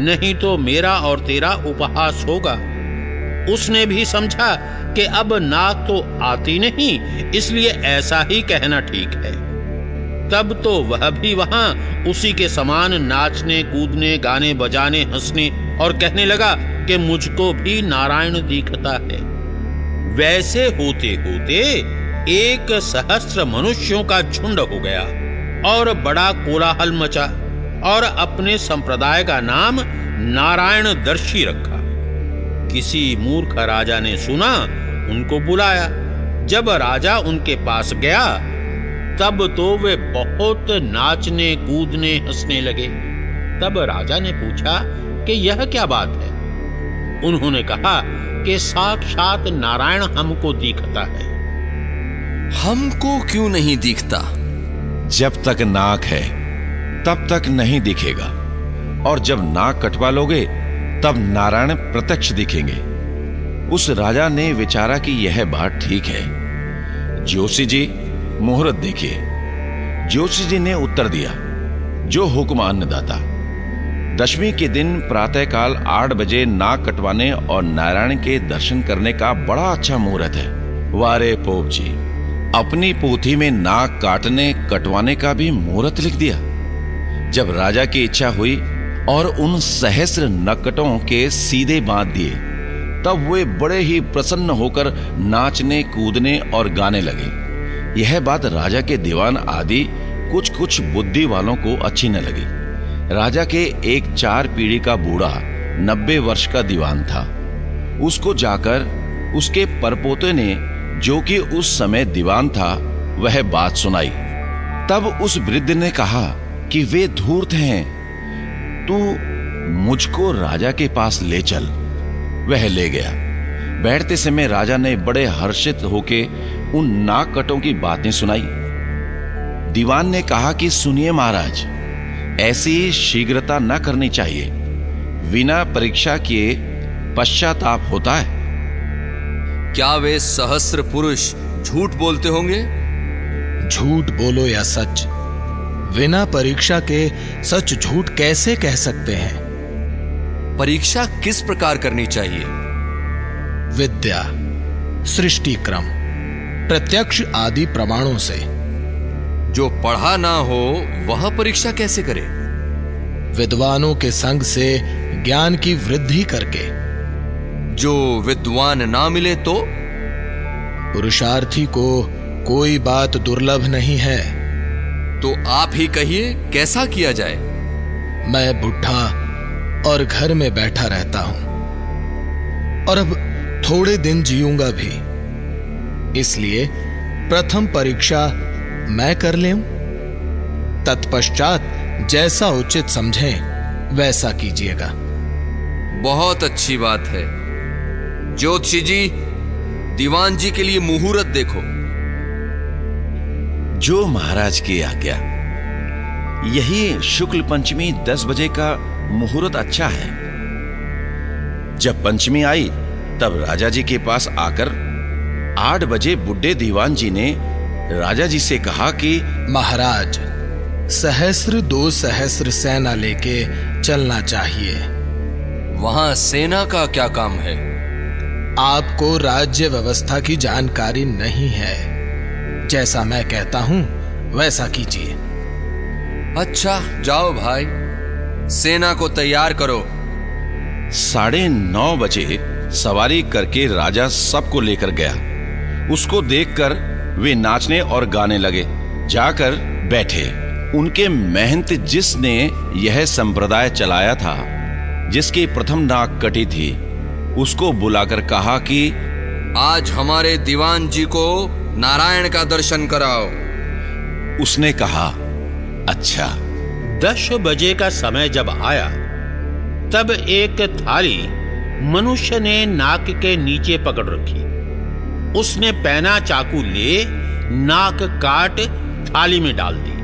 नहीं तो मेरा और तेरा उपहास होगा। उसने भी समझा कि अब नाक तो आती नहीं, इसलिए ऐसा ही कहना ठीक है। तब तो वह भी वहाँ उसी के समान नाचने, कूदने, गाने बजाने, हंसने और कहने लगा कि मुझको भी नारायण दिखता है। वैसे होते होते एक सहस्त्र मनुष्यों का झुंड हो गया और बड़ा कोलाहल मचा और अपने संप्रदाय का नाम नारायण दर्शी रखा। किसी मूर्ख राजा ने सुना, उनको बुलाया। जब राजा उनके पास गया तब तो वे बहुत नाचने, कूदने, हंसने लगे। तब राजा ने पूछा कि यह क्या बात है? उन्होंने कहा कि साक्षात नारायण हमको दिखता है। हमको क्यों नहीं दिखता? जब तक नाक है, तब तक नहीं दिखेगा। और जब नाक कटवा लोगे तब नारायण प्रत्यक्ष दिखेंगे। उस राजा ने विचारा कि यह बात ठीक है। जोशी जी मुहूर्त देखिए। जोशी जी ने उत्तर दिया, जो हुक्म अन्नदाता, दशमी के दिन प्रातःकाल आठ बजे नाक कटवाने और नारायण के दर्शन करने का बड़ा अच्छा मुहूर्त है। वारे पोप जी, अपनी पोथी में नाक काटने, कटवाने का भी मुहूर्त लिख दिया। जब राजा की इच्छा हुई और उन सहस्र नकटों के सीधे बाँध दिए, तब वे बड़े ही प्रसन्न होकर नाचने, कूदने और गाने लगे। यह बात राजा के दीवान आदि कुछ कुछ बुद्धि वालों को अच्छी न लगी। राजा के एक चार पीढ़ी का बूढ़ा नब्बे वर्ष का दीवान था। उसको जाकर उसके परपोते ने जो कि उस समय दीवान था, वह बात सुनाई। तब उस वृद्ध ने कहा कि वे धूर्त हैं, तू मुझको राजा के पास ले चल। वह ले गया। बैठते समय राजा ने बड़े हर्षित होके उन नाकटों की बातें सुनाई। दीवान ने कहा कि सुनिए महाराज ऐसी शीघ्रता न करनी चाहिए। बिना परीक्षा किए पश्चाताप होता है। क्या वे सहस्र पुरुष झूठ बोलते होंगे? झूठ बोलो या सच बिना परीक्षा के सच झूठ कैसे कह सकते हैं? परीक्षा किस प्रकार करनी चाहिए? विद्या सृष्टि क्रम प्रत्यक्ष आदि प्रमाणों से। जो पढ़ा ना हो वह परीक्षा कैसे करे? विद्वानों के संग से ज्ञान की वृद्धि करके। जो विद्वान ना मिले तो? पुरुषार्थी को कोई बात दुर्लभ नहीं है। तो आप ही कहिए कैसा किया जाए? मैं बुढ़ा और घर में बैठा रहता हूँ। और अब थोड़े दिन जीऊँगा भी। इसलिए प्रथम परीक्षा मैं कर ले तत्पश्चात जैसा उचित समझे वैसा कीजिएगा। बहुत अच्छी बात है। ज्योतिषी जी दीवान जी के लिए मुहूर्त देखो। जो महाराज की आज्ञा। यही शुक्ल पंचमी दस बजे का मुहूर्त अच्छा है। जब पंचमी आई तब राजा जी के पास आकर आठ बजे बुड्ढे दीवान जी ने राजा जी से कहा कि महाराज सहस्र दो सहस्र सेना लेके चलना चाहिए। वहाँ सेना का क्या काम है? आपको राज्य व्यवस्था की जानकारी नहीं है। जैसा मैं कहता हूँ वैसा कीजिए। अच्छा जाओ भाई सेना को तैयार करो। साढ़े नौ बजे सवारी करके राजा सबको लेकर गया। उसको देखकर वे नाचने और गाने लगे जाकर बैठे। उनके महंत जिसने यह संप्रदाय चलाया था जिसकी प्रथम नाक कटी थी उसको बुलाकर कहा कि आज हमारे दीवान जी को नारायण का दर्शन कराओ। उसने कहा अच्छा। दस बजे का समय जब आया तब एक थाली मनुष्य ने नाक के नीचे पकड़ रखी। उसने पैना चाकू ले, नाक काट, थाली में डाल दी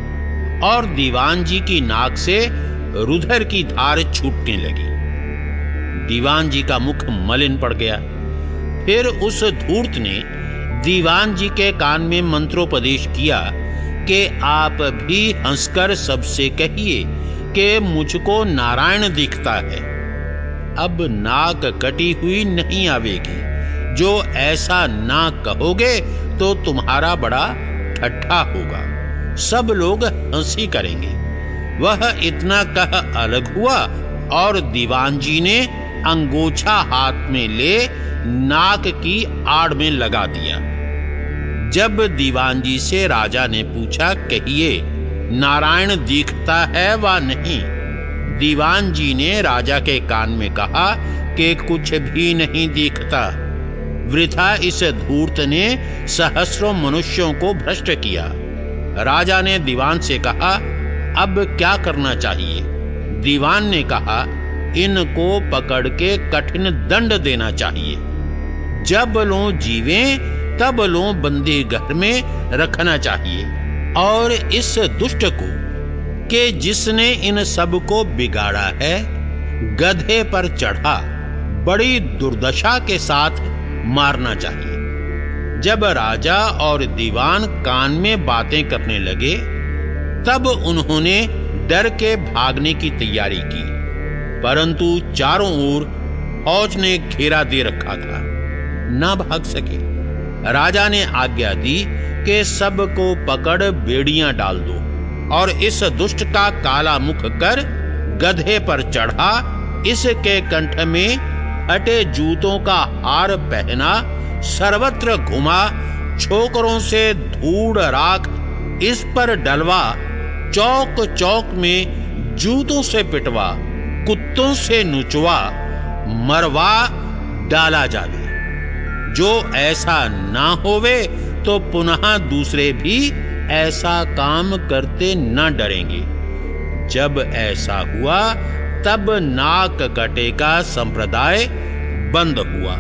और दीवान जी की नाक से रुधर की धार छूटने लगी। दीवान जी का मुख मलिन पड़ गया। फिर उस धूर्त ने दीवान जी के कान में मंत्रोपदेश किया कि आप भी हंसकर सबसे कहिए कि मुझको नारायण दिखता है। अब नाक कटी हुई नहीं आवेगी। जो ऐसा ना कहोगे तो तुम्हारा बड़ा ठट्ठा होगा। सब लोग हँसी करेंगे। वह इतना कह अलग हुआ और दीवान जी ने अंगोछा हाथ में ले नाक की आड़ में लगा दिया। जब दीवान जी से राजा ने पूछा, कहिए, नारायण दिखता है व नहीं? दीवान जी ने राजा के कान में कहा कि कुछ भी नहीं दिखता। वृथा इस धूर्त ने सहस्रों मनुष्यों को भ्रष्ट किया। राजा ने दीवान से कहा, अब क्या करना चाहिए? दीवान ने कहा, इनको पकड़ के कठिन दंड देना चाहिए। जब लो जीवे, तब लो बंदी घर में रखना चाहिए। और इस दुष्ट को, के जिसने इन सबको बिगाड़ा है, गधे पर चढ़ा, बड़ी दुर्दशा के साथ मारना चाहिए। जब राजा और दीवान कान में बातें करने लगे, तब उन्होंने डर के भागने की तैयारी की। परंतु चारों ओर फौज ने घेरा दे रखा था। न भाग सके। राजा ने आज्ञा दी कि सबको पकड़ बेड़ियाँ डाल दो और इस दुष्ट का काला मुख कर गधे पर चढ़ा, इसके कंठ में हटे जूतों का हार पहना, सर्वत्र घुमा, छोकरों से धूड़ राख, इस पर डलवा चौक चौक में जूतों से पिटवा, कुत्तों से नुचवा, मरवा डाला जावे। जो ऐसा ना होवे तो पुनः दूसरे भी ऐसा काम करते न डरेंगे। जब ऐसा हुआ तब नाक कटे का संप्रदाय बंद हुआ।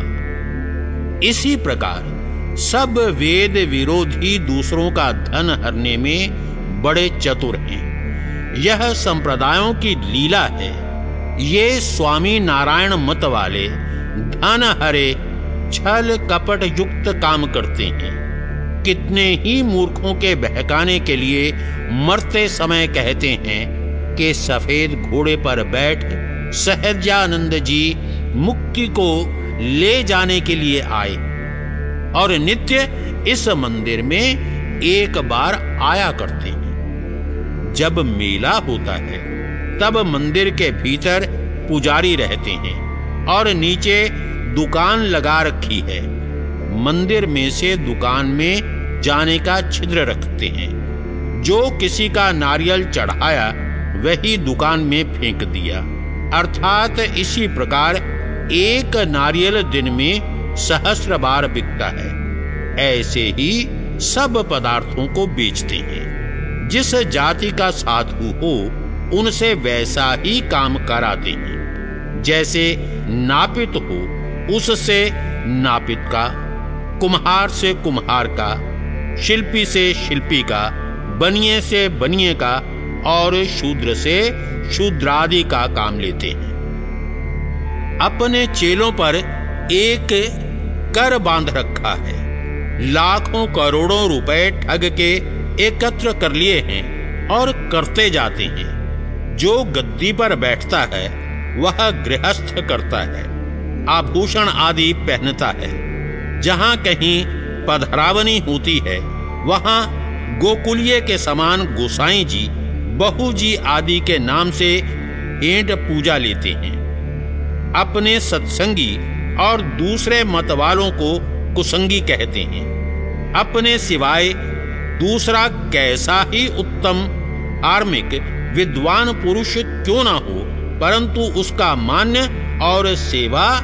इसी प्रकार सब वेद विरोधी दूसरों का धन हरने में बड़े चतुर हैं। यह संप्रदायों की लीला है। ये स्वामी नारायण मत वाले धन हरे, छल कपट युक्त काम करते हैं। कितने ही मूर्खों के बहकाने के लिए मरते समय कहते हैं कि सफ़ेद घोड़े पर बैठ सहजानंद जी मुक्ति को ले जाने के लिए आए और नित्य इस मंदिर में एक बार आया करते हैं। जब मेला होता है, तब मंदिर के भीतर पुजारी रहते हैं और नीचे दुकान लगा रखी है। मंदिर में से दुकान में जाने का छिद्र रखते हैं। जो किसी का नारियल चढ़ाया वही दुकान में फेंक दिया। अर्थात इसी प्रकार एक नारियल दिन में सहस्र बार बिकता है। ऐसे ही सब पदार्थों को बेचते हैं। जिस जाति का साधु हो, उनसे वैसा ही काम कराते हैं। जैसे नापित हो, उससे नापित का, कुम्हार से कुम्हार का, शिल्पी से शिल्पी का, बनिए से बनिए का और शूद्र से शूद्रादि का काम लेते हैं। अपने चेलों पर एक कर बाँध रखा है। लाखों करोड़ों रुपए ठग के एकत्र कर लिए हैं और करते जाते हैं। जो गद्दी पर बैठता है, वह गृहस्थ करता है, आभूषण आदि पहनता है। जहाँ कहीं पधरावनी होती है, वहाँ गोकुलिये के समान गोसाई जी बहु जी आदि के नाम से एंट पूजा लेते हैं। अपने सत्संगी और दूसरे मत वालों को कुसंगी कहते हैं। अपने सिवाय दूसरा कैसा ही उत्तम, आर्मिक, विद्वान पुरुष क्यों ना हो, परंतु उसका मान्य और सेवा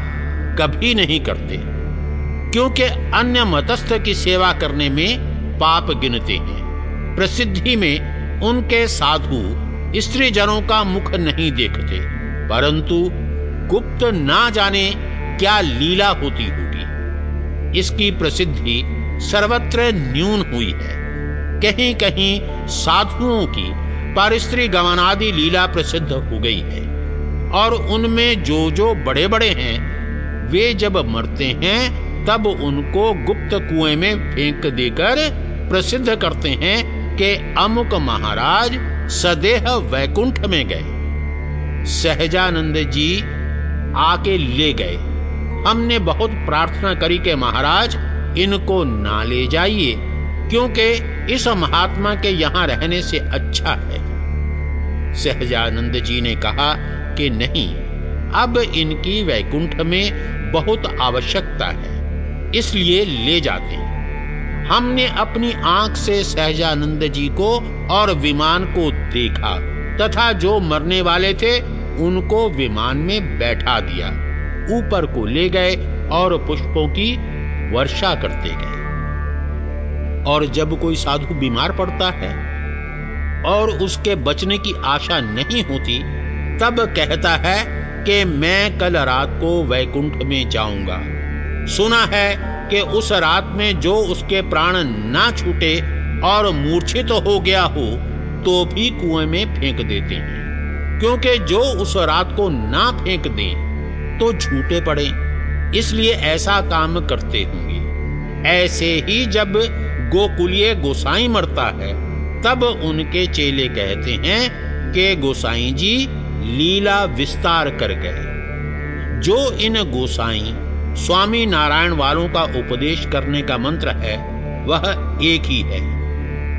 कभी नहीं करते। क्योंकि अन्य मतस्थ की सेवा करने में पाप गिनते हैं। प्रसिद्धि में उनके साधु स्त्री जनों का मुख नहीं देखते, परंतु गुप्त ना जाने क्या लीला होती होगी। इसकी प्रसिद्धि सर्वत्र न्यून हुई है। कहीं कहीं साधुओं की पारिस्त्री गमनादि लीला प्रसिद्ध हो गई है, और उनमें जो जो बड़े बड़े हैं, वे जब मरते हैं, तब उनको गुप्त कुएँ में फेंक देकर प्रसिद्ध करते हैं कि अमुक महाराज सदेह वैकुंठ में गए। सहजानंद जी आके ले गए। हमने बहुत प्रार्थना करी के महाराज, इनको ना ले जाइए, क्योंकि इस महात्मा के यहाँ रहने से अच्छा है। सहजानंद जी ने कहा कि नहीं, अब इनकी वैकुंठ में बहुत आवश्यकता है, इसलिए ले जाते हैं। हमने अपनी आँख से सहजानंद जी को और विमान को देखा, तथा जो मरने वाले थे, उनको विमान में बैठा दिया। ऊपर को ले गए और पुष्पों की वर्षा करते गए। और जब कोई साधु बीमार पड़ता है और उसके बचने की आशा नहीं होती, तब कहता है कि मैं कल रात को वैकुंठ में जाऊँगा। सुना है कि उस रात में जो उसके प्राण ना छूटे और मूर्छित तो हो गया हो तो भी कुएँ में फेंक देते हैं। क्योंकि जो उस रात को ना फेंक दे तो झूठे पड़े। इसलिए ऐसा काम करते होंगे। ऐसे ही जब गोकुलिय गोसाई मरता है, तब उनके चेले कहते हैं कि गोसाई जी लीला विस्तार कर गए। जो इन गोसाई स्वामी नारायण वालों का उपदेश करने का मंत्र है, वह एक ही है।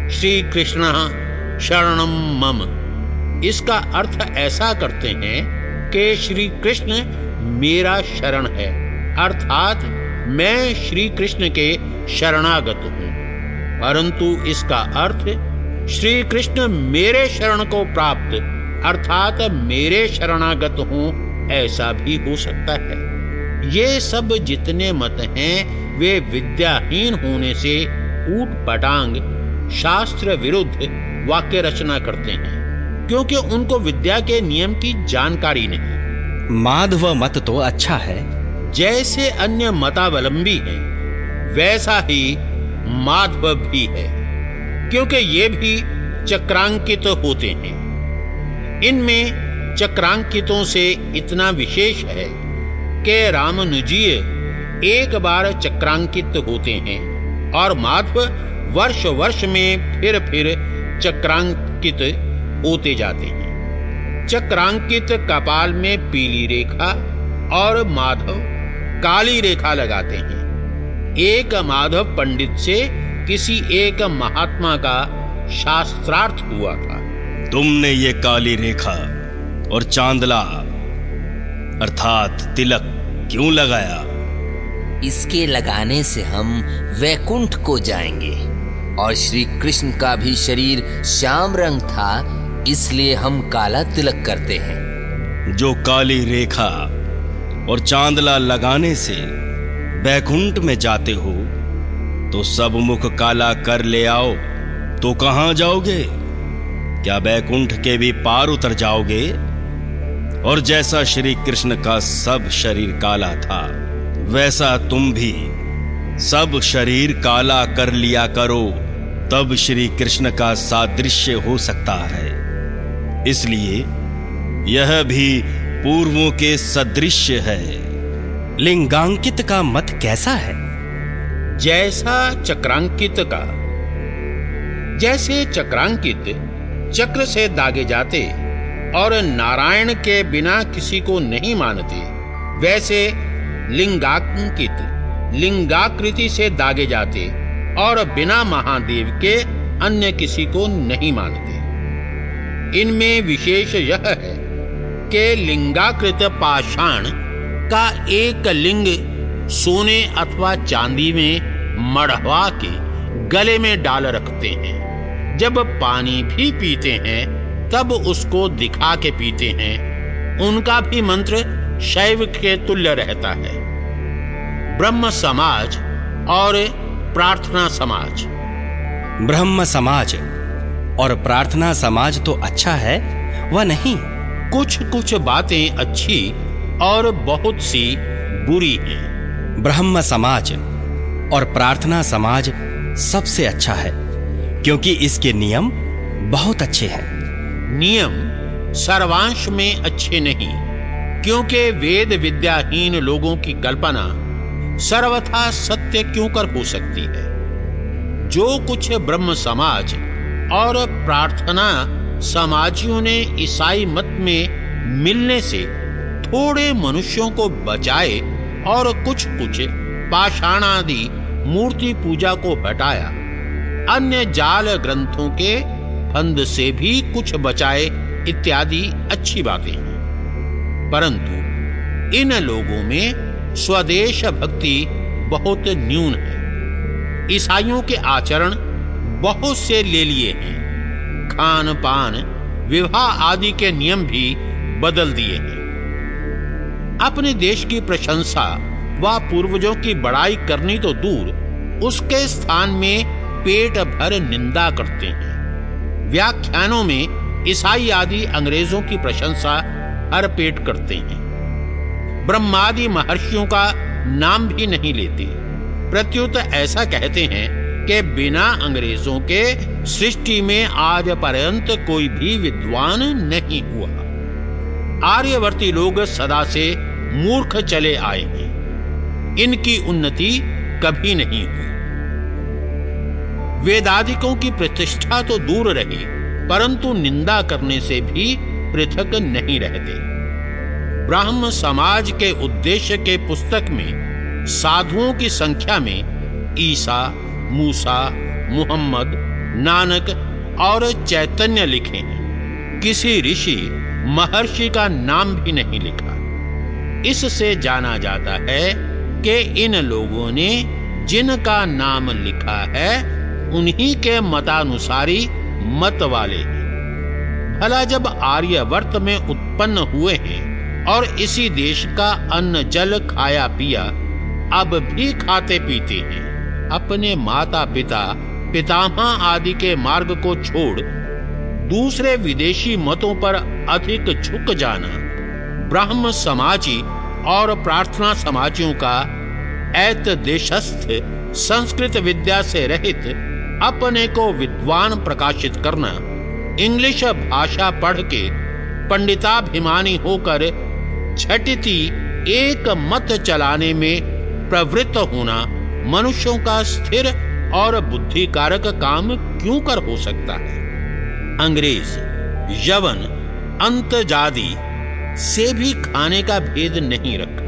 श्री कृष्ण शरणम मम। इसका अर्थ ऐसा करते हैं कि श्री कृष्ण मेरा शरण है, अर्थात मैं श्री कृष्ण के शरणागत हूँ। परंतु इसका अर्थ श्री कृष्ण मेरे शरण को प्राप्त, अर्थात मेरे शरणागत हूँ, ऐसा भी हो सकता है। ये सब जितने मत हैं वे विद्याहीन होने से ऊट पटांग शास्त्र विरुद्ध वाक्य रचना करते हैं क्योंकि उनको विद्या के नियम की जानकारी नहीं। माधव मत तो अच्छा है। जैसे अन्य मतावलंबी हैं वैसा ही माधव भी है क्योंकि ये भी चक्रांकित होते हैं। इनमें चक्रांकितों से इतना विशेष है कि रामानुजीय एक बार चक्रांकित होते हैं और माधव वर्ष वर्ष में फिर फिर चक्रांकित होते जाते हैं। चक्रांकित कपाल में पीली रेखा और माधव काली रेखा लगाते हैं। एक माधव पंडित से किसी एक महात्मा का शास्त्रार्थ हुआ था। तुमने ये काली रेखा और चांदला अर्थात तिलक क्यों लगाया? इसके लगाने से हम वैकुंठ को जाएँगे। और श्री कृष्ण का भी शरीर श्याम रंग था इसलिए हम काला तिलक करते हैं। जो काली रेखा और चांदला लगाने से बैकुंठ में जाते हो तो सब मुख काला कर ले आओ। तो कहाँ जाओगे? क्या बैकुंठ के भी पार उतर जाओगे? और जैसा श्री कृष्ण का सब शरीर काला था, वैसा तुम भी। सब शरीर काला कर लिया करो, तब श्री कृष्ण का सादृश्य हो सकता है। इसलिए यह भी पूर्वों के सदृश्य है। लिंगांकित का मत कैसा है? जैसा चक्रांकित का। जैसे चक्रांकित चक्र से दागे जाते और नारायण के बिना किसी को नहीं मानते। वैसे लिंगांकित, लिंगाकृति से दागे जाते और बिना महादेव के अन्य किसी को नहीं मानते। इनमें विशेष यह है कि लिंगाकृत पाषाण का एक लिंग सोने अथवा चांदी में मढ़वा के गले में डाल रखते हैं। जब पानी भी पीते हैं तब उसको दिखा के पीते हैं। उनका भी मंत्र शैव के तुल्य रहता है। ब्रह्म समाज और प्रार्थना समाज। ब्रह्म समाज और प्रार्थना समाज तो अच्छा है वह नहीं। कुछ कुछ बातें अच्छी और बहुत सी बुरी हैं। ब्रह्म समाज और प्रार्थना समाज सबसे अच्छा है क्योंकि इसके नियम बहुत अच्छे हैं। नियम सर्वांश में अच्छे नहीं, क्योंकि वेद विद्याहीन लोगों की कल्पना सर्वथा सत्य क्यों कर हो सकती है? जो कुछ ब्रह्म समाज और प्रार्थना समाजियों ने ईसाई मत में मिलने से थोड़े मनुष्यों को बचाए और कुछ कुछ पाषाणादि मूर्ति पूजा को हटाया, अन्य जाल ग्रंथों के फंद से भी कुछ बचाए इत्यादि अच्छी बातें हैं। परंतु इन लोगों में स्वदेश भक्ति बहुत न्यून है। ईसाइयों के आचरण बहुत से ले लिए हैं। खान पान विवाह आदि के नियम भी बदल दिए हैं। अपने देश की प्रशंसा व पूर्वजों की बड़ाई करनी तो दूर, उसके स्थान में पेट भर निंदा करते हैं। व्याख्यानों में ईसाई आदि अंग्रेज़ों की प्रशंसा हर पेट करते हैं। ब्रह्मादि महर्षियों का नाम भी नहीं लेते। प्रत्युत ऐसा कहते हैं कि बिना अंग्रेज़ों के सृष्टि में आज पर्यंत कोई भी विद्वान नहीं हुआ। आर्यवर्ती लोग सदा से मूर्ख चले आए हैं। इनकी उन्नति कभी नहीं हुई। वेदादिकों की प्रतिष्ठा तो दूर रही, परंतु निंदा करने से भी पृथक नहीं रहते। ब्राह्म समाज के उद्देश्य के पुस्तक में, साधुओं की संख्या में, ईसा, मूसा, मुहम्मद, नानक और चैतन्य लिखे हैं। किसी ऋषि, महर्षि का नाम भी नहीं लिखा। इससे जाना जाता है कि इन लोगों ने जिनका नाम लिखा है उन्हीं के मतानुसारी मत वाले हैं। भला जब आर्यवर्त में उत्पन्न हुए हैं और इसी देश का अन्न जल खाया पिया, अब भी खाते पीते हैं। अपने माता पिता पितामह आदि के मार्ग को छोड़, दूसरे विदेशी मतों पर अधिक झुक जाना, ब्राह्म समाजी और प्रार्थना समाजियों का ऐत देशस्थ संस्कृत विद्या से रहित अपने को विद्वान प्रकाशित करना। इंग्लिश भाषा पढ़ के पंडिताभिमानी होकर झटिति एक मत चलाने में प्रवृत्त होना मनुष्यों का स्थिर और बुद्धिकारक काम क्यों कर हो सकता है? अंग्रेज़, यवन अंतजादी से भी खाने का भेद नहीं रखा।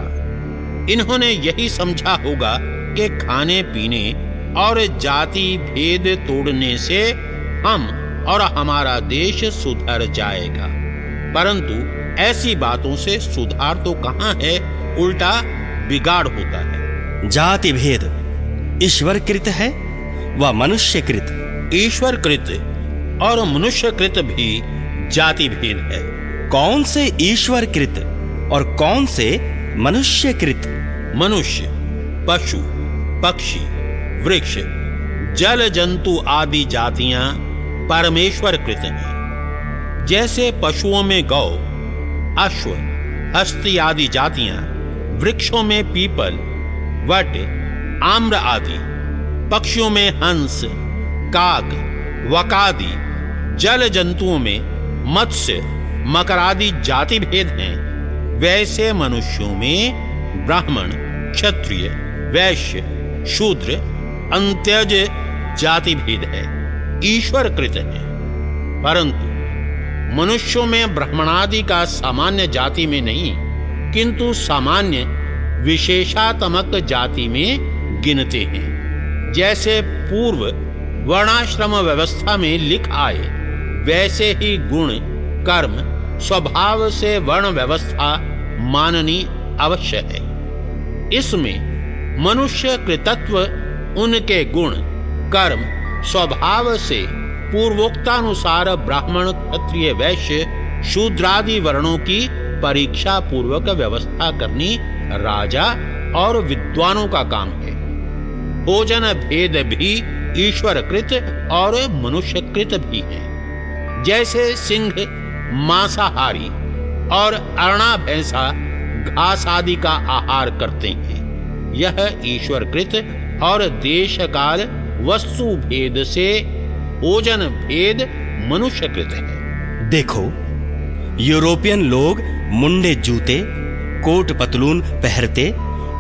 इन्होंने यही समझा होगा कि खाने पीने और जाति भेद तोड़ने से हम और हमारा देश सुधर जाएगा। परंतु ऐसी बातों से सुधार तो कहाँ है? उल्टा बिगाड़ होता है। जाति भेद ईश्वर कृत है व मनुष्य कृत ईश्वर कृत और मनुष्य कृत भी जाति भेद है। कौन से ईश्वर कृत और कौन से मनुष्य कृत मनुष्य पशु पक्षी वृक्ष, जल जंतु आदि जातियाँ परमेश्वर कृत हैं। जैसे पशुओं में गौ, अश्व, हस्ती आदि जातियाँ वृक्षों में पीपल, वट, आम्र आदि, पक्षियों में हंस काक वकादि, जल जंतुओं में मत्स्य मकरादि जाति भेद हैं। वैसे मनुष्यों में ब्राह्मण, क्षत्रिय, वैश्य, शूद्र अंत्यज जाति भेद है, ईश्वर कृत है। परंतु मनुष्यों में ब्राह्मणादि का सामान्य जाति में नहीं, किंतु सामान्य विशेषात्मक जाति में गिनते हैं। जैसे पूर्व वर्णाश्रम व्यवस्था में लिख आए, वैसे ही गुण, कर्म, स्वभाव से वर्ण व्यवस्था माननी अवश्य है। इसमें मनुष्य कृतत्व उनके गुण, कर्म, स्वभाव से पूर्वोक्तानुसार ब्राह्मण, क्षत्रिय, वैश्य, शूद्रादि वर्णों की परीक्षा पूर्वक व्यवस्था करनी राजा और विद्वानों का काम है। भोजन भेद भी ईश्वर कृत और मनुष्य कृत भी है। जैसे सिंह, मांसाहारी और अरणा भैंसा घास आदि का आहार करते हैं, यह ईश्वर कृत और देश काल वस्तु भेद से भोजन भेद मनुष्य कृत है। देखो यूरोपियन लोग मुंडे जूते कोट पतलून पहनते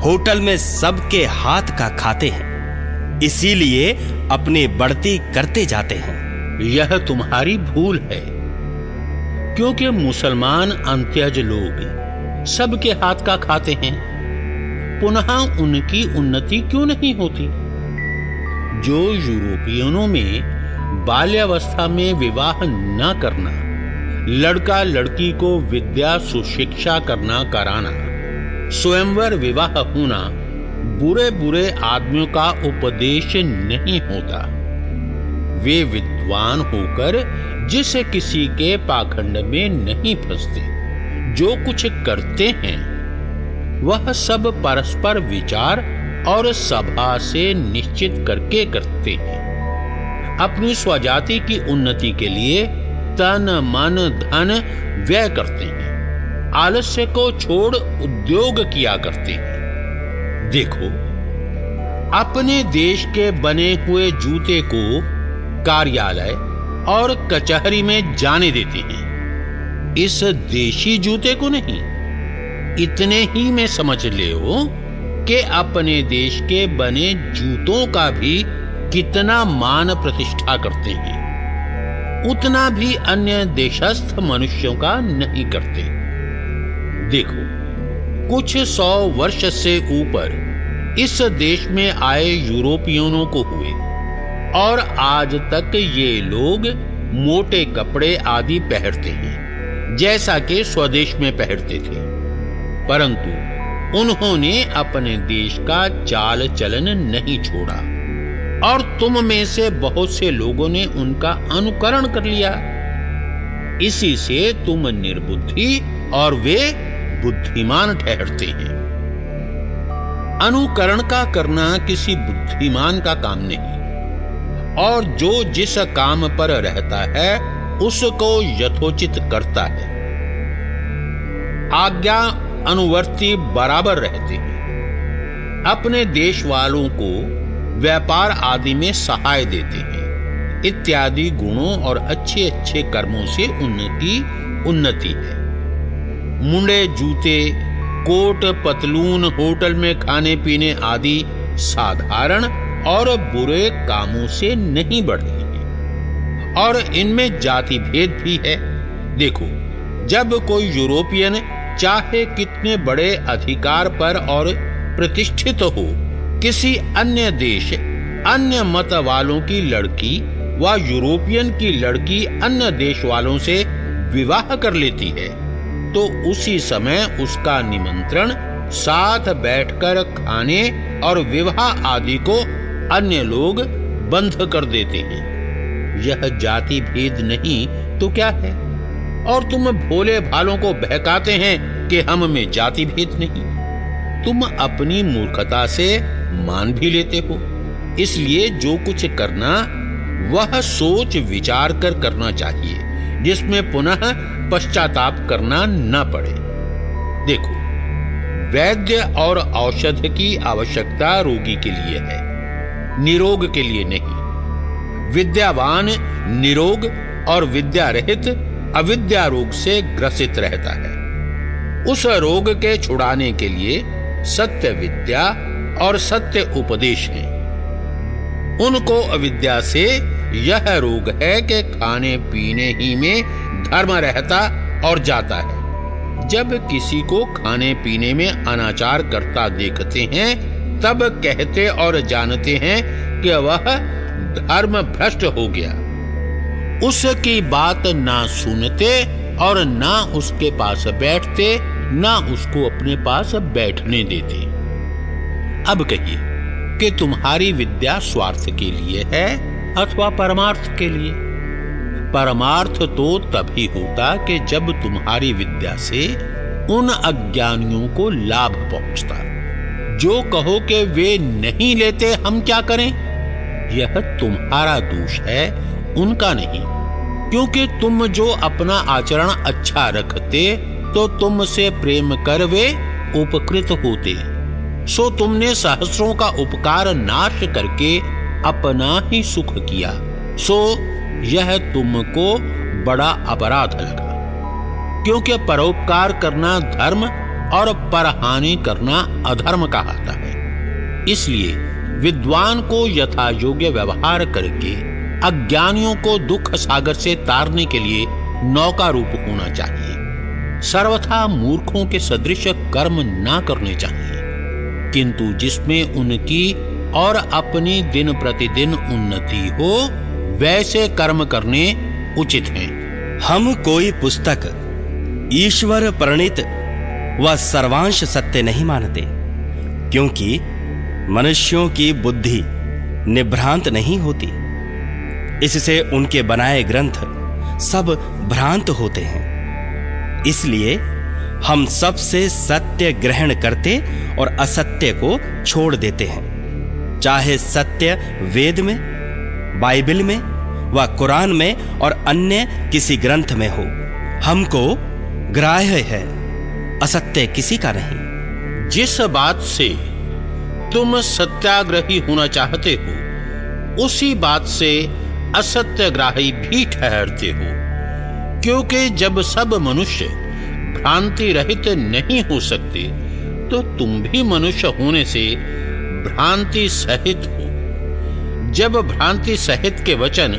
होटल में सबके हाथ का खाते हैं। इसीलिए अपनी बढ़ती करते जाते हैं। यह तुम्हारी भूल है क्योंकि मुसलमान अंत्यज लोग सबके हाथ का खाते हैं। पुनः उनकी उन्नति क्यों नहीं होती? जो यूरोपियनों में बाल्यावस्था में विवाह न करना लड़का लड़की को विद्या सुशिक्षा करना कराना, स्वयंवर विवाह होना बुरे बुरे आदमियों का उपदेश नहीं होता। वे विद्वान होकर जिस किसी के पाखंड में नहीं फंसते, जो कुछ करते हैं वह सब परस्पर विचार और सभा से निश्चित करके करते हैं। अपनी स्वजाति की उन्नति के लिए तन, मन, धन व्यय करते हैं। आलस्य को छोड़ उद्योग किया करते हैं। देखो, अपने देश के बने हुए जूते को कार्यालय और कचहरी में जाने देते हैं। इस देशी जूते को नहीं इतने ही में समझ ले कि अपने देश के बने जूतों का भी कितना मान प्रतिष्ठा करते हैं। उतना भी अन्य देशस्थ मनुष्यों का नहीं करते। देखो, कुछ सौ वर्ष से ऊपर इस देश में आए यूरोपियनों को हुए, और आज तक ये लोग मोटे कपड़े आदि पहनते हैं, जैसा कि स्वदेश में पहनते थे। परंतु उन्होंने अपने देश का चाल चलन नहीं छोड़ा। और तुम में से बहुत से लोगों ने उनका अनुकरण कर लिया। इसी से तुम निर्बुद्धि और वे बुद्धिमान ठहरते हैं। अनुकरण का करना किसी बुद्धिमान का काम नहीं। और जो जिस काम पर रहता है, उसको यथोचित करता है। आज्ञा अनुवर्ती बराबर रहते हैं। अपने देश वालों को व्यापार आदि में सहाय देते हैं। इत्यादि गुणों और अच्छे अच्छे कर्मों से उन्नति उन्नति है। मुंडे, जूते, कोट, पतलून, होटल में खाने पीने आदि साधारण और बुरे कामों से नहीं बढ़े हैं। और इनमें जाति भेद भी है। देखो, जब कोई यूरोपियन चाहे कितने बड़े अधिकार पर और प्रतिष्ठित हो, किसी अन्य देश, अन्य मत वालों की लड़की व यूरोपियन की लड़की अन्य देश वालों से विवाह कर लेती है तो उसी समय उसका निमंत्रण साथ बैठकर खाने और विवाह आदि को अन्य लोग बंध कर देते हैं। यह जाति भेद नहीं तो क्या है? और तुम भोले भालों को बहकाते हैं कि हम में जाति भेद नहीं। तुम अपनी मूर्खता से मान भी लेते हो। इसलिए जो कुछ करना, वह सोच विचार कर करना चाहिए, जिसमें पुनः पश्चाताप करना न पड़े। देखो, वैद्य और औषध की आवश्यकता रोगी के लिए है, निरोग के लिए नहीं। विद्यावान, निरोग और विद्या रहित अविद्या रोग से ग्रसित रहता है। उस रोग के छुड़ाने के लिए सत्य विद्या और सत्य उपदेश है। उनको अविद्या से यह रोग है कि खाने पीने ही में धर्म रहता और जाता है। जब किसी को खाने पीने में अनाचार करता देखते हैं, तब कहते और जानते हैं कि वह धर्म भ्रष्ट हो गया। उसकी बात ना सुनते और ना उसके पास बैठते, ना उसको अपने पास बैठने देते। अब कहिए कि तुम्हारी विद्या स्वार्थ के लिए है अथवा परमार्थ के लिए? परमार्थ तो तभी होता कि जब तुम्हारी विद्या से उन अज्ञानियों को लाभ पहुँचता। जो कहो कि वे नहीं लेते, हम क्या करें? यह तुम्हारा दोष है उनका नहीं। क्योंकि तुम जो अपना आचरण अच्छा रखते तो तुमसे प्रेम कर वे उपकृत होते। सो तुमने सहस्रों का उपकार नाश करके अपना ही सुख किया। सो यह तुमको बड़ा अपराध लगा। क्योंकि परोपकार करना धर्म और परहानि करना अधर्म कहता है। इसलिए विद्वान को यथा योग्य व्यवहार करके अज्ञानियों को दुख सागर से तारने के लिए नौका रूप होना चाहिए। सर्वथा मूर्खों के सदृश कर्म ना करने चाहिए। किंतु जिसमें उनकी और अपनी दिन प्रतिदिन उन्नति हो, वैसे कर्म करने उचित हैं। हम कोई पुस्तक, ईश्वर प्रणीत व सर्वांश सत्य नहीं मानते, क्योंकि मनुष्यों की बुद्धि निभ्रांत नहीं होती। इससे उनके बनाए ग्रंथ सब भ्रांत होते हैं। इसलिए हम सबसे सत्य ग्रहण करते और असत्य को छोड़ देते हैं। चाहे सत्य वेद में, बाइबल में, व कुरान में और अन्य किसी ग्रंथ में हो। हमको ग्राह्य है, असत्य किसी का नहीं। जिस बात से तुम सत्याग्रही होना चाहते हो, उसी बात से असत्यग्राही भी ठहरते हो, क्योंकि जब सब मनुष्य भ्रांति रहित नहीं हो सकते तो तुम भी मनुष्य होने से भ्रांति सहित हो। जब भ्रांति सहित के वचन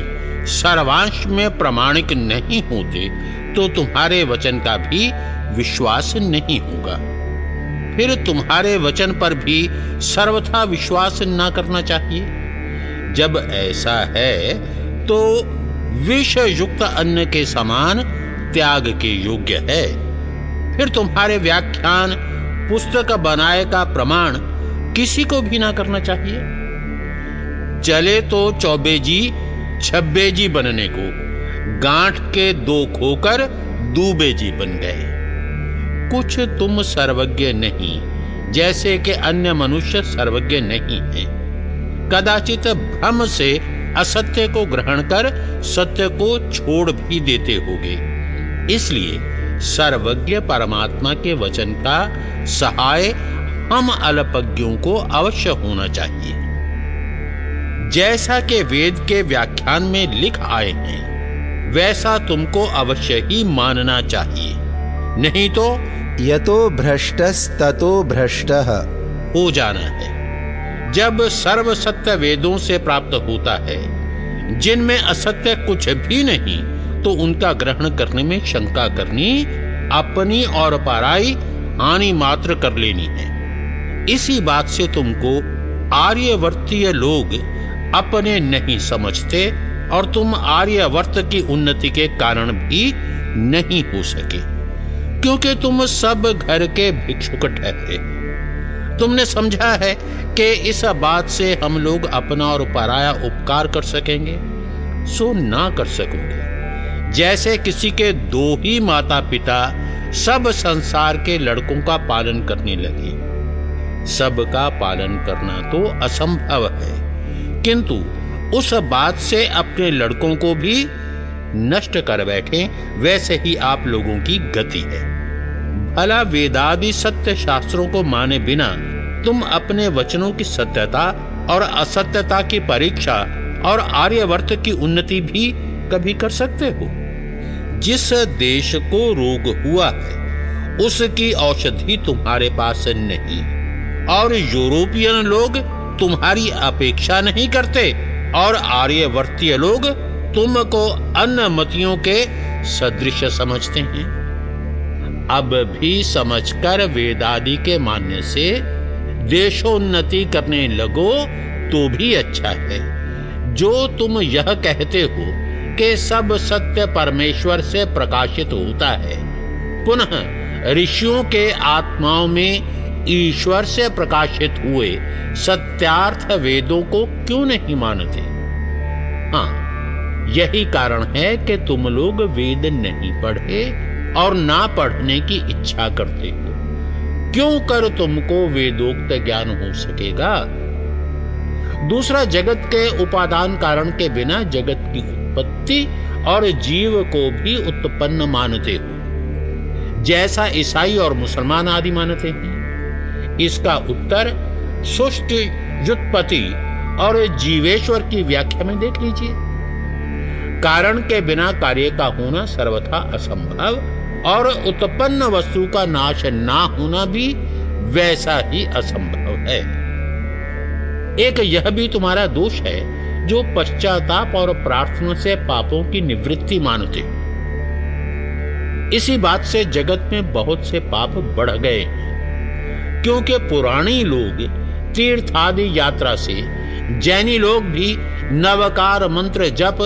सर्वांश में प्रमाणिक नहीं होते तो तुम्हारे वचन का भी विश्वास नहीं होगा। फिर तुम्हारे वचन पर भी सर्वथा विश्वास न करना चाहिए। जब ऐसा है तो विष युक्त अन्न के समान त्याग के योग्य है। फिर तुम्हारे व्याख्यान, पुस्तक बनाए का प्रमाण किसी को भी ना करना चाहिए। चले तो चौबेजी छब्बेजी बनने को, गांठ के दो खोकर दूबेजी बन गए। कुछ तुम सर्वज्ञ नहीं, जैसे कि अन्य मनुष्य सर्वज्ञ नहीं है। कदाचित भ्रम से असत्य को ग्रहण कर सत्य को छोड़ भी देते होगे। इसलिए सर्वज्ञ परमात्मा के वचन का सहाय हम अल्पज्ञों को अवश्य होना चाहिए। जैसा के वेद के व्याख्यान में लिख आए हैं वैसा तुमको अवश्य ही मानना चाहिए। नहीं तो यतो भ्रष्टस्ततो भ्रष्ट। हो जाना है। जब सर्व सत्य वेदों से प्राप्त होता है, जिनमें असत्य कुछ भी नहीं तो उनका ग्रहण करने में शंका करनी अपनी और पराई हानि मात्र कर लेनी है। इसी बात से तुमको आर्यवर्तीय लोग अपने नहीं समझते और तुम आर्यवर्त की उन्नति के कारण भी नहीं हो सके, क्योंकि तुम सब घर के भिक्षुक ठहरे तुमने समझा है कि इस बात से हम लोग अपना और पराया उपकार कर सकेंगे? सो ना कर सकोगे। जैसे किसी के दो ही माता पिता सब संसार के लड़कों का पालन करने लगे। सबका पालन करना तो असंभव है। किंतु उस बात से अपने लड़कों को भी नष्ट कर बैठे, वैसे ही आप लोगों की गति है। भला वेदादि सत्य शास्त्रों को माने बिना तुम अपने वचनों की सत्यता और असत्यता की परीक्षा और आर्यवर्त की उन्नति भी कभी कर सकते हो। जिस देश को रोग हुआ है, उसकी औषधि तुम्हारे पास नहीं और यूरोपियन लोग तुम्हारी अपेक्षा नहीं करते और आर्यवर्तीय लोग तुमको अन्य मतियों के सदृश समझते हैं। अब भी समझकर वेदादि के मान्य से देशोन्नति करने लगो तो भी अच्छा है। जो तुम यह कहते हो कि सब सत्य परमेश्वर से प्रकाशित होता है, पुनः ऋषियों के आत्माओं में ईश्वर से प्रकाशित हुए सत्यार्थ वेदों को क्यों नहीं मानते? हाँ यही कारण है कि तुम लोग वेद नहीं पढ़े और ना पढ़ने की इच्छा करते हो। क्यों कर तुमको वेदोक्त ज्ञान हो सकेगा? दूसरा, जगत के उपादान कारण के बिना जगत की उत्पत्ति और जीव को भी उत्पन्न मानते हो। जैसा ईसाई और मुसलमान आदि मानते हैं। इसका उत्तर, सुष्टि, व्युत्पत्ति और जीवेश्वर की व्याख्या में देख लीजिए। कारण के बिना कार्य का होना सर्वथा असंभव और उत्पन्न वस्तु का नाश ना होना भी वैसा ही असंभव है। एक यह भी तुम्हारा दोष है, जो पश्चाताप और प्रार्थना से पापों की निवृत्ति मानते इसी बात से जगत में बहुत से पाप बढ़ गए क्योंकि पुरानी लोग तीर्थादि यात्रा से, जैनी लोग भी नवकार मंत्र जप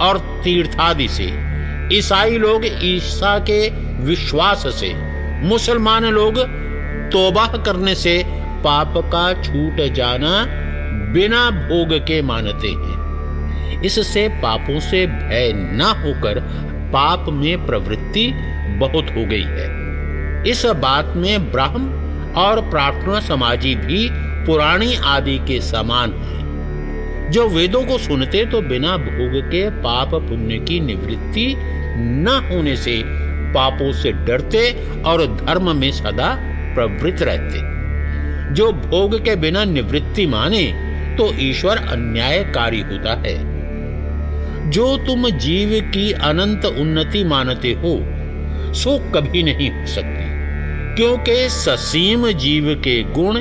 और तीर्थादि से ईसाई लोग ईसा के विश्वास से, मुसलमान लोग तोबा करने से पाप का छूट जाना बिना भोग के मानते हैं। इससे पापों से भय न होकर पाप में प्रवृत्ति बहुत हो गई है। इस बात में ब्राह्म और प्रार्थना समाजी भी पुरानी आदि के समान जो वेदों को सुनते तो बिना भोग के पाप पुण्य की निवृत्ति न होने से पापों से डरते और धर्म में सदा प्रवृत्त रहते। जो भोग के बिना निवृत्ति माने तो ईश्वर अन्यायकारी होता है। जो तुम जीव की अनंत उन्नति मानते हो, सो कभी नहीं हो सकती, क्योंकि ससीम जीव के गुण,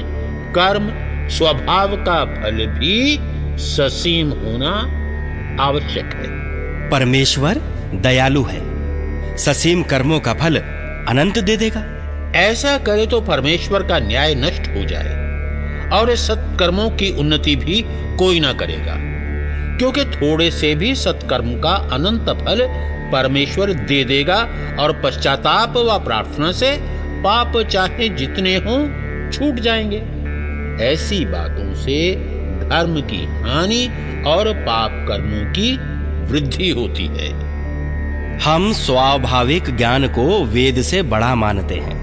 कर्म, स्वभाव का फल भी ससीम होना आवश्यक है। परमेश्वर दयालु है। ससीम कर्मों का फल अनंत दे देगा। ऐसा करे तो परमेश्वर का न्याय नष्ट हो जाए और सत्कर्मों की उन्नति भी कोई ना करेगा क्योंकि थोड़े से भी सत्कर्म का अनंत फल परमेश्वर दे देगा और पश्चाताप व प्रार्थना से पाप चाहे जितने हों छूट जाएँगे। ऐसी बातों से धर्म की हानि और पाप कर्मों की वृद्धि होती है। हम स्वाभाविक ज्ञान को वेद से बड़ा मानते हैं।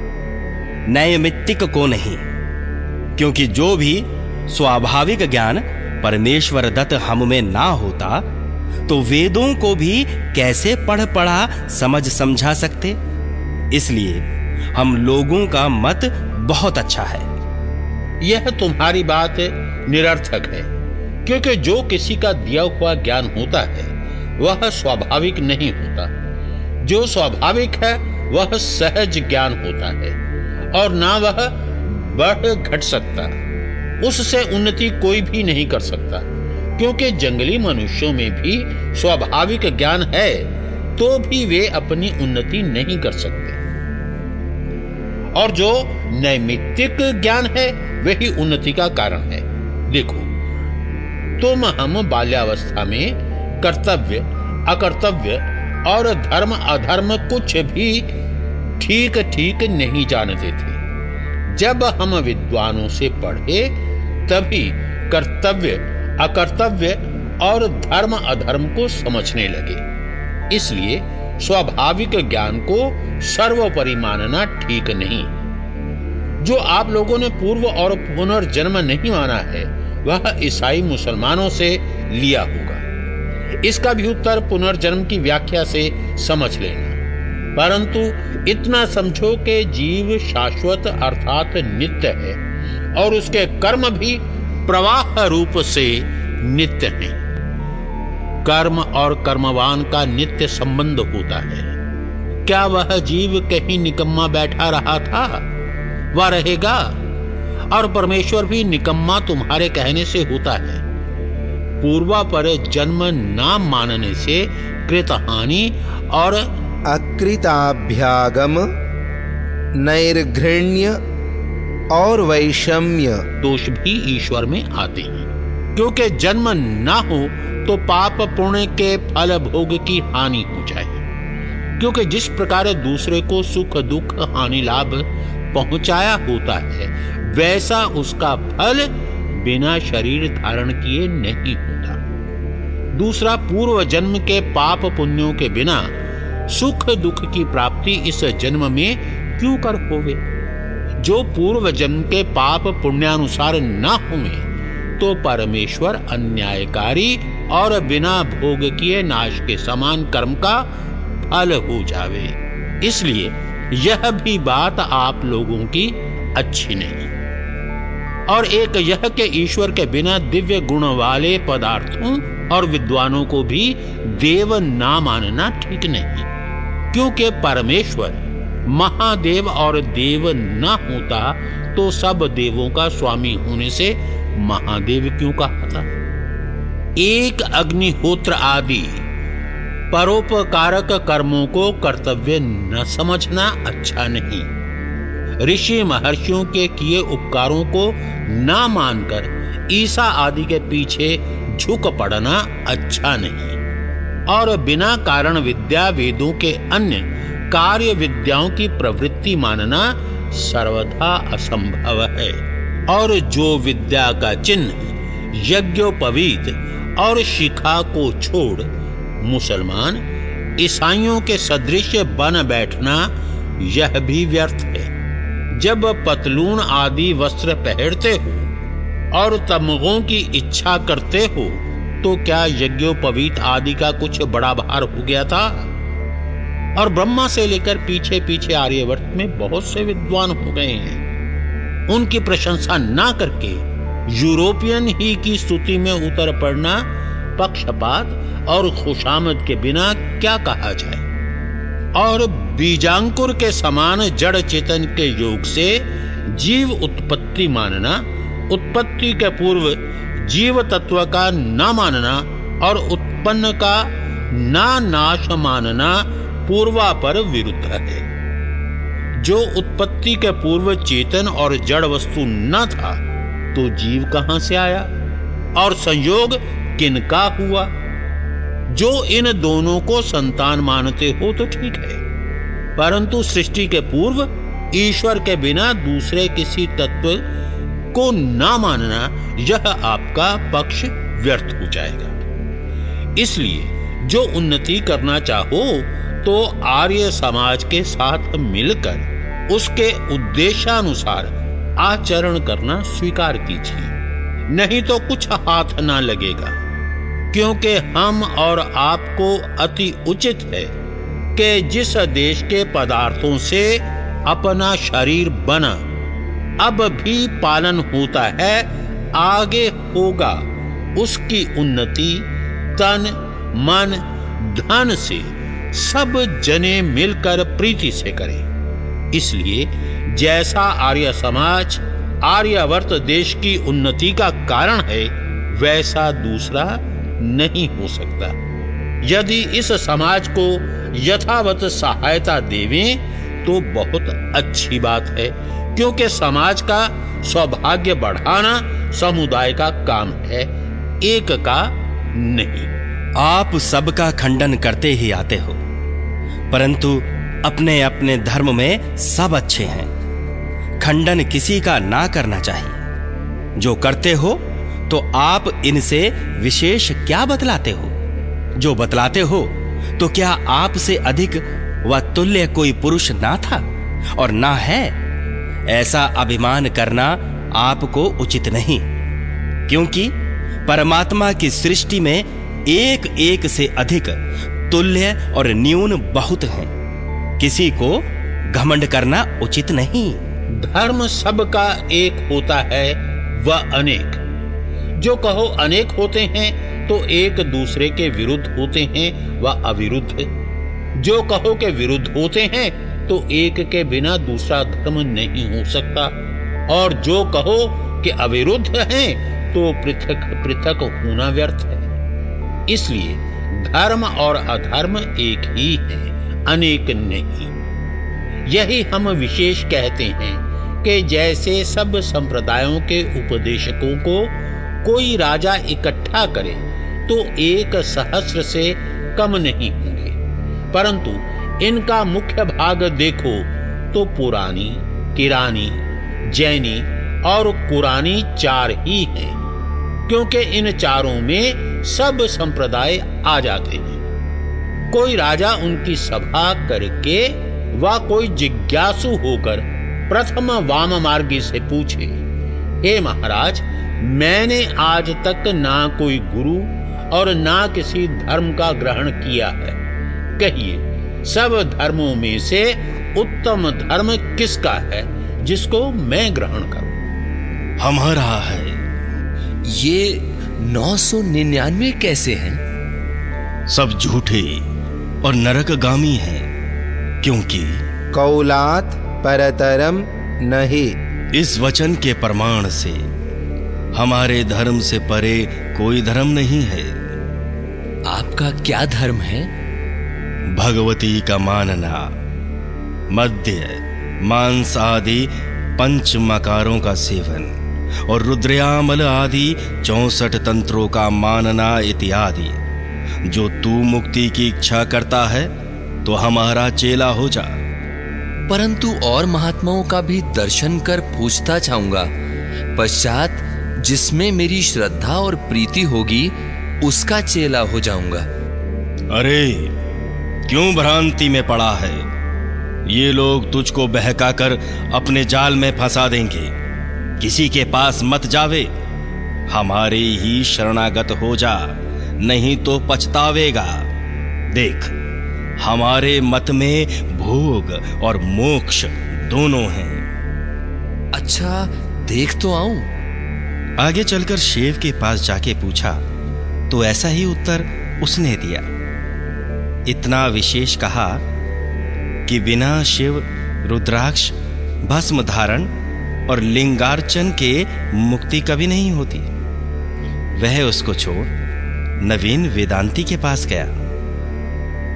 नैमित्तिक को नहीं, क्योंकि जो भी स्वाभाविक ज्ञान परमेश्वर दत्त हम में ना होता तो वेदों को भी कैसे पढ़ पढ़ा समझ समझा सकते? इसलिए हम लोगों का मत बहुत अच्छा है। यह तुम्हारी बात निरर्थक है, क्योंकि जो किसी का दिया हुआ ज्ञान होता है, वह स्वाभाविक नहीं होता। जो स्वाभाविक है, वह सहज ज्ञान होता है, और ना वह बढ़ घट सकता। उससे उन्नति कोई भी नहीं कर सकता, क्योंकि जंगली मनुष्यों में भी स्वाभाविक ज्ञान है तो भी वे अपनी उन्नति नहीं कर सकते। और जो नैमित्तिक ज्ञान है, वही उन्नति का कारण है। देखो, तुम हम बाल्यावस्था में कर्तव्य, अकर्तव्य और धर्म अधर्म कुछ भी ठीक ठीक नहीं जानते थे। जब हम विद्वानों से पढ़े, तभी कर्तव्य, अकर्तव्य और धर्म अधर्म को समझने लगे। इसलिए स्वाभाविक ज्ञान को सर्वोपरि मानना ठीक नहीं। जो आप लोगों ने पूर्व और पुनर्जन्म नहीं माना है, वह ईसाई मुसलमानों से लिया होगा। इसका भी उत्तर पुनर्जन्म की व्याख्या से समझ लेना। परंतु इतना समझो कि जीव शाश्वत अर्थात नित्य है, और उसके कर्म भी प्रवाह रूप से नित्य हैं। कर्म और कर्मवान का नित्य संबंध होता है। क्या वह जीव कहीं निकम्मा बैठा रहा था? वह रहेगा। और परमेश्वर भी निकम्मा तुम्हारे कहने से होता है। पूर्वा पर जन्म नाम मानने से कृत हानि और अकृताभ्यागम नैर्घृण्य और वैषम्य। दोष भी ईश्वर में आते हैं। क्योंकि जन्म ना हो तो पाप पुण्य के फल भोग की हानि हो जाए। क्योंकि जिस प्रकार दूसरे को सुख, दुख, हानि, लाभ पहुँचाया होता है, वैसा उसका फल बिना शरीर धारण किए नहीं होता। दूसरा पूर्व जन्म के पाप पुण्यों के बिना सुख, दुख की प्राप्ति इस जन्म में क्यों कर होवे? जो पूर्व जन्म के पाप पुण्यानुसार न हुए तो परमेश्वर अन्यायकारी और बिना भोग किए नाश के समान कर्म का फल हो जावे। इसलिए यह भी बात आप लोगों की अच्छी नहीं। और एक यह के ईश्वर के बिना दिव्य गुण वाले पदार्थों और विद्वानों को भी देव ना मानना ठीक नहीं, क्योंकि परमेश्वर महादेव और देव न होता तो सब देवों का स्वामी होने से महादेव क्यों कहा था? एक अग्निहोत्र आदि परोपकारक कर्मों को कर्तव्य न समझना अच्छा नहीं। ऋषि महर्षियों के किए उपकारों को न मानकर ईसा आदि के पीछे झुक पड़ना अच्छा नहीं। और बिना कारण विद्या वेदों के अन्य कार्य विद्याओं की प्रवृत्ति मानना सर्वथा असंभव है। और जो विद्या का चिन्ह यज्ञोपवीत और शिखा को छोड़ मुसलमान, ईसाइयों के सदृश बन बैठना, यह भी व्यर्थ है। जब पतलून आदि वस्त्र पहनते हो और तमगों की इच्छा करते हो तो क्या यज्ञोपवीत आदि का कुछ बड़ा भार हो गया था? और ब्रह्मा से लेकर पीछे पीछे आर्यवर्त में बहुत से विद्वान हो गए हैं। उनकी प्रशंसा ना करके यूरोपियन ही की स्तुति में उतर पड़ना पक्षपात और खुशामद के बिना क्या कहा जाए? और बीजांकुर के समान जड़ चेतन के योग से जीव उत्पत्ति मानना, उत्पत्ति के पूर्व जीव तत्व का ना मानना और उत्पन्न का ना नाश मानना पूर्वा पर विरुद्ध है। जो उत्पत्ति के पूर्व चेतन और जड़ वस्तु न था तो जीव कहाँ से आया? और संयोग किनका हुआ? जो इन दोनों को संतान मानते हो तो ठीक है। परंतु सृष्टि के पूर्व, ईश्वर के बिना दूसरे किसी तत्व को ना मानना, यह आपका पक्ष व्यर्थ हो जाएगा। इसलिए, जो उन्नति करना चाहो तो आर्य समाज के साथ मिलकर उसके उद्देशानुसार आचरण करना स्वीकार कीजिए। नहीं तो कुछ हाथ ना लगेगा। क्योंकि हम और आपको अति उचित है कि जिस देश के पदार्थों से अपना शरीर बना, अब भी पालन होता है, आगे होगा उसकी उन्नति तन, मन, धन से। सब जने मिलकर प्रीति से करें। इसलिए जैसा आर्य समाज, आर्यवर्त देश की उन्नति का कारण है, वैसा दूसरा नहीं हो सकता। यदि इस समाज को यथावत सहायता देवें तो बहुत अच्छी बात है, क्योंकि समाज का सौभाग्य बढ़ाना समुदाय का काम है, एक का नहीं। आप सबका खंडन करते ही आते हो, परंतु अपने अपने धर्म में सब अच्छे हैं। खंडन किसी का ना करना चाहिए। जो करते हो तो आप इनसे विशेष क्या बतलाते हो? जो बतलाते हो तो क्या आपसे अधिक व तुल्य कोई पुरुष ना था और ना है? ऐसा अभिमान करना आपको उचित नहीं, क्योंकि परमात्मा की सृष्टि में एक एक से अधिक तुल्य और न्यून बहुत हैं। किसी को घमंड करना उचित नहीं। धर्म सबका एक होता है वह अनेक। जो कहो अनेक होते हैं तो एक दूसरे के विरुद्ध होते हैं व अविरुद्ध। जो कहो के विरुद्ध होते हैं तो एक के बिना दूसरा धर्म नहीं हो सकता। और जो कहो कि अविरुद्ध हैं तो पृथक पृथक होना व्यर्थ है। इसलिए धर्म और अधर्म एक ही है, अनेक नहीं। यही हम विशेष कहते हैं कि जैसे सब संप्रदायों के उपदेशकों को कोई राजा इकट्ठा करे तो एक सहस्र से कम नहीं होंगे। परंतु इनका मुख्य भाग देखो तो पुरानी, किरानी, जैनी और कुरानी चार ही हैं, क्योंकि इन चारों में सब संप्रदाय आ जाते हैं। कोई राजा उनकी सभा करके व कोई जिज्ञासु होकर प्रथम वाम मार्गी से पूछे, हे महाराज मैंने आज तक ना कोई गुरु और ना किसी धर्म का ग्रहण किया है। कहिए सब धर्मों में से उत्तम धर्म किसका है जिसको मैं ग्रहण करूँ? हमारा है। ये नौ सौ निन्यानवे कैसे हैं? सब झूठे और नरकगामी हैं क्योंकि कौलात परतरम नहीं। इस वचन के प्रमाण से हमारे धर्म से परे कोई धर्म नहीं है। आपका क्या धर्म है? भगवती का मानना मध्य मांस आदि पंच मकारों का सेवन और रुद्रयामल आदि चौसठ तंत्रों का मानना इत्यादि। जो तू मुक्ति की इच्छा करता है तो हमारा चेला हो जा। परंतु और महात्माओं का भी दर्शन कर पूछता चाहूँगा पश्चात जिसमें मेरी श्रद्धा और प्रीति होगी उसका चेला हो जाऊँगा। अरे क्यों भ्रांति में पड़ा है? ये लोग तुझको बहकाकर अपने जाल में फंसा देंगे। किसी के पास मत जावे। हमारे ही शरणागत हो जा नहीं तो पछतावेगा। देख हमारे मत में भोग और मोक्ष दोनों हैं। अच्छा देख तो आऊँ। आगे चलकर शेव के पास जाके पूछा तो ऐसा ही उत्तर उसने दिया? इतना विशेष कहा कि बिना शिव रुद्राक्ष भस्म धारण और लिंगार्चन के मुक्ति कभी नहीं होती। वह उसको छोड़ नवीन वेदांती के पास गया।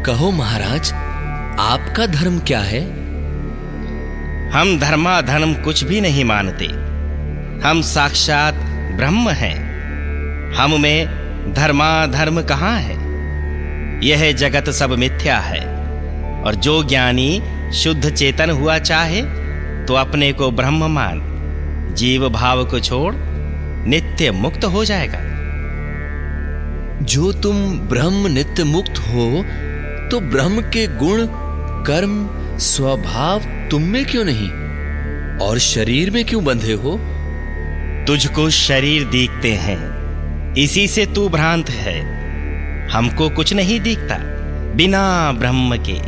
कहो महाराज आपका धर्म क्या है? हम धर्मा धर्म कुछ भी नहीं मानते। हम साक्षात ब्रह्म हैं। हम में धर्मा धर्म कहाँ है? यह जगत सब मिथ्या है। और जो ज्ञानी शुद्ध चेतन हुआ चाहे तो अपने को ब्रह्म मान। जीव भाव को छोड़ नित्य मुक्त हो जाएगा। जो तुम ब्रह्म नित्य मुक्त हो तो ब्रह्म के गुण, कर्म, स्वभाव तुम में क्यों नहीं? और शरीर में क्यों बंधे हो? तुझको शरीर दिखते हैं। इसी से तू भ्रांत है। हमको कुछ नहीं दिखता बिना ब्रह्म के।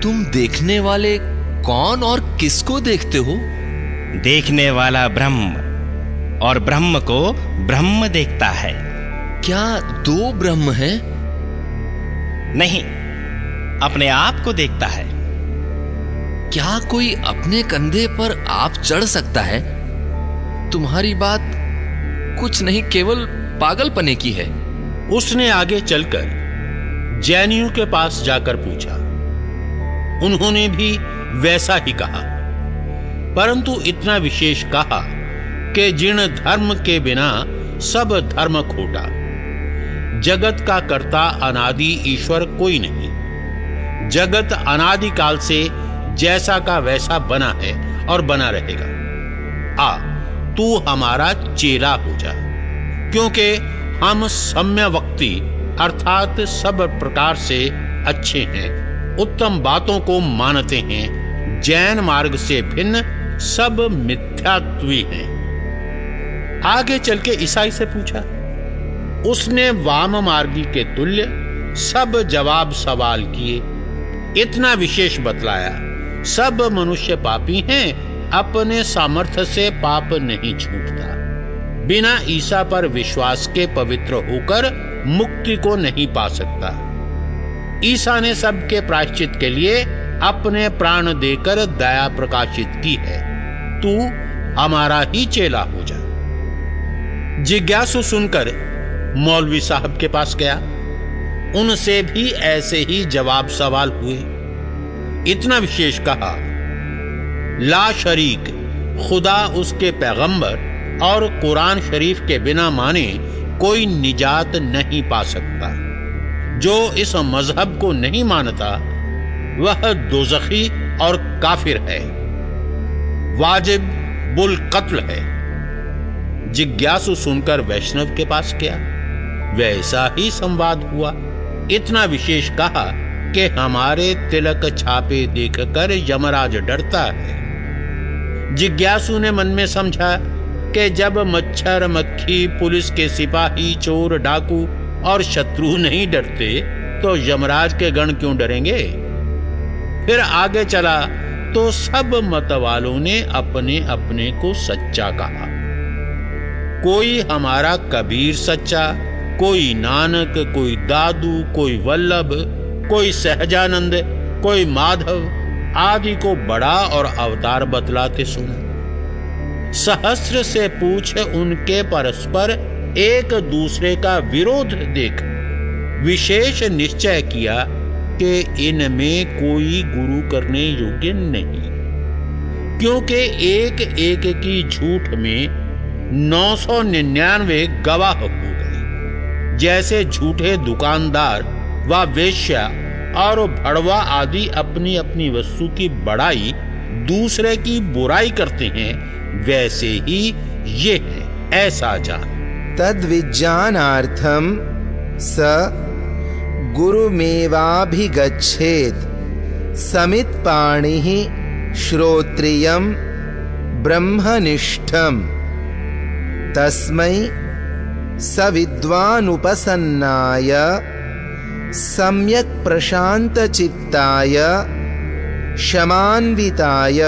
तुम देखने वाले कौन और किसको देखते हो? देखने वाला ब्रह्म और ब्रह्म को ब्रह्म देखता है। क्या दो ब्रह्म हैं? नहीं अपने आप को देखता है। क्या कोई अपने कंधे पर आप चढ़ सकता है? तुम्हारी बात कुछ नहीं, केवल पागलपने की है। उसने आगे चलकर जैनियों के पास जाकर पूछा। उन्होंने भी वैसा ही कहा। परंतु इतना विशेष कहा कि जिन धर्म के बिना सब धर्म खोटा। जगत का कर्ता अनादि ईश्वर कोई नहीं। जगत अनादिकाल से जैसा का वैसा बना है और बना रहेगा। आ तू हमारा चेला हो जा। क्योंकि हम सम्य वक्ति अर्थात सब प्रकार से अच्छे हैं, उत्तम बातों को मानते हैं, जैन मार्ग से भिन्न सब मिथ्यात्वी हैं। आगे चल के ईसाई से पूछा, उसने वाम मार्गी के तुल्य सब जवाब सवाल किए, इतना विशेष बतलाया, सब मनुष्य पापी हैं अपने सामर्थ्य से पाप नहीं छूटता। बिना ईसा पर विश्वास के पवित्र होकर मुक्ति को नहीं पा सकता। ईसा ने सबके प्रायश्चित के लिए अपने प्राण देकर दया प्रकाशित की है। तू हमारा ही चेला हो जा। जिज्ञासु सुनकर मौलवी साहब के पास गया। उनसे भी ऐसे ही जवाब सवाल हुए। इतना विशेष कहा ला शरीक। खुदा उसके पैगंबर और कुरान शरीफ के बिना माने कोई निजात नहीं पा सकता। जो इस मज़हब को नहीं मानता, वह दोजखी और काफिर है। वाजिब बुल कत्ल है। जिज्ञासु सुनकर वैष्णव के पास गया। वैसा ही संवाद हुआ। इतना विशेष कहा कि हमारे तिलक छापे देखकर यमराज डरता है। जिज्ञासु ने मन में समझा कि जब मच्छर, मक्खी, पुलिस के सिपाही, चोर, डाकू और शत्रु नहीं डरते तो यमराज के गण क्यों डरेंगे? फिर आगे चला तो सब मत वालों ने अपने अपने को सच्चा कहा। कोई हमारा कबीर सच्चा, कोई नानक, कोई दादू, कोई वल्लभ, कोई सहजानंद, कोई माधव आदि को बड़ा और अवतार बतलाते सुना। सहस्र से पूछ उनके परस्पर एक दूसरे का विरोध देख। विशेष निश्चय किया कि इनमें कोई गुरु करने योग्य नहीं। क्योंकि एक एक की झूठ में नौ सौ निन्यानवे गवाह हो गए। जैसे झूठे दुकानदार व वेश्या और भड़वा आदि अपनी अपनी वस्तु की बड़ाई दूसरे की बुराई करते हैं, वैसे ही ये है, ऐसा जान। तद्विज्ञानार्थम स गुरुमेवाभिगच्छेत्, समित्पाणिः श्रोत्रियं ब्रह्मनिष्ठम्। तस्मै सविद्वानुपसन्नाय सम्यक् प्रशान्तचित्ताय क्षमान्विताय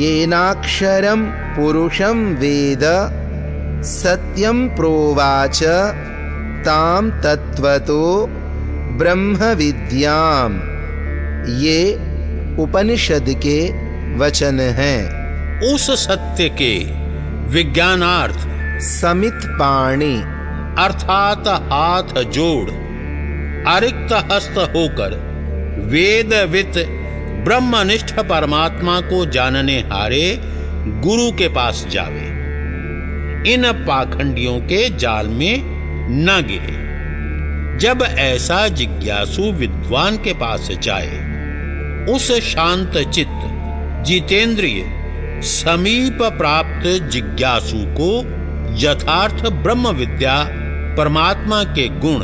येनाक्षरं पुरुषं वेद सत्यं प्रोवाच तां तत्त्वतो ब्रह्मविद्याम्। ये उपनिषद के वचन। हैं उस सत्य के विज्ञानार्थ समित पाणी। अर्थात हाथ जोड़। अरिक्त हस्त होकर वेदवित ब्रह्मनिष्ठ परमात्मा को जानने हारे गुरु के पास जावे। इन पाखंडियों के जाल में न गिरे। जब ऐसा जिज्ञासु विद्वान के पास जाए, उस शांत चित्त जितेंद्रिय समीप प्राप्त जिज्ञासु को यथार्थ ब्रह्म विद्या परमात्मा के गुण,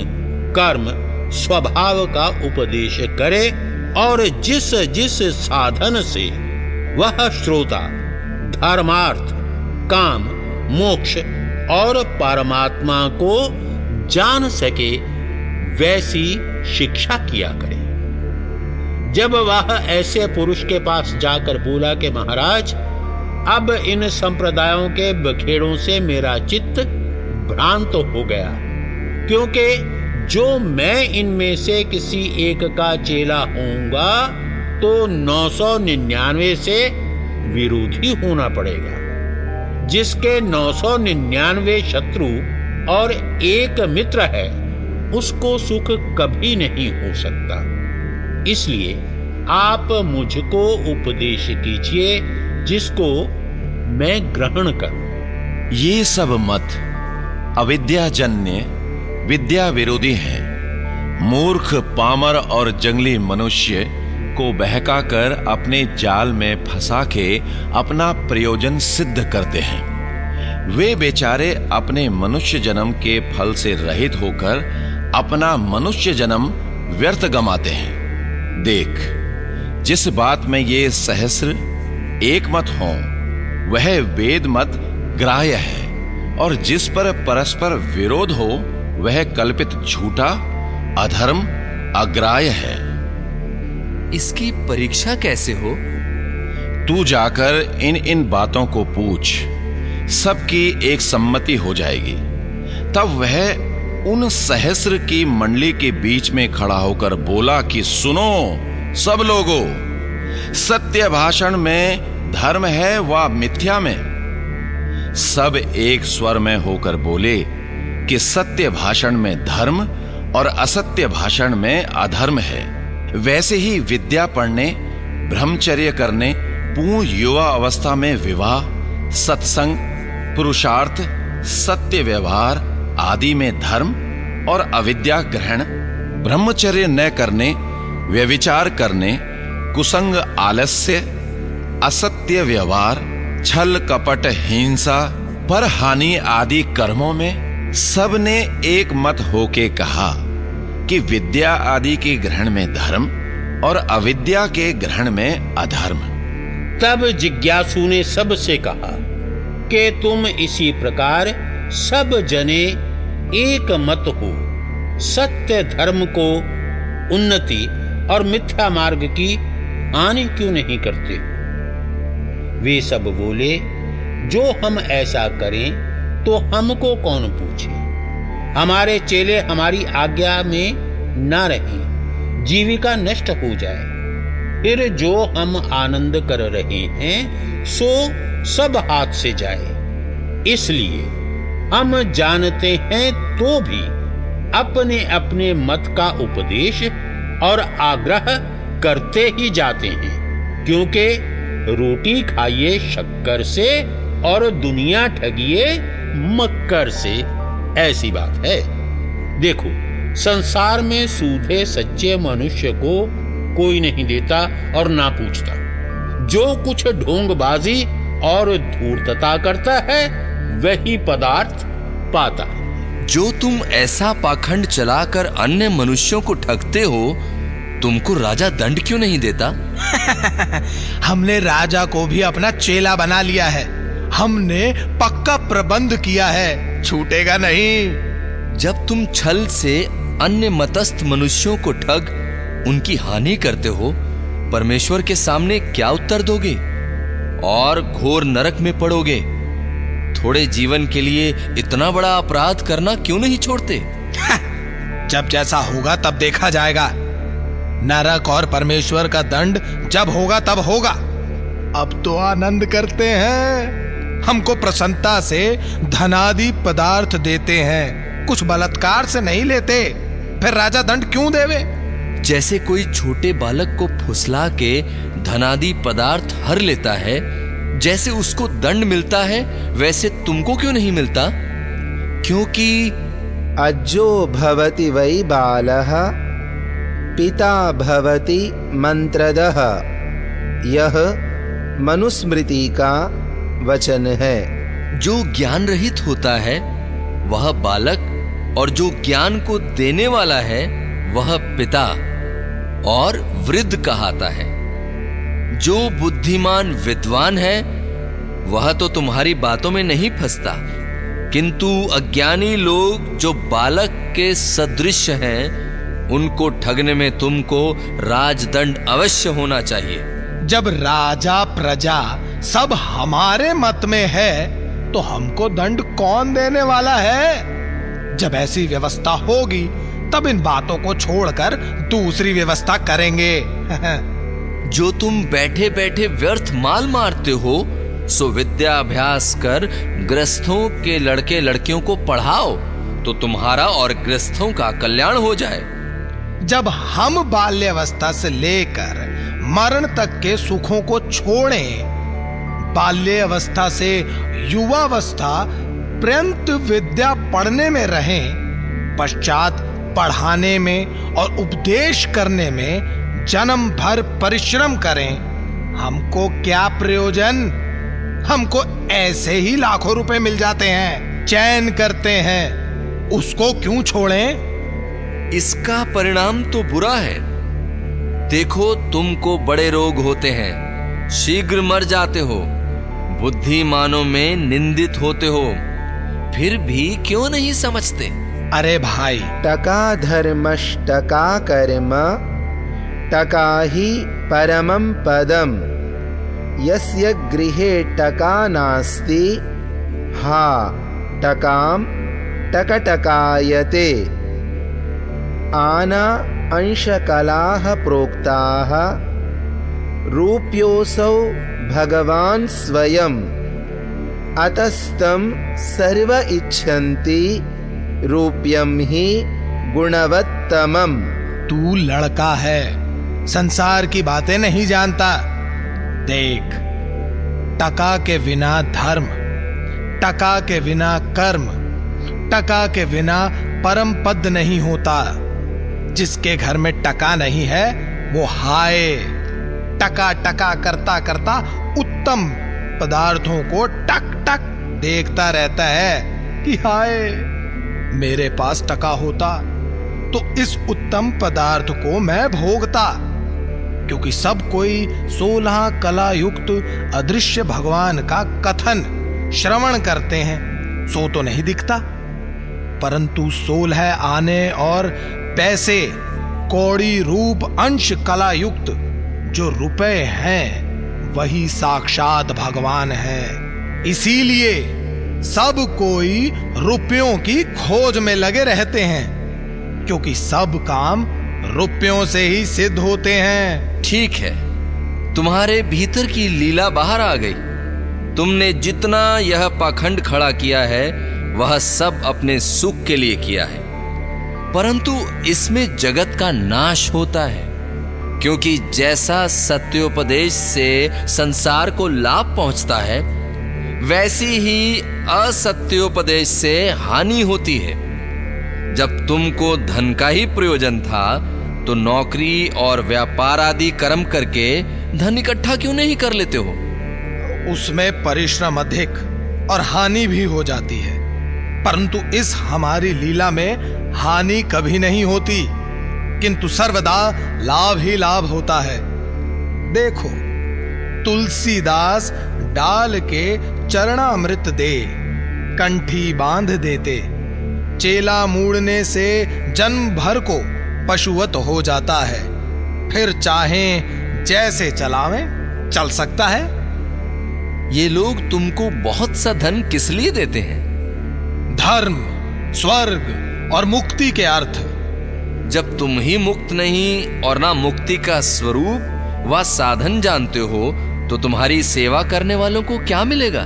कर्म स्वभाव का उपदेश करे और जिस जिस साधन से वह श्रोता, धर्मार्थ, काम, मोक्ष और परमात्मा को जान सके, वैसी शिक्षा किया करे। जब वह ऐसे पुरुष के पास जाकर बोला कि महाराज, अब इन संप्रदायों के बखेड़ों से मेरा चित्त भ्रांत हो गया, क्योंकि जो मैं इनमें से किसी एक का चेला होऊँगा तो 999 से विरोधी होना पड़ेगा। जिसके 999 शत्रु और एक मित्र है, उसको सुख कभी नहीं हो सकता। इसलिए आप मुझको उपदेश कीजिए, जिसको मैं ग्रहण करूँ। ये सब मत। अविद्याजन्य विद्या विरोधी हैं। मूर्ख, पामर और जंगली मनुष्य को बहकाकर अपने जाल में फंसा के अपना प्रयोजन सिद्ध करते हैं। वे बेचारे अपने मनुष्य जन्म के फल से रहित होकर अपना मनुष्य जन्म व्यर्थ गमाते हैं। देख, जिस बात में ये सहस्र एक मत हो, वह वेद मत ग्राह्य है और जिस पर परस्पर विरोध हो वह कल्पित झूठा अधर्म अग्राह्य है। इसकी परीक्षा कैसे हो? तू जाकर इन इन बातों को पूछ। सबकी एक सम्मति हो जाएगी। तब वह उन सहस्र की मंडली के बीच में खड़ा होकर बोला कि सुनो सब लोगों सत्य भाषण में धर्म है व मिथ्या में? सब एक स्वर में होकर बोले कि सत्य भाषण में धर्म और असत्य भाषण में अधर्म है। वैसे ही विद्या पढ़ने, ब्रह्मचर्य करने, पूर्ण युवा अवस्था में विवाह, सत्संग, पुरुषार्थ, सत्य व्यवहार आदि में धर्म और अविद्या ग्रहण, ब्रह्मचर्य न करने, व्यविचार करने, कुसंग आलस्य, असत्य व्यवहार, छल कपट हिंसा, पर हानि आदि कर्मों में सबने एक मत होके कहा कि विद्या आदि के ग्रहण में धर्म और अविद्या के ग्रहण में अधर्म। तब जिज्ञासु ने सबसे कहा कि तुम इसी प्रकार सब जने एक मत हो, सत्य धर्म को उन्नति और मिथ्या मार्ग की हानि क्यों नहीं करते वे सब बोले, जो हम ऐसा करें तो हमको कौन पूछे? हमारे चेले हमारी आज्ञा में न रहे, जीविका नष्ट हो जाए। फिर जो हम आनंद कर रहे हैं, सो सब हाथ से जाए। इसलिए हम जानते हैं तो भी अपने अपने मत का उपदेश और आग्रह करते ही जाते हैं, क्योंकि रोटी खाइए शक्कर से और दुनिया ठगिए मक्कर से ऐसी बात है। देखो संसार में सूधे सच्चे मनुष्य को कोई नहीं देता और ना पूछता। जो कुछ ढोंगबाजी और धूर्तता करता है वही पदार्थ पाता है। जो तुम ऐसा पाखंड चलाकर अन्य मनुष्यों को ठगते हो तुमको राजा दंड क्यों नहीं देता? हमने राजा को भी अपना चेला बना लिया है। हमने पक्का प्रबंध किया है। छूटेगा नहीं। जब तुम छल से अन्य मतस्थ मनुष्यों को ठग उनकी हानि करते हो परमेश्वर के सामने क्या उत्तर दोगे? और घोर नरक में पड़ोगे। थोड़े जीवन के लिए इतना बड़ा अपराध करना क्यों नहीं छोड़ते? जब जैसा होगा तब देखा जाएगा। नरक और परमेश्वर का दंड जब होगा तब होगा। अब तो आनंद करते हैं। हमको प्रसन्नता से धनादि पदार्थ देते हैं। कुछ बलात्कार से नहीं लेते। फिर राजा दंड क्यों देवे? जैसे कोई छोटे बालक को फुसला के धनादि पदार्थ हर लेता है जैसे उसको दंड मिलता है वैसे तुमको क्यों नहीं मिलता? क्योंकि अज्जो भवति वै बालः पिता भवति मंत्रदः। यह मनुस्मृति का वचन है। जो ज्ञान रहित होता है, वह बालक और जो ज्ञान को देने वाला है, वह पिता और वृद्ध कहाता है। जो बुद्धिमान विद्वान है, वह तो तुम्हारी बातों में नहीं फंसता। किंतु अज्ञानी लोग जो बालक के सदृश हैं, उनको ठगने में तुमको राजदंड अवश्य होना चाहिए। जब राजा प्रजा सब हमारे मत में है तो हमको दंड कौन देने वाला है? जब ऐसी व्यवस्था होगी तब इन बातों को छोड़कर दूसरी व्यवस्था करेंगे। जो तुम बैठे बैठे व्यर्थ माल मारते हो सो विद्या अभ्यास कर ग्रस्थों के लड़के लड़कियों को पढ़ाओ तो तुम्हारा और ग्रस्थों का कल्याण हो जाए। जब हम बाल्यावस्था से लेकर मरण तक के सुखों को छोड़ें। बाल्य अवस्था से युवावस्था पर्यंत विद्या पढ़ने में रहें, पश्चात पढ़ाने में और उपदेश करने में जन्म भर परिश्रम करें। हमको क्या प्रयोजन? हमको ऐसे ही लाखों रुपए मिल जाते हैं, चैन करते हैं। उसको क्यों छोड़ें? इसका परिणाम तो बुरा है। देखो तुमको बड़े रोग होते हैं। शीघ्र मर जाते हो। बुद्धिमानों में निंदित होते हो। फिर भी क्यों नहीं समझते? अरे भाई। टका धर्मश टका कर्म टका ही परमं पदम। यस्य गृहे टका नास्ति हा टकाम टकटकायते। आना अंशकलाः प्रोक्ताः। रूप्योऽसौ भगवान् स्वयम्। अतस्तं सर्व इच्छन्ति। रूप्यं ही गुणवत्तमम। तू लड़का है। संसार की बातें नहीं जानता। देख, टका के बिना धर्म, टका के बिना कर्म, टका के बिना परम पद नहीं होता। जिसके घर में टका नहीं है, वो हाय, टका टका करता करता उत्तम पदार्थों को टक टक देखता रहता है कि हाय, मेरे पास टका होता तो इस उत्तम पदार्थ को मैं भोगता। क्योंकि सब कोई सोलह कला युक्त अदृश्य भगवान का कथन, श्रवण करते हैं, सो तो नहीं दिखता। परंतु सोलह आने और पैसे, कौड़ी रूप अंश कला युक्त जो रुपए हैं, वही साक्षात भगवान है। इसीलिए सब कोई रुपयों की खोज में लगे रहते हैं, क्योंकि सब काम रुपयों से ही सिद्ध होते हैं। ठीक है, तुम्हारे भीतर की लीला बाहर आ गई। तुमने जितना यह पाखंड खड़ा किया है, वह सब अपने सुख के लिए किया है। परंतु इसमें जगत का नाश होता है, क्योंकि जैसा सत्योपदेश से संसार को लाभ पहुँचता है, वैसी ही असत्योपदेश से हानि होती है। जब तुमको धन का ही प्रयोजन था तो नौकरी और व्यापार आदि कर्म करके धन इकट्ठा क्यों नहीं कर लेते हो? उसमें परिश्रम अधिक और हानि भी हो जाती है। परंतु इस हमारी लीला में हानि कभी नहीं होती किंतु सर्वदा लाभ ही लाभ होता है। देखो तुलसीदास डाल के चरणामृत दे कंठी बाँध देते। चेला मूड़ने से जन्म भर को पशुवत हो जाता है। फिर चाहे जैसे चलावे चल सकता है। ये लोग तुमको बहुत सा धन किस लिए देते हैं? धर्म स्वर्ग और मुक्ति के अर्थ। जब तुम ही मुक्त नहीं और ना मुक्ति का स्वरूप व साधन जानते हो तो तुम्हारी सेवा करने वालों को क्या मिलेगा?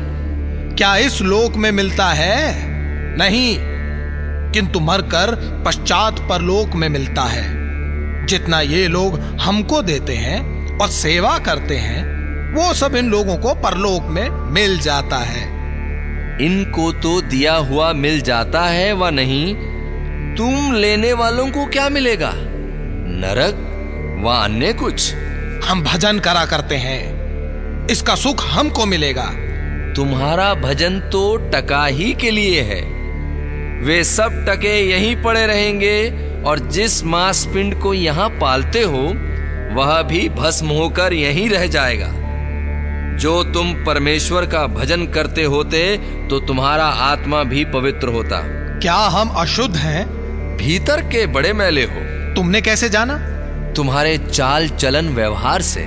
क्या इस लोक में मिलता है? नहीं किंतु मरकर पश्चात परलोक में मिलता है। जितना ये लोग हमको देते हैं और सेवा करते हैं वो सब इन लोगों को परलोक में मिल जाता है। इनको तो दिया हुआ मिल जाता है व नहीं तुम लेने वालों को क्या मिलेगा? नरक व अन्य कुछ? हम भजन करा करते हैं। इसका सुख हमको मिलेगा। तुम्हारा भजन तो टका ही के लिए है। वे सब टके यहीं पड़े रहेंगे और जिस मांस पिंड को यहाँ पालते हो वह भी भस्म होकर यहीं रह जाएगा। जो तुम परमेश्वर का भजन करते होते तो तुम्हारा आत्मा भी पवित्र होता। क्या हम अशुद्ध हैं? भीतर के बड़े मैले हो। तुमने कैसे जाना? तुम्हारे चाल चलन व्यवहार से।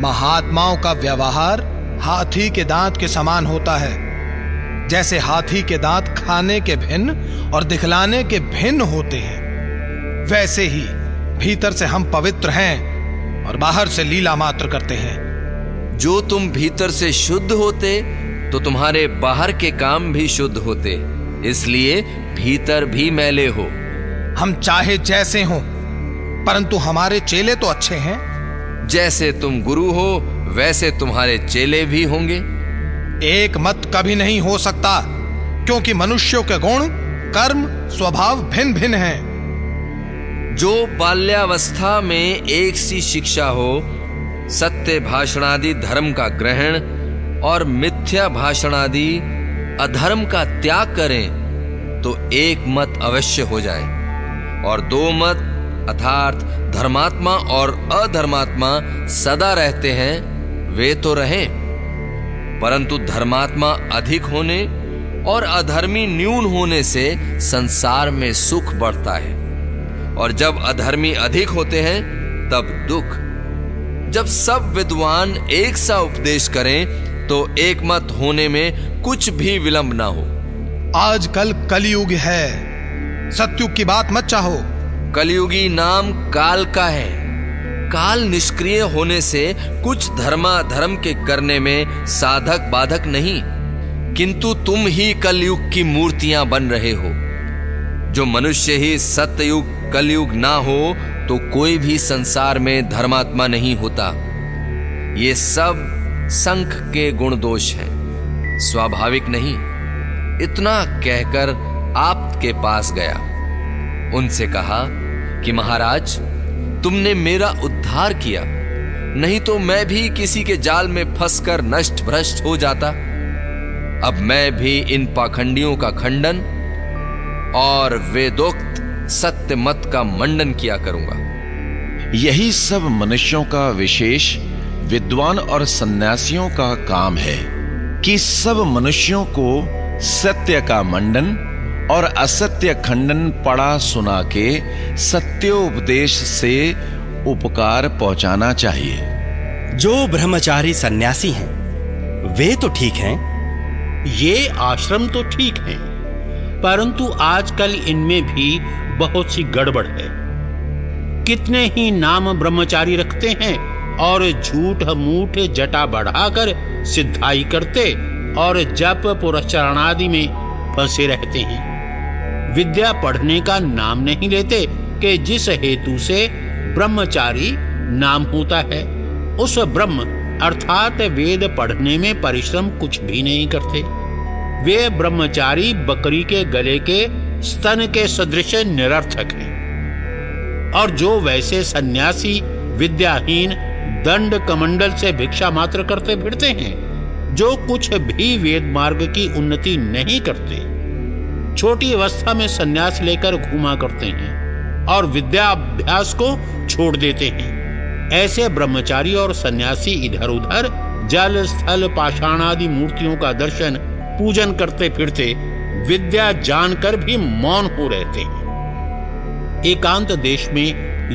महात्माओं का व्यवहार हाथी के दांत के समान होता है। जैसे हाथी के दांत खाने के भिन्न और दिखलाने के भिन्न होते हैं वैसे ही भीतर से हम पवित्र हैं और बाहर से लीला मात्र करते हैं। जो तुम भीतर से शुद्ध होते तो तुम्हारे बाहर के काम भी शुद्ध होते इसलिए भीतर भी मैले हो। हम चाहे जैसे हो परंतु हमारे चेले तो अच्छे हैं। जैसे तुम गुरु हो वैसे तुम्हारे चेले भी होंगे। एक मत कभी नहीं हो सकता क्योंकि मनुष्यों के गुण कर्म स्वभाव भिन्न भिन्न हैं। जो बाल्यावस्था में एक सी शिक्षा हो सत्य भाषणादि धर्म का ग्रहण और मिथ्या भाषणादि अधर्म का त्याग करें तो एक मत अवश्य हो जाए। और दो मत अर्थात धर्मात्मा और अधर्मात्मा सदा रहते हैं, वे तो रहे। परंतु धर्मात्मा अधिक होने और अधर्मी न्यून होने से संसार में सुख बढ़ता है। और जब अधर्मी अधिक होते हैं, तब दुख। जब सब विद्वान एक सा उपदेश करें तो एक मत होने में कुछ भी विलंब ना हो। आजकल कलयुग है। सत्युग की बात मत चाहो। कलयुगी नाम काल का है। काल निष्क्रिय होने से कुछ धर्मा धर्म के करने में साधक बाधक नहीं, किंतु तुम ही कलयुग की मूर्तियाँ बन रहे हो। जो मनुष्य ही सत्ययुग कलयुग ना हो तो कोई भी संसार में धर्मात्मा नहीं होता। ये सब संख के गुण दोष हैं। स्वाभाविक नहीं। इतना कहकर आप के पास गया। उनसे कहा कि, महाराज, तुमने मेरा उद्धार किया। नहीं तो मैं भी किसी के जाल में फंसकर नष्ट भ्रष्ट हो जाता। अब मैं भी इन पाखंडियों का खंडन और वेदोक्त सत्य मत का मंडन किया करूँगा। यही सब मनुष्यों का विशेष, विद्वान और सन्यासियों का काम है कि सब मनुष्यों को सत्य का मंडन और असत्य खंडन पढ़ा सुना के सत्योपदेश से उपकार पहुंचाना चाहिए। जो ब्रह्मचारी सन्यासी हैं, वे तो ठीक हैं। ये आश्रम तो ठीक है, परंतु आजकल इनमें भी बहुत सी गड़बड़ है। कितने ही नाम ब्रह्मचारी रखते हैं और झूठ मूठ जटा बढ़ाकर सिद्धाई करते और जप पुरस्चरणादि में फंसे रहते हैं। विद्या पढ़ने का नाम नहीं लेते कि जिस हेतु से ब्रह्मचारी नाम होता है, उस ब्रह्म अर्थात वेद पढ़ने में परिश्रम कुछ भी नहीं करते। वे ब्रह्मचारी बकरी के गले के स्तन के सदृश निरर्थक हैं। और जो वैसे सन्यासी विद्याहीन दंड कमंडल से भिक्षा मात्र करते फिरते हैं, जो कुछ भी वेद मार्ग की उन्नति नहीं करते छोटी अवस्था में सन्यास लेकर घूमा करते हैं और विद्या अभ्यास को छोड़ देते हैं। ऐसे ब्रह्मचारी और सन्यासी इधर उधर जल, स्थल पाषाण आदि मूर्तियों का दर्शन, पूजन करते फिरते विद्या जानकर भी मौन हो रहते हैं। एकांत देश में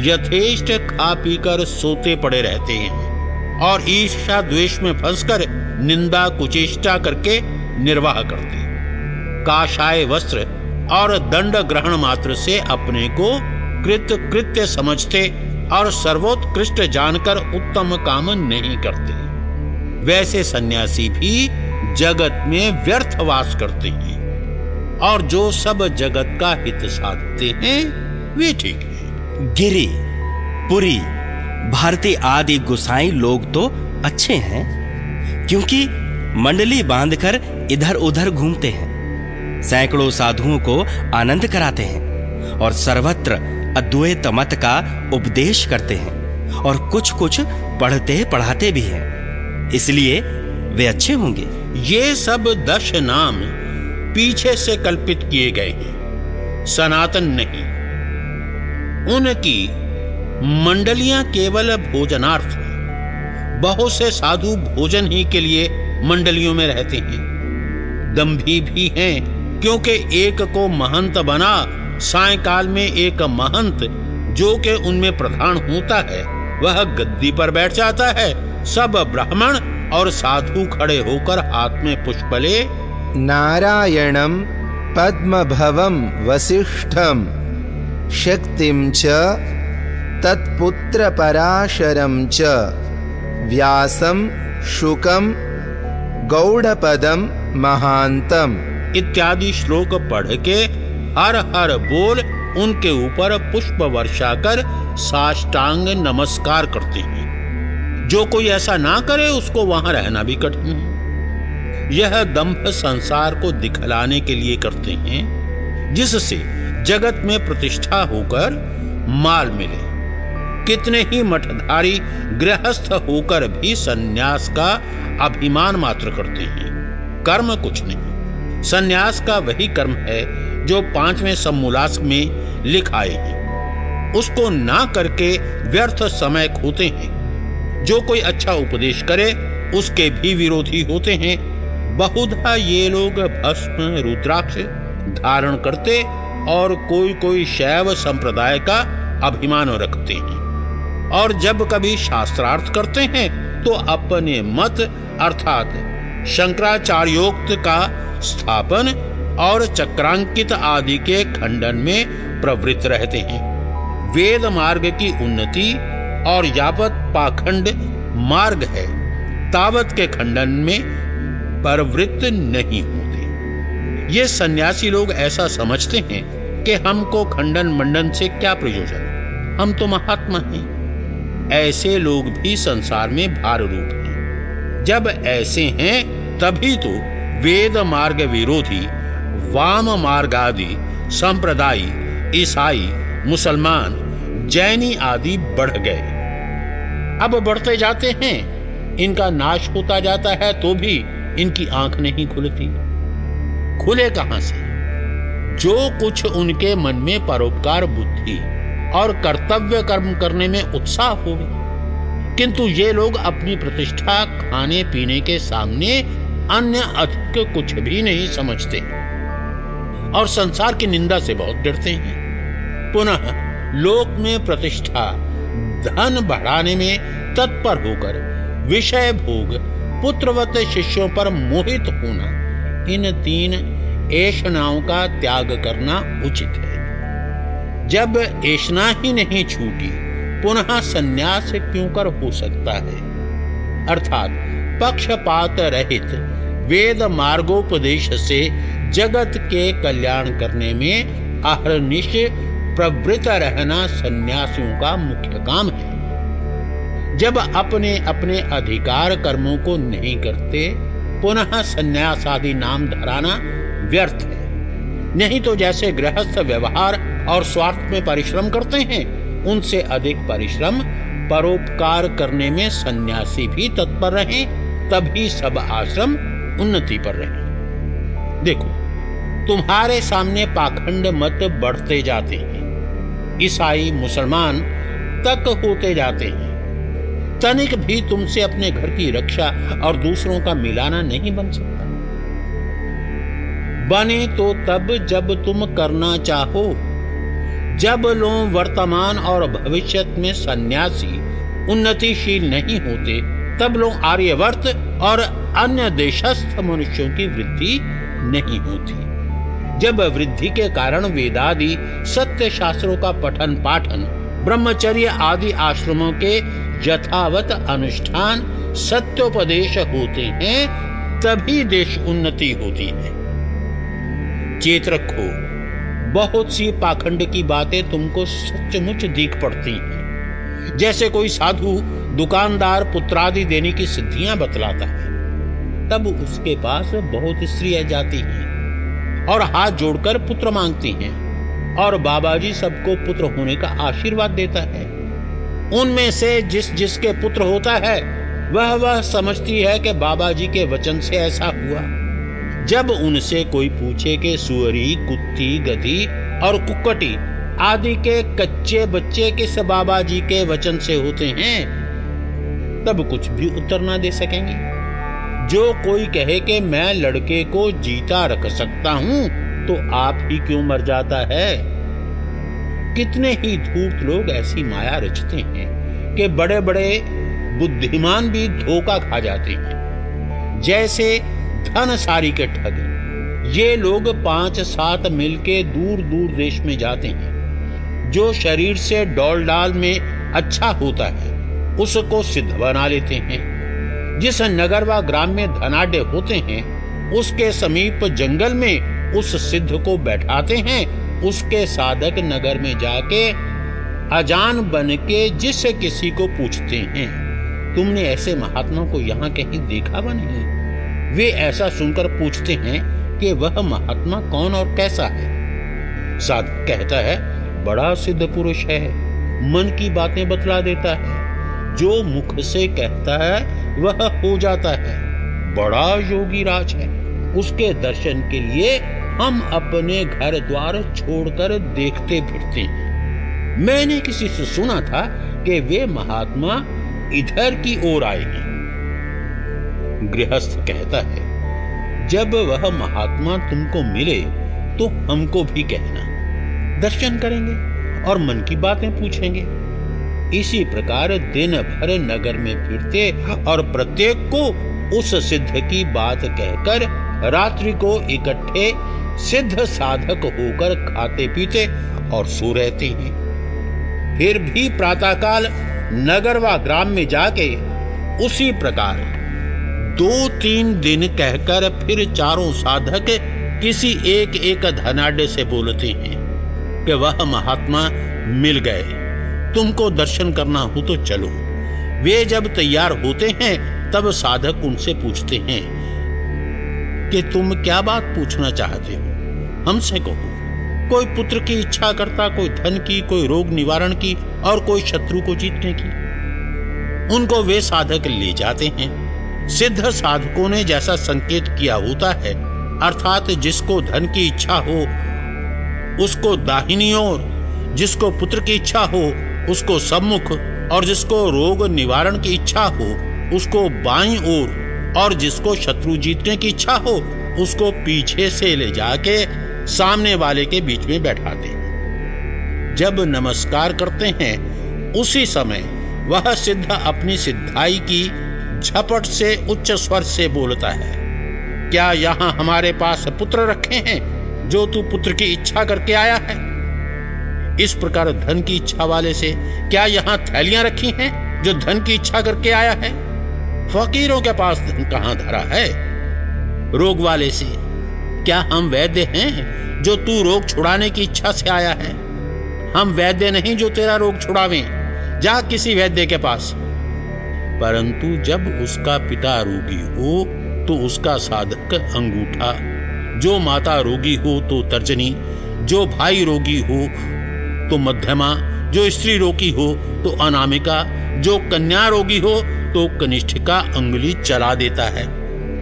यथेष्ट खा पीकर सोते पड़े रहते हैं और ईर्षा द्वेष में फंसकर निंदा कुचेष्टा करके निर्वाह करते काशाय वस्त्र और दंड ग्रहण मात्र से अपने को कृत कृत्य समझते और सर्वोत्कृष्ट जानकर उत्तम काम नहीं करते। वैसे सन्यासी भी जगत में व्यर्थ वास करते हैं और जो सब जगत का हित साधते हैं, वे ठीक है। गिरी, पुरी, भारती आदि गुसाई लोग तो अच्छे हैं, क्योंकि मंडली बांधकर इधर उधर घूमते हैं। सैकड़ों साधुओं को आनंद कराते हैं और सर्वत्र अद्वैत मत का उपदेश करते हैं और कुछ कुछ पढ़ते पढ़ाते भी हैं। इसलिए वे अच्छे होंगे। ये सब दश नाम पीछे से कल्पित किए गए हैं। सनातन नहीं। उनकी मंडलियाँ केवल भोजनार्थ है। बहुत से साधु भोजन ही के लिए मंडलियों में रहते हैं। दम्भी भी हैं। क्योंकि एक को महंत बना, सायकाल में एक महंत, जो के उनमें प्रधान होता है, वह गद्दी पर बैठ जाता है। सब ब्राह्मण और साधु खड़े होकर हाथ में पुष्प ले नारायणम पद्मभवम वसिष्ठम शक्तिम च तत्पुत्र पराशरम च व्यासम शुकम गौड़पदम महांतम इत्यादि श्लोक पढ़ के हर हर बोल उनके ऊपर पुष्प वर्षा कर साष्टांग नमस्कार करते हैं। जो कोई ऐसा ना करे, उसको वहाँ रहना भी कठिन है। यह दंभ संसार को दिखलाने के लिए करते हैं, जिससे जगत में प्रतिष्ठा होकर माल मिले। कितने ही मठधारी गृहस्थ होकर भी सन्यास का अभिमान मात्र करते हैं। कर्म कुछ नहीं। सन्यास का वही कर्म है जो पाँचवें समूलास में लिखाए हैं उसको ना करके व्यर्थ समय खोते हैं। जो कोई अच्छा उपदेश करे, उसके भी विरोधी होते हैं। बहुधा ये लोग भस्म रुद्राक्ष धारण करते और कोई कोई शैव संप्रदाय का अभिमान रखते हैं। और जब कभी शास्त्रार्थ करते हैं तो अपने मत अर्थात शंकराचार्योक्त का स्थापन और चक्रांकित आदि के खंडन में प्रवृत्त रहते हैं। वेद मार्ग की उन्नति और यावत पाखंड मार्ग है, तावत के खंडन में प्रवृत्त नहीं होते। ये सन्यासी लोग ऐसा समझते हैं कि हमको खंडन मंडन से क्या प्रयोजन? हम तो महात्मा हैं। ऐसे लोग भी संसार में भार रूप हैं। जब ऐसे हैं, तभी तो वेद मार्ग विरोधी, वाम मार्ग आदि, संप्रदाय, ईसाई, मुसलमान, जैनी आदि बढ़ गए। अब बढ़ते जाते हैं। इनका नाश होता जाता है तो भी इनकी आँख नहीं खुलती। खुले कहाँ से? जो कुछ उनके मन में परोपकार बुद्धि और कर्तव्य कर्म करने में उत्साह हो किंतु ये लोग अपनी प्रतिष्ठा खाने पीने के सामने अन्य अधिक कुछ भी नहीं समझते और संसार की निंदा से बहुत डरते हैं। पुनः लोक में प्रतिष्ठा, धन बढ़ाने में तत्पर होकर विषय भोग, पुत्रवत शिष्यों पर मोहित होना, इन तीन ऐशनाओं का त्याग करना उचित है। जब ऐशना ही नहीं छूटी पुनः संन्यास क्यों कर हो सकता है? अर्थात पक्षपात रहित वेद मार्गोपदेश से जगत के कल्याण करने में अहरनिश प्रवृत्त रहना सन्यासियों का मुख्य काम है। जब अपने अपने अधिकार कर्मों को नहीं करते, पुनः संन्यास आदि नाम धराना व्यर्थ है। नहीं तो जैसे गृहस्थ व्यवहार और स्वार्थ में परिश्रम करते हैं उनसे अधिक परिश्रम, परोपकार करने में सन्यासी भी तत्पर रहे, तभी सब आश्रम उन्नति पर रहे। देखो, तुम्हारे सामने पाखंड मत बढ़ते जाते हैं। ईसाई मुसलमान तक होते जाते हैं। तनिक भी तुमसे अपने घर की रक्षा और दूसरों का मिलाना नहीं बन सकता। बने तो तब जब तुम करना चाहो। जब लोग वर्तमान और भविष्य में सन्यासी उन्नतिशील नहीं होते, तब लोग आर्यवर्त और अन्य देशस्थ मनुष्यों की वृद्धि नहीं होती। जब वृद्धि के कारण वेदादि सत्य शास्त्रों का पठन पाठन ब्रह्मचर्य आदि आश्रमों के यथावत अनुष्ठान, सत्योपदेश होते हैं, तभी देश उन्नति होती है। चेत रखो बहुत सी पाखंड की बातें तुमको सचमुच दिख पड़ती हैं। जैसे कोई साधु दुकानदार पुत्रादि देने की सिद्धियाँ बतलाता है, तब उसके पास बहुत स्त्री जाती हैं और हाथ जोड़कर पुत्र मांगती हैं और बाबा जी सबको पुत्र होने का आशीर्वाद देता है। उनमें से जिस जिसके पुत्र होता है, वह वह समझती है कि बाबा जी के वचन से ऐसा हुआ। जब उनसे कोई पूछे कि सुअरी, कुत्ती, गधी और कुकटी आदि के कच्चे बच्चे किस बाबा जी के वचन से होते हैं, तब कुछ भी उत्तर ना दे सकेंगे। जो कोई कहे कि मैं लड़के को जीता रख सकता हूँ तो आप ही क्यों मर जाता है? कितने ही धूर्त लोग ऐसी माया रचते हैं कि बड़े बड़े बुद्धिमान भी धोखा खा जाते हैं। जैसे धन सारी के ठग। ये लोग पाँच सात मिलके दूर दूर देश में जाते हैं। जो शरीर से डोल डाल में अच्छा होता है, उसको सिद्ध बना लेते हैं। जिस नगर व ग्राम में धनाढ़ होते हैं, उसके समीप जंगल में उस सिद्ध को बैठाते हैं, उसके साधक नगर में जाके अजान बन के जिस किसी को पूछते हैं, तुमने ऐसे महात्मा को यहाँ कहीं देखा व नहीं? वे ऐसा सुनकर पूछते हैं कि वह महात्मा कौन और कैसा है। साधक कहता है, बड़ा सिद्ध पुरुष है, मन की बातें बतला देता है। जो मुख से कहता है, वह हो जाता है। बड़ा योगी राज है। उसके दर्शन के लिए हम अपने घर द्वार छोड़कर देखते फिरते हैं। मैंने किसी से सुना था कि वे महात्मा इधर की ओर आए हैं। गृहस्थ कहता है, जब वह महात्मा तुमको मिले तो हमको भी कहना। दर्शन करेंगे और मन की बातें पूछेंगे। इसी प्रकार दिन भर नगर में फिरते और प्रत्येक को उस सिद्ध की बात कहकर रात्रि को इकट्ठे सिद्ध साधक होकर खाते पीते और सो रहते हैं। फिर भी प्रातःकाल नगर व ग्राम में जाके उसी प्रकार दो तीन दिन कहकर फिर चारों साधक किसी एक एक धनाढ़ से बोलते हैं कि वह महात्मा मिल गए। तुमको दर्शन करना हो तो चलो। वे जब तैयार होते हैं, तब साधक उनसे पूछते हैं कि तुम क्या बात पूछना चाहते हो? हमसे कहो, कोई पुत्र की इच्छा करता, कोई धन की, कोई रोग निवारण की और कोई शत्रु को जीतने की। उनको वे साधक ले जाते हैं। सिद्ध साधकों ने जैसा संकेत किया होता है, अर्थात जिसको धन की इच्छा हो, उसको दाहिनी ओर, जिसको पुत्र की इच्छा हो, उसको सम्मुख, और जिसको रोग निवारण की इच्छा हो, उसको बाई ओर, और जिसको शत्रु जीतने की इच्छा हो, उसको पीछे से ले जाके सामने वाले के बीच में बैठाते जब नमस्कार करते हैं, उसी समय वह सिद्ध अपनी सिद्धाई की झपट से, उच्च स्वर से बोलता है, क्या यहाँ हमारे पास पुत्र रखे हैं, जो तू पुत्र की इच्छा करके आया है? इस प्रकार धन की इच्छा वाले से क्या यहाँ थैलियाँ रखी हैं, जो धन की इच्छा करके आया है? फकीरों के पास धन कहाँ धरा है? रोग वाले से, क्या हम वैद्य हैं, जो तू रोग छुड़ाने की इच्छा से आया है? हम वैद्य नहीं जो तेरा रोग छुड़ावे। जा किसी वैद्य के पास परंतु जब उसका पिता रोगी हो तो उसका साधक अंगूठा। जो माता रोगी हो तो तर्जनी। जो भाई रोगी हो तो मध्यमा। जो स्त्री रोगी हो तो अनामिका। जो कन्या रोगी हो तो कनिष्ठिका अंगुली चला देता है।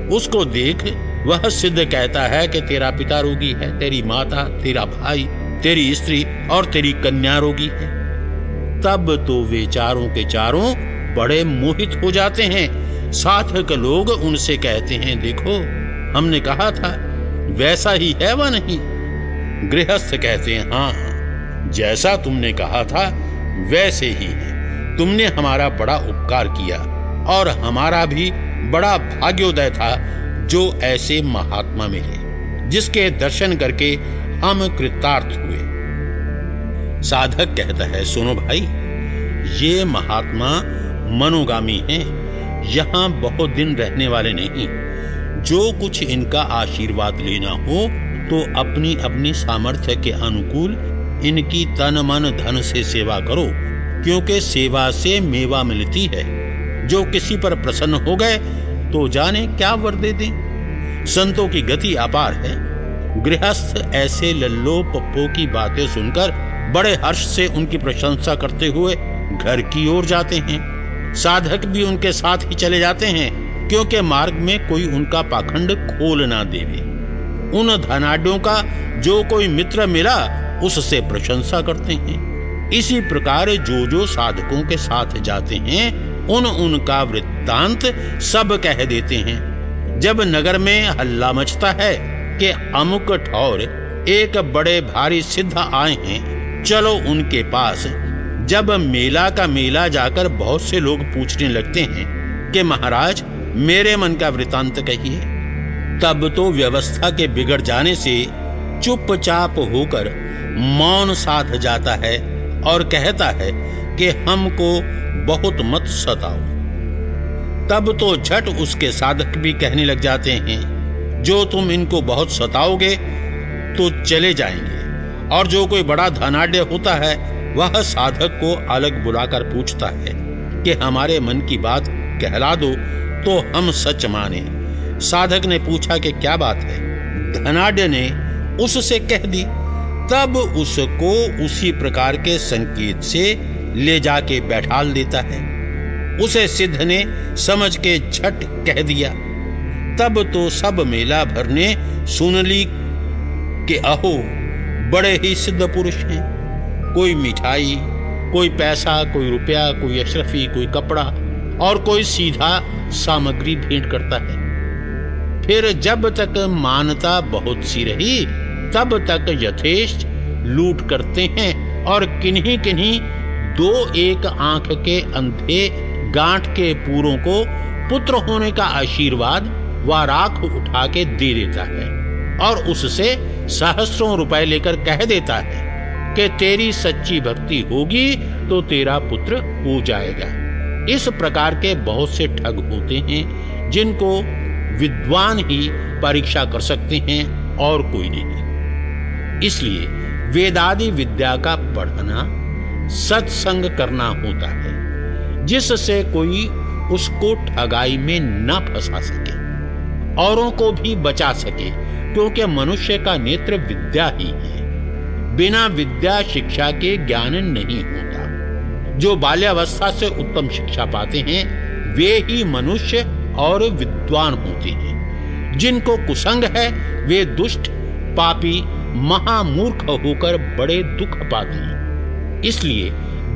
उसको देख, वह सिद्ध कहता है कि तेरा पिता रोगी है, तेरी माता, तेरा भाई, तेरी स्त्री और तेरी कन्या रोगी है। तब तो वे चारों के चारों बड़े मोहित हो जाते हैं। साधक लोग उनसे कहते हैं, देखो, हमने कहा था, वैसा ही है वह नहीं? गृहस्थ कहते हाँ हाँ जैसा तुमने कहा था, वैसे ही है। तुमने हमारा बड़ा उपकार किया, और हमारा भी बड़ा भाग्योदय था, जो ऐसे महात्मा मिले जिसके दर्शन करके हम कृतार्थ हुए। साधक कहता है, सुनो भाई, ये महात्मा मनोगामी हैं। यहाँ बहुत दिन रहने वाले नहीं। जो कुछ इनका आशीर्वाद लेना हो तो अपनी अपनी सामर्थ्य के अनुकूल इनकी तन मन धन से सेवा करो, क्योंकि सेवा से मेवा मिलती है। जो किसी पर प्रसन्न हो गए तो जाने क्या वर दे दें। संतों की गति अपार है। गृहस्थ ऐसे लल्लो पप्पो की बातें सुनकर बड़े हर्ष से उनकी प्रशंसा करते हुए घर की ओर जाते हैं। साधक भी उनके साथ ही चले जाते हैं, क्योंकि मार्ग में कोई उनका पाखंड खोल ना देवे। उन धनाढ़ों का जो कोई मित्र मिला, उससे प्रशंसा करते हैं। इसी प्रकार जो जो साधकों के साथ जाते हैं, उन उनका वृत्तांत सब कह देते हैं। जब नगर में हल्ला मचता है कि अमुक ठौर एक बड़े भारी सिद्ध आए हैं, चलो उनके पास जब मेला का मेला जाकर बहुत से लोग पूछने लगते हैं कि महाराज, मेरे मन का वृतांत कहिए। तब तो व्यवस्था के बिगड़ जाने से चुपचाप होकर मौन साध जाता है और कहता है कि हमको बहुत मत सताओ। तब तो झट उसके साधक भी कहने लग जाते हैं, जो तुम इनको बहुत सताओगे तो चले जाएँगे। और जो कोई बड़ा धनाढ़ होता है वह साधक को अलग बुलाकर पूछता है कि हमारे मन की बात कहला दो तो हम सच माने। साधक ने पूछा कि क्या बात है? धनाढ़ ने उससे कह दी, तब उसको उसी प्रकार के संकेत से ले जाके बैठाल देता है। उसे सिद्ध ने समझ के झट कह दिया। तब तो सब मेला भर ने सुन ली कि अहो, बड़े ही सिद्ध पुरुष हैं। कोई मिठाई, कोई पैसा, कोई रुपया, कोई अशरफी, कोई कपड़ा और कोई सीधा सामग्री भेंट करता है। फिर जब तक मानता बहुत सी रही, तब तक यथेष्ट लूट करते हैं और किन्हीं किन्हीं दो एक आँख के अंधे गांठ के पूरों को पुत्र होने का आशीर्वाद व राख उठा के दे देता है और उससे सहस्रों रुपए लेकर कह देता है। कि तेरी सच्ची भक्ति होगी तो तेरा पुत्र हो जाएगा। इस प्रकार के बहुत से ठग होते हैं, जिनको विद्वान ही परीक्षा कर सकते हैं और कोई नहीं। इसलिए वेदादि विद्या का पढ़ना सत्संग करना होता है, जिससे कोई उसको ठगाई में न फंसा सके, औरों को भी बचा सके, क्योंकि मनुष्य का नेत्र विद्या ही है। बिना विद्या शिक्षा के ज्ञान नहीं होता। जो बाल्यावस्था से उत्तम शिक्षा पाते हैं, वे ही मनुष्य और विद्वान होते हैं। जिनको कुसंग है, वे दुष्ट, पापी, महामूर्ख होकर बड़े दुख पाते हैं। इसलिए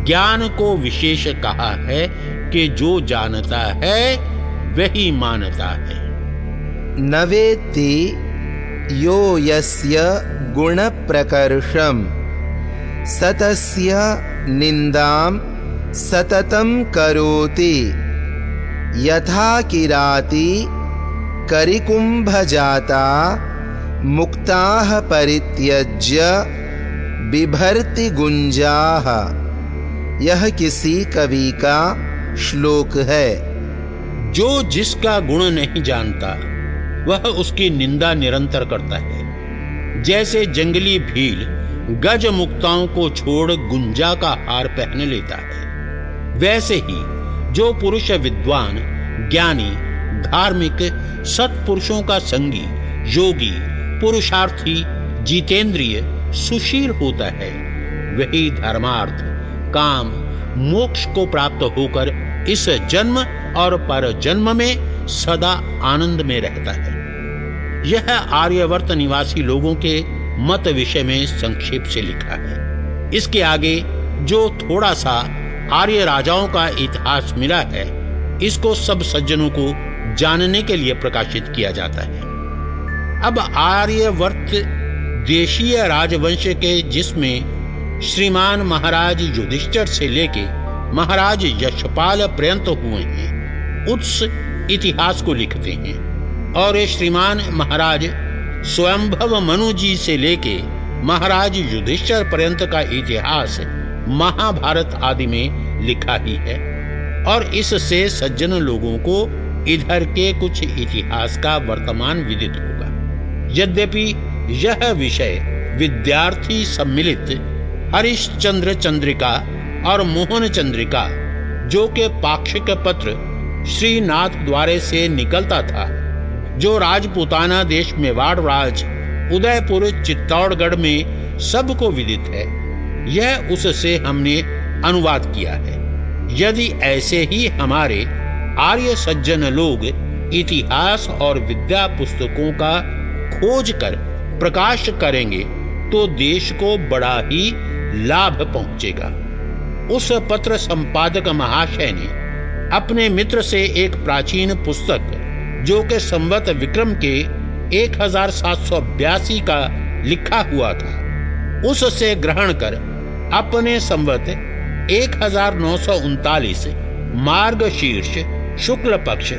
ज्ञान को विशेष कहा है कि जो जानता है, वही मानता है। नवेत्ति यो यस्य गुणप्रकर्षम्। सतस्य निन्दां सततं करोति। यथा किराति करिकुम्भजाता मुक्ताः परित्यज्य बिभर्ति गुंजाः। यह किसी कवि का श्लोक है। जो जिसका गुण नहीं जानता वह उसकी निंदा निरंतर करता है। जैसे जंगली भील गज मुक्ताओं को छोड़ गुंजा का हार पहन लेता है, वैसे ही जो पुरुष विद्वान, ज्ञानी, धार्मिक, सत्पुरुषों का संगी, योगी, पुरुषार्थी, जितेंद्रिय, सुशील होता है, वही धर्मार्थ, काम, मोक्ष को प्राप्त होकर इस जन्म और पर जन्म में सदा आनंद में रहता है। यह आर्यवर्त निवासी लोगों के मत विषय में संक्षेप से लिखा है। इसके आगे जो थोड़ा सा आर्य राजाओं का इतिहास मिला है, इसको सब सज्जनों को जानने के लिए प्रकाशित किया जाता है। अब आर्यवर्त देशीय राजवंश के जिसमें श्रीमान महाराज युधिष्ठर से लेके महाराज यशपाल पर्यंत हुए हैं, उस इतिहास को लिखते हैं। और श्रीमान महाराज स्वयंभव मनु जी से लेके महाराज युधिष्ठर पर्यंत का इतिहास महाभारत आदि में लिखा ही है। और इससे सज्जन लोगों को इधर के कुछ इतिहास का वर्तमान विदित होगा। यद्यपि यह विषय विद्यार्थी सम्मिलित हरिश्चंद्र चंद्रिका और मोहन चंद्रिका, जो के पाक्षिक पत्र श्रीनाथ द्वारे से निकलता था जो राजपूताना देश मेवाड़ राज, उदयपुर, चित्तौड़गढ़ में सबको विदित है। यह उससे हमने अनुवाद किया है। यदि ऐसे ही हमारे आर्य सज्जन लोग इतिहास और विद्या पुस्तकों का खोज कर प्रकाश करेंगे तो देश को बड़ा ही लाभ पहुंचेगा। उस पत्र संपादक महाशय ने अपने मित्र से एक प्राचीन पुस्तक जो के संवत विक्रम के एक हज़ार सात सौ बयासी का लिखा हुआ था। उससे ग्रहण कर अपने संवत एक हज़ार नौ सौ उनतालीस मार्ग शीर्ष शुक्ल पक्ष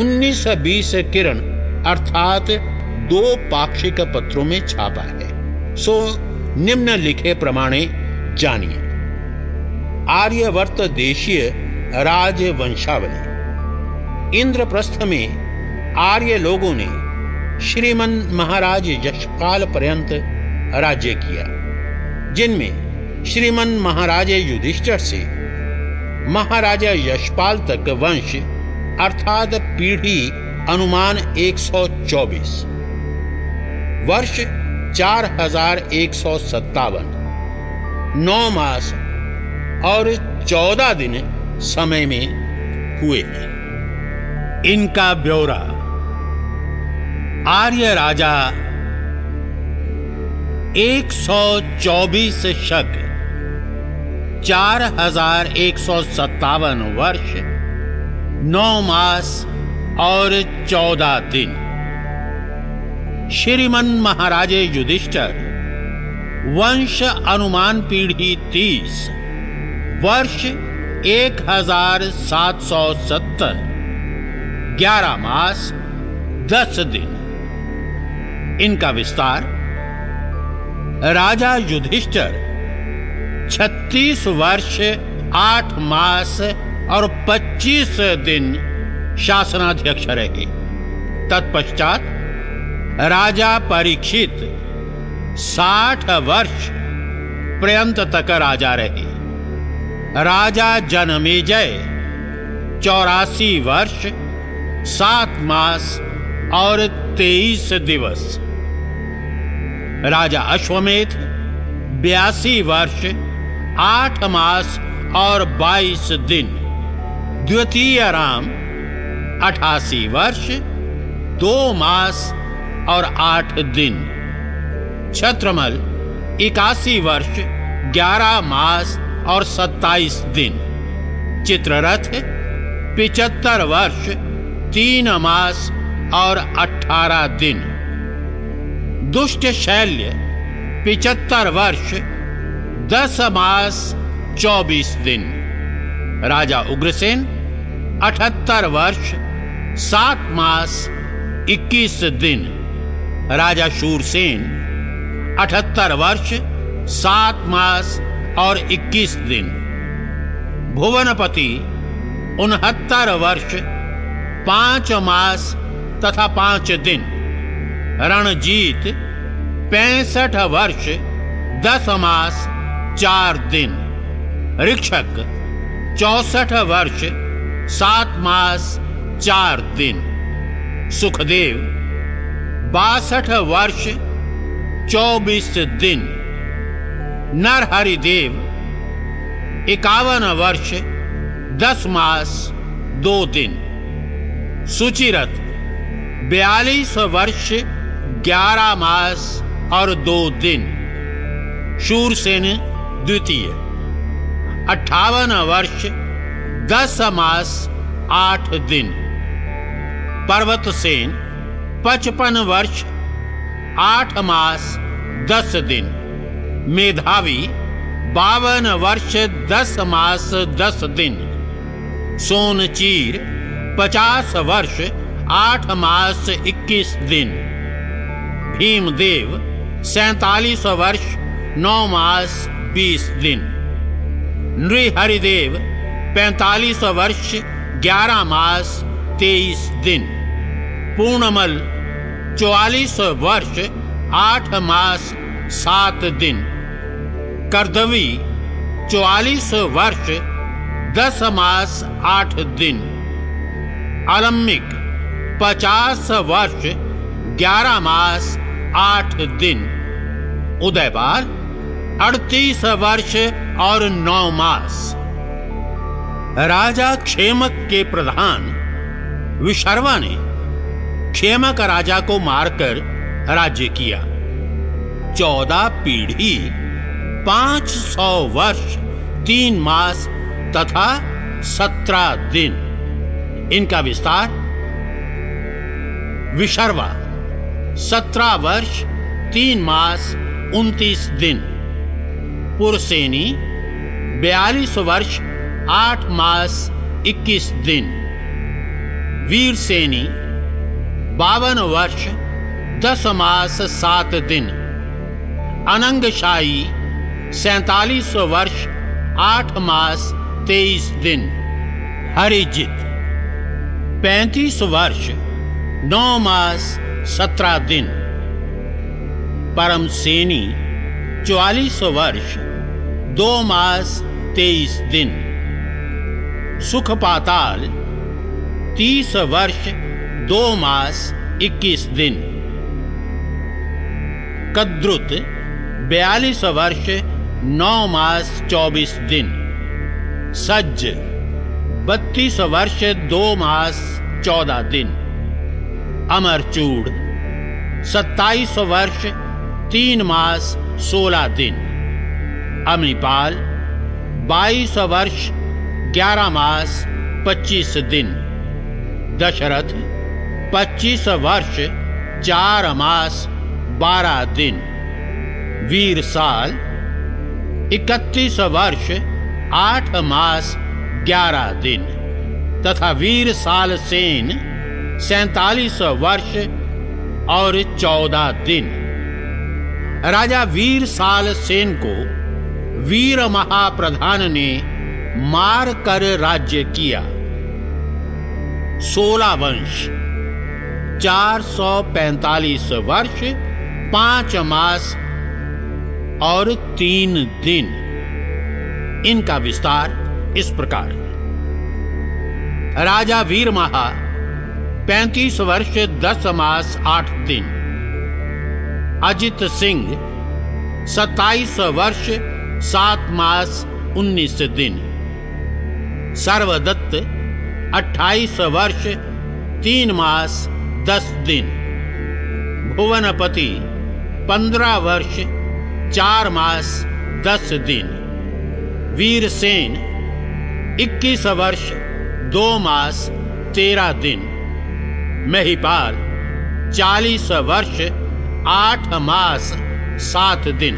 उन्नीस बीस किरण अर्थात दो पाक्षिक पत्रों में छापा है। सो, निम्न लिखे प्रमाणे जानिए। आर्यवर्त देशीय राजवंशावली। इंद्रप्रस्थ में आर्य लोगों ने श्रीमन महाराज यशपाल पर्यंत राज्य किया, जिनमें श्रीमन महाराज युधिष्ठर से महाराजा यशपाल तक वंश अर्थात पीढ़ी अनुमान 124 वर्ष चार हज़ार एक सौ सत्तावन, नौ मास और चौदह दिन समय में हुए हैं। इनका ब्यौरा आर्य राजा 124 शक, चार हज़ार एक सौ सत्तावन वर्ष, नौ मास और चौदह दिन। श्रीमन महाराजे युधिष्ठर, वंश अनुमान पीढ़ी तीस, वर्ष एक हज़ार सात सौ सत्तर, ग्यारह मास, दस दिन। इनका विस्तार राजा युधिष्ठर छत्तीस वर्ष, आठ मास और पच्चीस दिन शासनाध्यक्ष रहे। तत्पश्चात राजा परीक्षित साठ वर्ष पर्यंत तक राजा रहे। राजा जनमेजय चौरासी वर्ष, सात मास और तेईस दिवस। राजा अश्वमेध, बयासी वर्ष, आठ मास और बाईस दिन। द्वितीय राम, अठासी वर्ष, दो मास और आठ दिन। छत्रमल, इक्यासी वर्ष, ग्यारह मास और सत्ताईस दिन। चित्ररथ, पिचहत्तर वर्ष, तीन मास और अठारह दिन। दुष्ट शैल्य पिचहत्तर वर्ष, दस मास, चौबीस दिन। राजा उग्रसेन, अठहत्तर वर्ष, सात मास, इक्कीस दिन। राजा शूरसेन, अठहत्तर वर्ष, सात मास और इक्कीस दिन। भुवनपति, उनहत्तर वर्ष, पाँच मास तथा पाँच दिन। रणजीत पैंसठ वर्ष, दस मास, चार दिन। ऋक्षक चौसठ वर्ष, सात मास, चार दिन। सुखदेव, बासठ वर्ष, चौबीस दिन। नरहरिदेव इक्यावन वर्ष, दस मास, दो दिन। सुचिरथ, बयालीस वर्ष ग्यारह मास और दो दिन। शूरसेन द्वितीय। अठावन वर्ष, दस मास, आठ दिन। पर्वत सेन, पचपन वर्ष, आठ मास, दस दिन। मेधावी, बावन वर्ष, दस मास, दस दिन। सोनचीर पचास वर्ष, आठ मास, इक्कीस दिन। भीमदेव, सैतालीस वर्ष, नौ मास, बीस दिन। नृहरिदेव, पैतालीस वर्ष, ग्यारह मास, तेईस दिन। पूर्णमल, चौवालीस वर्ष, आठ मास, सात दिन। करदवी, चौवालीस वर्ष, दस मास, आठ दिन। अलम्बिक पचास वर्ष ग्यारह मास आठ दिन। उदयपाल अड़तीस वर्ष और नौ मास। राजा क्षेमक के प्रधान विशर्वा ने क्षेमक राजा को मारकर राज्य किया। चौदह पीढ़ी, पाँच सौ वर्ष, तीन मास तथा सत्रह दिन। इनका विस्तार विशर्वा सत्रह वर्ष, तीन मास, उनतीस दिन। पुरसेनी, बयालीस वर्ष, आठ मास, इक्कीस दिन। वीर सेनी बावन वर्ष, दस मास, सात दिन। अनंगशाही, सैतालीस वर्ष, आठ मास, तेईस दिन। हरिजित, पैंतीस वर्ष, नौ मास सत्रह दिन। परम सेनी, चौवालीस वर्ष, दो मास, तेईस दिन। सुख पाताल तीस वर्ष, दो मास, इक्कीस दिन। कद्रुत, बयालीस वर्ष, नौ मास, चौबीस दिन। सज्ज, बत्तीस वर्ष, दो मास, चौदह दिन। अमरचूड़ सत्ताईस वर्ष, तीन मास, सोलह दिन। अमिपाल बाईस वर्ष, ग्यारह मास, पच्चीस दिन। दशरथ, पच्चीस वर्ष, चार मास, बारह दिन। वीर साल, इकतीस वर्ष, आठ मास, ग्यारह दिन। तथा वीर साल सेन सैतालीस वर्ष और चौदह दिन। राजा वीर साल सेन को वीर महाप्रधान ने मार कर राज्य किया। सोलह वंश, चार सौ पैंतालीस वर्ष, पाँच मास और तीन दिन। इनका विस्तार इस प्रकार। राजा वीर महा पैंतीस वर्ष, दस मास, आठ दिन। अजित सिंह, सत्ताईस वर्ष, सात मास, उन्नीस दिन। सर्वदत्त, अट्ठाईस वर्ष, तीन मास, दस दिन। भुवनपति, पंद्रह वर्ष, चार मास, दस दिन। वीरसेन इक्कीस वर्ष, दो मास, तेरह दिन। महिपाल चालीस वर्ष, आठ मास, सात दिन।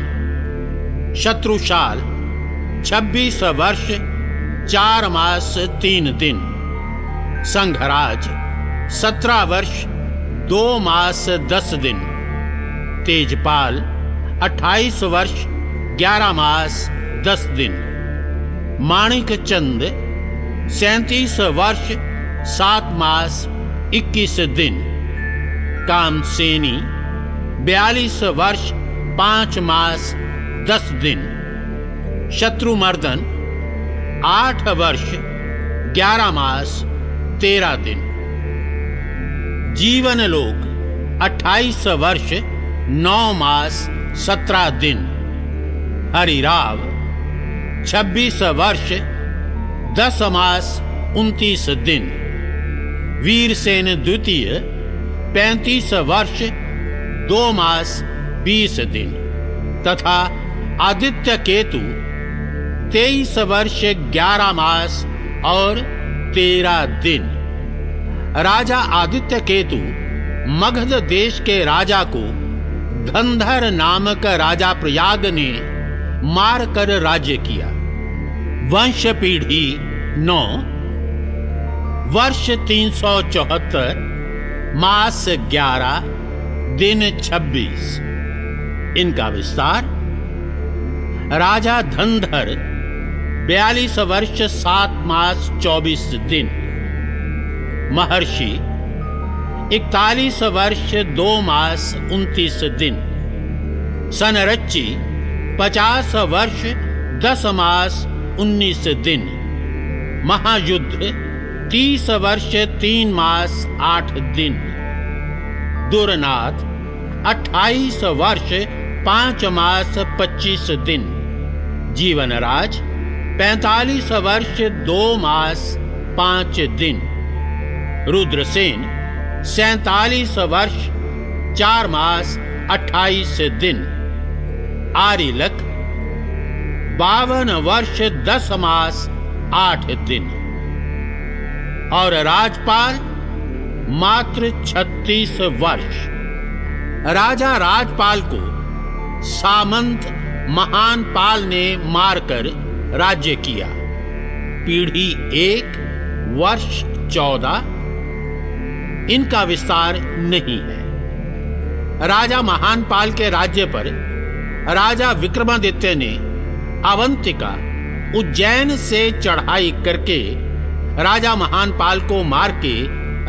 शत्रुशाल छब्बीस वर्ष, चार मास, तीन दिन। संघराज, सत्रह वर्ष, दो मास, दस दिन। तेजपाल, अट्ठाईस वर्ष, ग्यारह मास, दस दिन। माणिक चंद सैतीस वर्ष, सात मास इक्कीस दिन। कामसेनी बयालीस वर्ष, पाँच मास, दस दिन। शत्रुमर्दन आठ वर्ष, ग्यारह मास, तेरह दिन। जीवन लोक, अट्ठाईस वर्ष, नौ मास, सत्रह दिन। हरिराव छब्बीस वर्ष, दस मास, उनतीस दिन। वीरसेन द्वितीय, पैंतीस वर्ष, दो मास, बीस दिन। तथा आदित्य केतु, तेईस वर्ष, ग्यारह मास और तेरह दिन। राजा आदित्य केतु, मगध देश के राजा को धंधर नामक राजा प्रयाग ने मार कर राज्य किया। वंश पीढ़ी नौ वर्ष तीन सौ चौहत्तर, मास ग्यारह, दिन छब्बीस। इनका विस्तार, राजा धनधर, बयालीस वर्ष सात मास चौबीस दिन। महर्षि, इकतालीस वर्ष दो मास उनतीस दिन। सनरच्ची, पचास वर्ष दस मास उन्नीस दिन। महायुद्ध तीस वर्ष, तीन मास, आठ दिन। दुरनाथ, अट्ठाईस वर्ष, पाँच मास, पच्चीस दिन। जीवनराज, पैतालीस वर्ष, दो मास, पाँच दिन। रुद्रसेन, सैतालीस वर्ष, चार मास, अट्ठाईस दिन। आरिलक बावन वर्ष, दस मास, आठ दिन। और राजपाल मात्र छत्तीस वर्ष। राजा राजपाल को सामंत महान पाल ने मारकर राज्य किया। पीढ़ी एक, वर्ष चौदह, इनका विस्तार नहीं है। राजा महान पाल के राज्य पर राजा विक्रमादित्य ने अवंतिका उज्जैन से चढ़ाई करके राजा महान पाल को मार के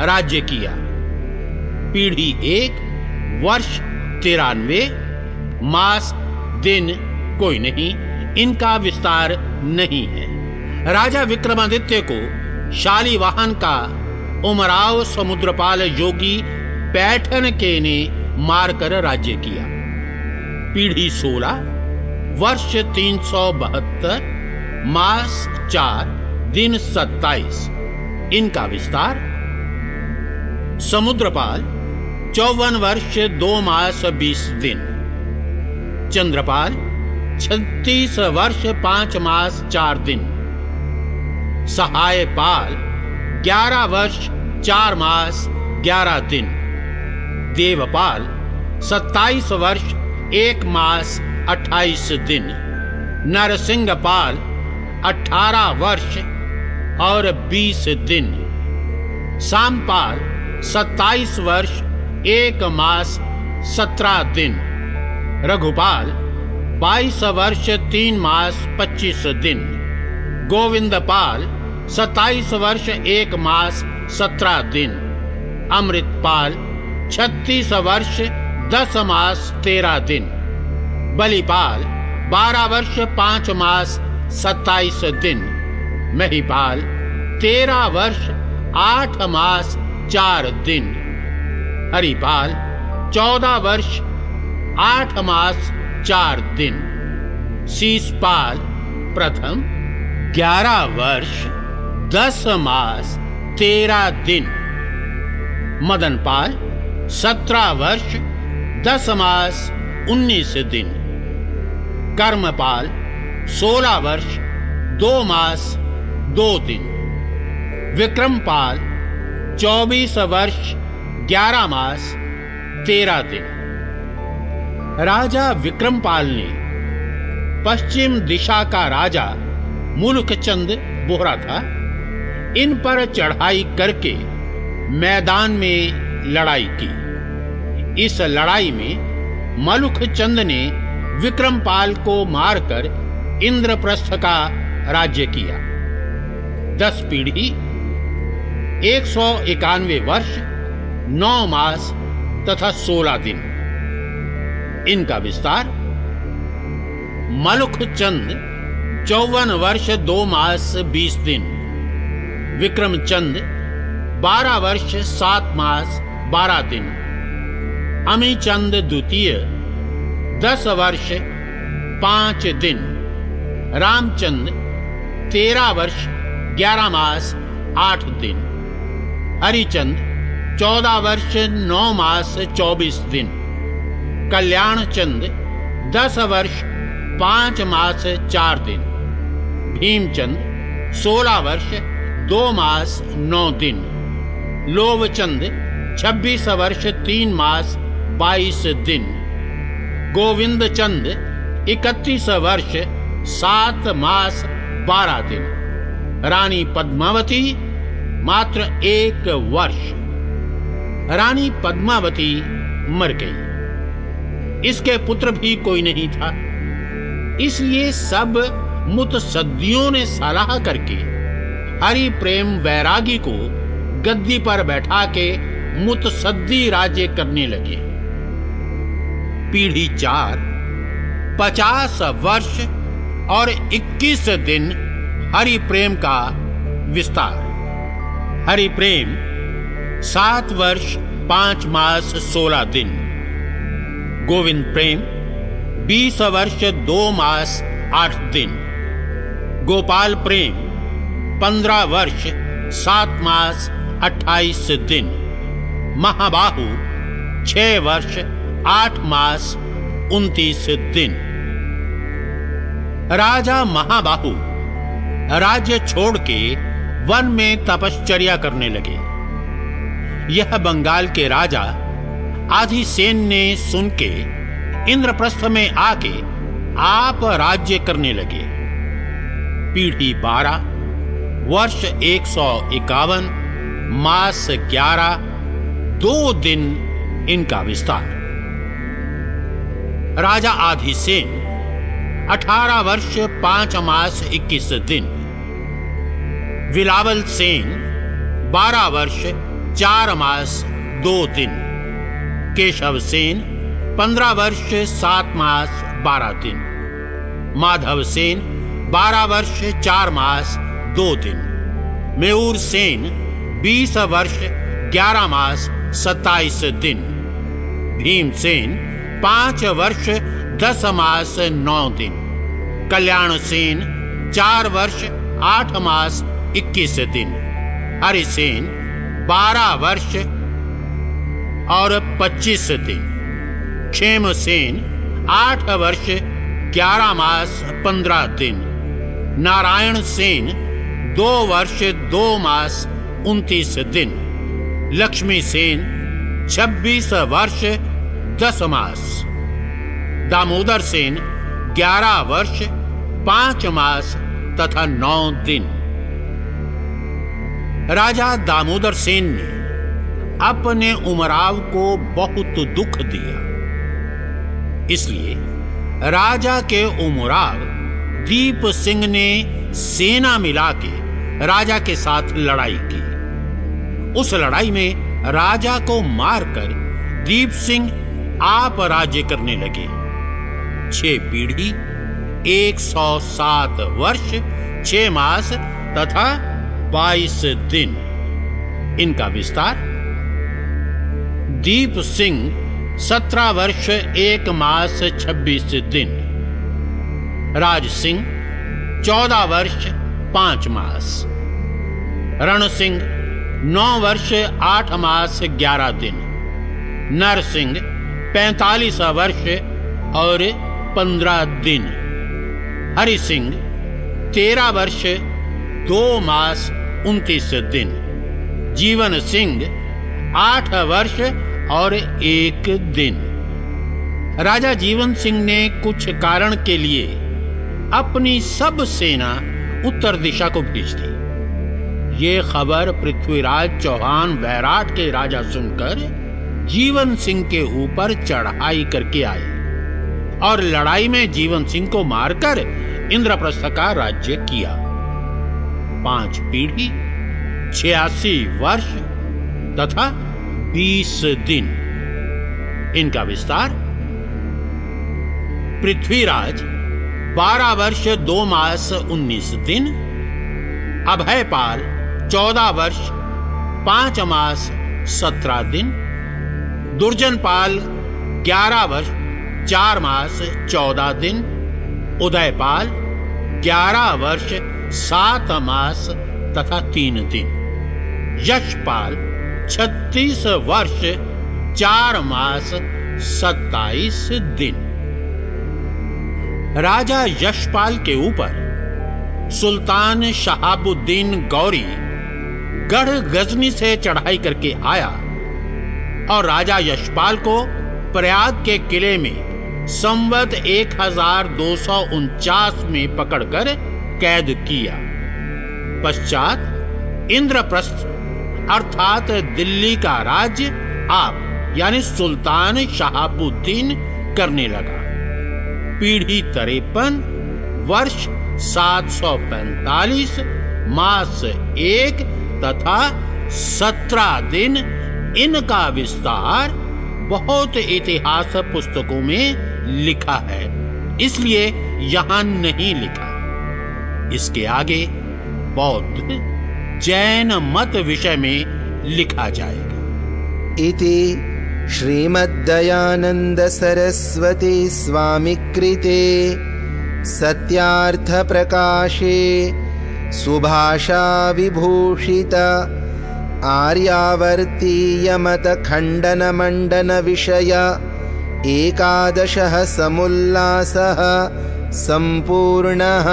राज्य किया। पीढ़ी एक, वर्ष तिरानवे, मास, दिन कोई नहीं, इनका विस्तार नहीं है। राजा विक्रमादित्य को शाली वाहन का उमराव समुद्रपाल योगी पैठन के ने मारकर राज्य किया। पीढ़ी सोलह, वर्ष तीन सौ बहत्तर, मास चार दिन सत्ताईस। इनका विस्तार। समुद्रपाल, चौवन वर्ष, दो मास, बीस दिन। चंद्रपाल, छत्तीस वर्ष, पाँच मास, चार दिन। सहाय पाल ग्यारह वर्ष, चार मास, ग्यारह दिन। देवपाल, सत्ताईस वर्ष, एक मास, अट्ठाईस दिन। नरसिंह पाल अठारह वर्ष और बीस दिन। सामपाल सत्ताईस वर्ष, एक मास, सत्रह दिन। रघुपाल, बाईस वर्ष, तीन मास, पच्चीस दिन। गोविंदपाल, सत्ताईस वर्ष, एक मास, सत्रह दिन। अमृतपाल, छत्तीस वर्ष, दस मास, तेरह दिन। बलिपाल, बारह वर्ष, पाँच मास, सत्ताईस दिन। महिपाल तेरह वर्ष, आठ मास, चार दिन। हरिपाल चौदह वर्ष, आठ मास, चार दिन। शीशपाल प्रथम, ग्यारह वर्ष, दस मास, तेरह दिन। मदनपाल सत्रह वर्ष, दस मास, उन्नीस दिन। कर्मपाल सोलह वर्ष, दो मास दो दिन। विक्रमपाल, चौबीस वर्ष, ग्यारह मास, तेरह दिन। राजा विक्रमपाल ने पश्चिम दिशा का राजा चंद बोहरा था। इन पर चढ़ाई करके मैदान में लड़ाई की। इस लड़ाई में मलुख चंद ने विक्रमपाल को मारकर इंद्रप्रस्थ का राज्य किया। दस पीढ़ी, एक सौ इक्यानवे वर्ष, नौ मास तथा सोलह दिन। इनका विस्तार मलुख चंद चौवन वर्ष, दो मास, बीस दिन। विक्रम चंद बारह वर्ष, सात मास, बारह दिन। अमी चंद द्वितीय, दस वर्ष, पाँच दिन। रामचंद तेरह वर्ष ग्यारह मास, आठ दिन। हरिचंद, चौदह वर्ष, नौ मास, चौबीस दिन। कल्याण चंद दस वर्ष, पाँच मास, चार दिन। भीमचंद, सोलह वर्ष, दो मास, नौ दिन। लोवचंद, छब्बीस वर्ष, तीन मास, बाईस दिन। गोविंद चंद इकतीस वर्ष, सात मास, बारह दिन। रानी पद्मावती, मात्र एक वर्ष। रानी पद्मावती मर गई। इसके पुत्र भी कोई नहीं था। इसलिए सब मुतसद्दियों ने सलाह करके, हरि प्रेम वैरागी को गद्दी पर बैठा के मुतसद्दी राज्य करने लगे। पीढ़ी चार, पचास वर्ष और इक्कीस दिन हरि प्रेम का विस्तार। हरि प्रेम, सात वर्ष, पाँच मास, सोलह दिन। गोविंद प्रेम, बीस वर्ष, दो मास, आठ दिन। गोपाल प्रेम, पंद्रह वर्ष, सात मास, अट्ठाईस दिन। महाबाहु, छह वर्ष, आठ मास, उनतीस दिन। राजा महाबाहु राज्य छोड़ के वन में तपश्चर्या करने लगे। यह बंगाल के राजा आधिसेन ने सुन के इंद्रप्रस्थ में आके आप राज्य करने लगे। पीढ़ी बारह, वर्ष एक सौ इक्यावन, मास ग्यारह, दो दिन इनका विस्तार। राजा आधिसेन अठारह वर्ष पाँच मास इक्कीस दिन विलावल सेन, बारह वर्ष, चार मास, दो दिन। केशव सेन, पंद्रह वर्ष, सात मास, बारह दिन। माधव सेन, बारह वर्ष, चार मास, दो दिन। मेऊर सेन, बीस वर्ष, ग्यारह मास, सत्ताईस दिन। भीमसेन पाँच वर्ष, दस मास, नौ दिन। कल्याण सेन, चार वर्ष, आठ मास इक्कीस दिन। हरिसेन बारह वर्ष और पच्चीस दिन। क्षेम सेन, आठ वर्ष, ग्यारह मास, पंद्रह दिन। नारायण सेन, दो वर्ष, दो मास, उनतीस दिन। लक्ष्मी सेन, छब्बीस वर्ष, दस मास। दामोदर सेन, ग्यारह वर्ष, पाँच मास तथा नौ दिन। राजा दामोदर सेन ने अपने उमराव को बहुत दुख दिया। इसलिए राजा के उमराव दीप सिंह ने सेना मिला के राजा के साथ लड़ाई की। उस लड़ाई में राजा को मारकर दीप सिंह आप राज्य करने लगे। छह पीढ़ी, एक सौ सात वर्ष, छह मास तथा बाईस दिन। इनका विस्तार। दीप सिंह, सत्रह वर्ष, एक मास, छब्बीस दिन। राज सिंह, चौदह वर्ष, पाँच मास। रण सिंह, नौ वर्ष, आठ मास, ग्यारह दिन। नर सिंह, पैतालीस वर्ष और पंद्रह दिन। हरि सिंह, तेरह वर्ष, दो मास उनतीस दिन। जीवन सिंह आठ वर्ष और एक दिन। राजा जीवन सिंह ने कुछ कारण के लिए अपनी सब सेना उत्तर दिशा को भेज दी। ये खबर पृथ्वीराज चौहान वैराट के राजा सुनकर जीवन सिंह के ऊपर चढ़ाई करके आए और लड़ाई में जीवन सिंह को मारकर इंद्रप्रस्थ का राज्य किया। पाँच पीढ़ी, छियासी वर्ष तथा बीस दिन। इनका विस्तार, पृथ्वीराज, बारह वर्ष, दो मास, उन्नीस दिन। अभयपाल, चौदह वर्ष, पाँच मास, सत्रह दिन। दुर्जनपाल, ग्यारह वर्ष, चार मास, चौदह दिन। उदयपाल, ग्यारह वर्ष सात मास तथा तीन दिन। यशपाल छत्तीस वर्ष, चार मास सत्ताईस दिन। राजा यशपाल के ऊपर सुल्तान शहाबुद्दीन गौरी गढ़ गजनी से चढ़ाई करके आया और राजा यशपाल को प्रयाग के किले में संवत एक हज़ार दो सौ उनचास में पकड़कर कैद किया। पश्चात इंद्रप्रस्थ, अर्थात दिल्ली का राज्य, आप, यानी सुल्तान शहाबुद्दीन, करने लगा। पीढ़ी तरेपन, वर्ष 745 मास एक तथा सत्रह दिन, इनका विस्तार बहुत इतिहास पुस्तकों में लिखा है, इसलिए यहाँ नहीं लिखा। इसके आगे बौद्ध जैन मत विषय में लिखा जाएगा। इति श्रीमद्दयानंद सरस्वती स्वामी कृते सत्यार्थ प्रकाशे सुभाषा विभूषित आर्यावर्तीयमत खंडन मंडन विषय एकादशः समुल्लासः सम्पूर्णः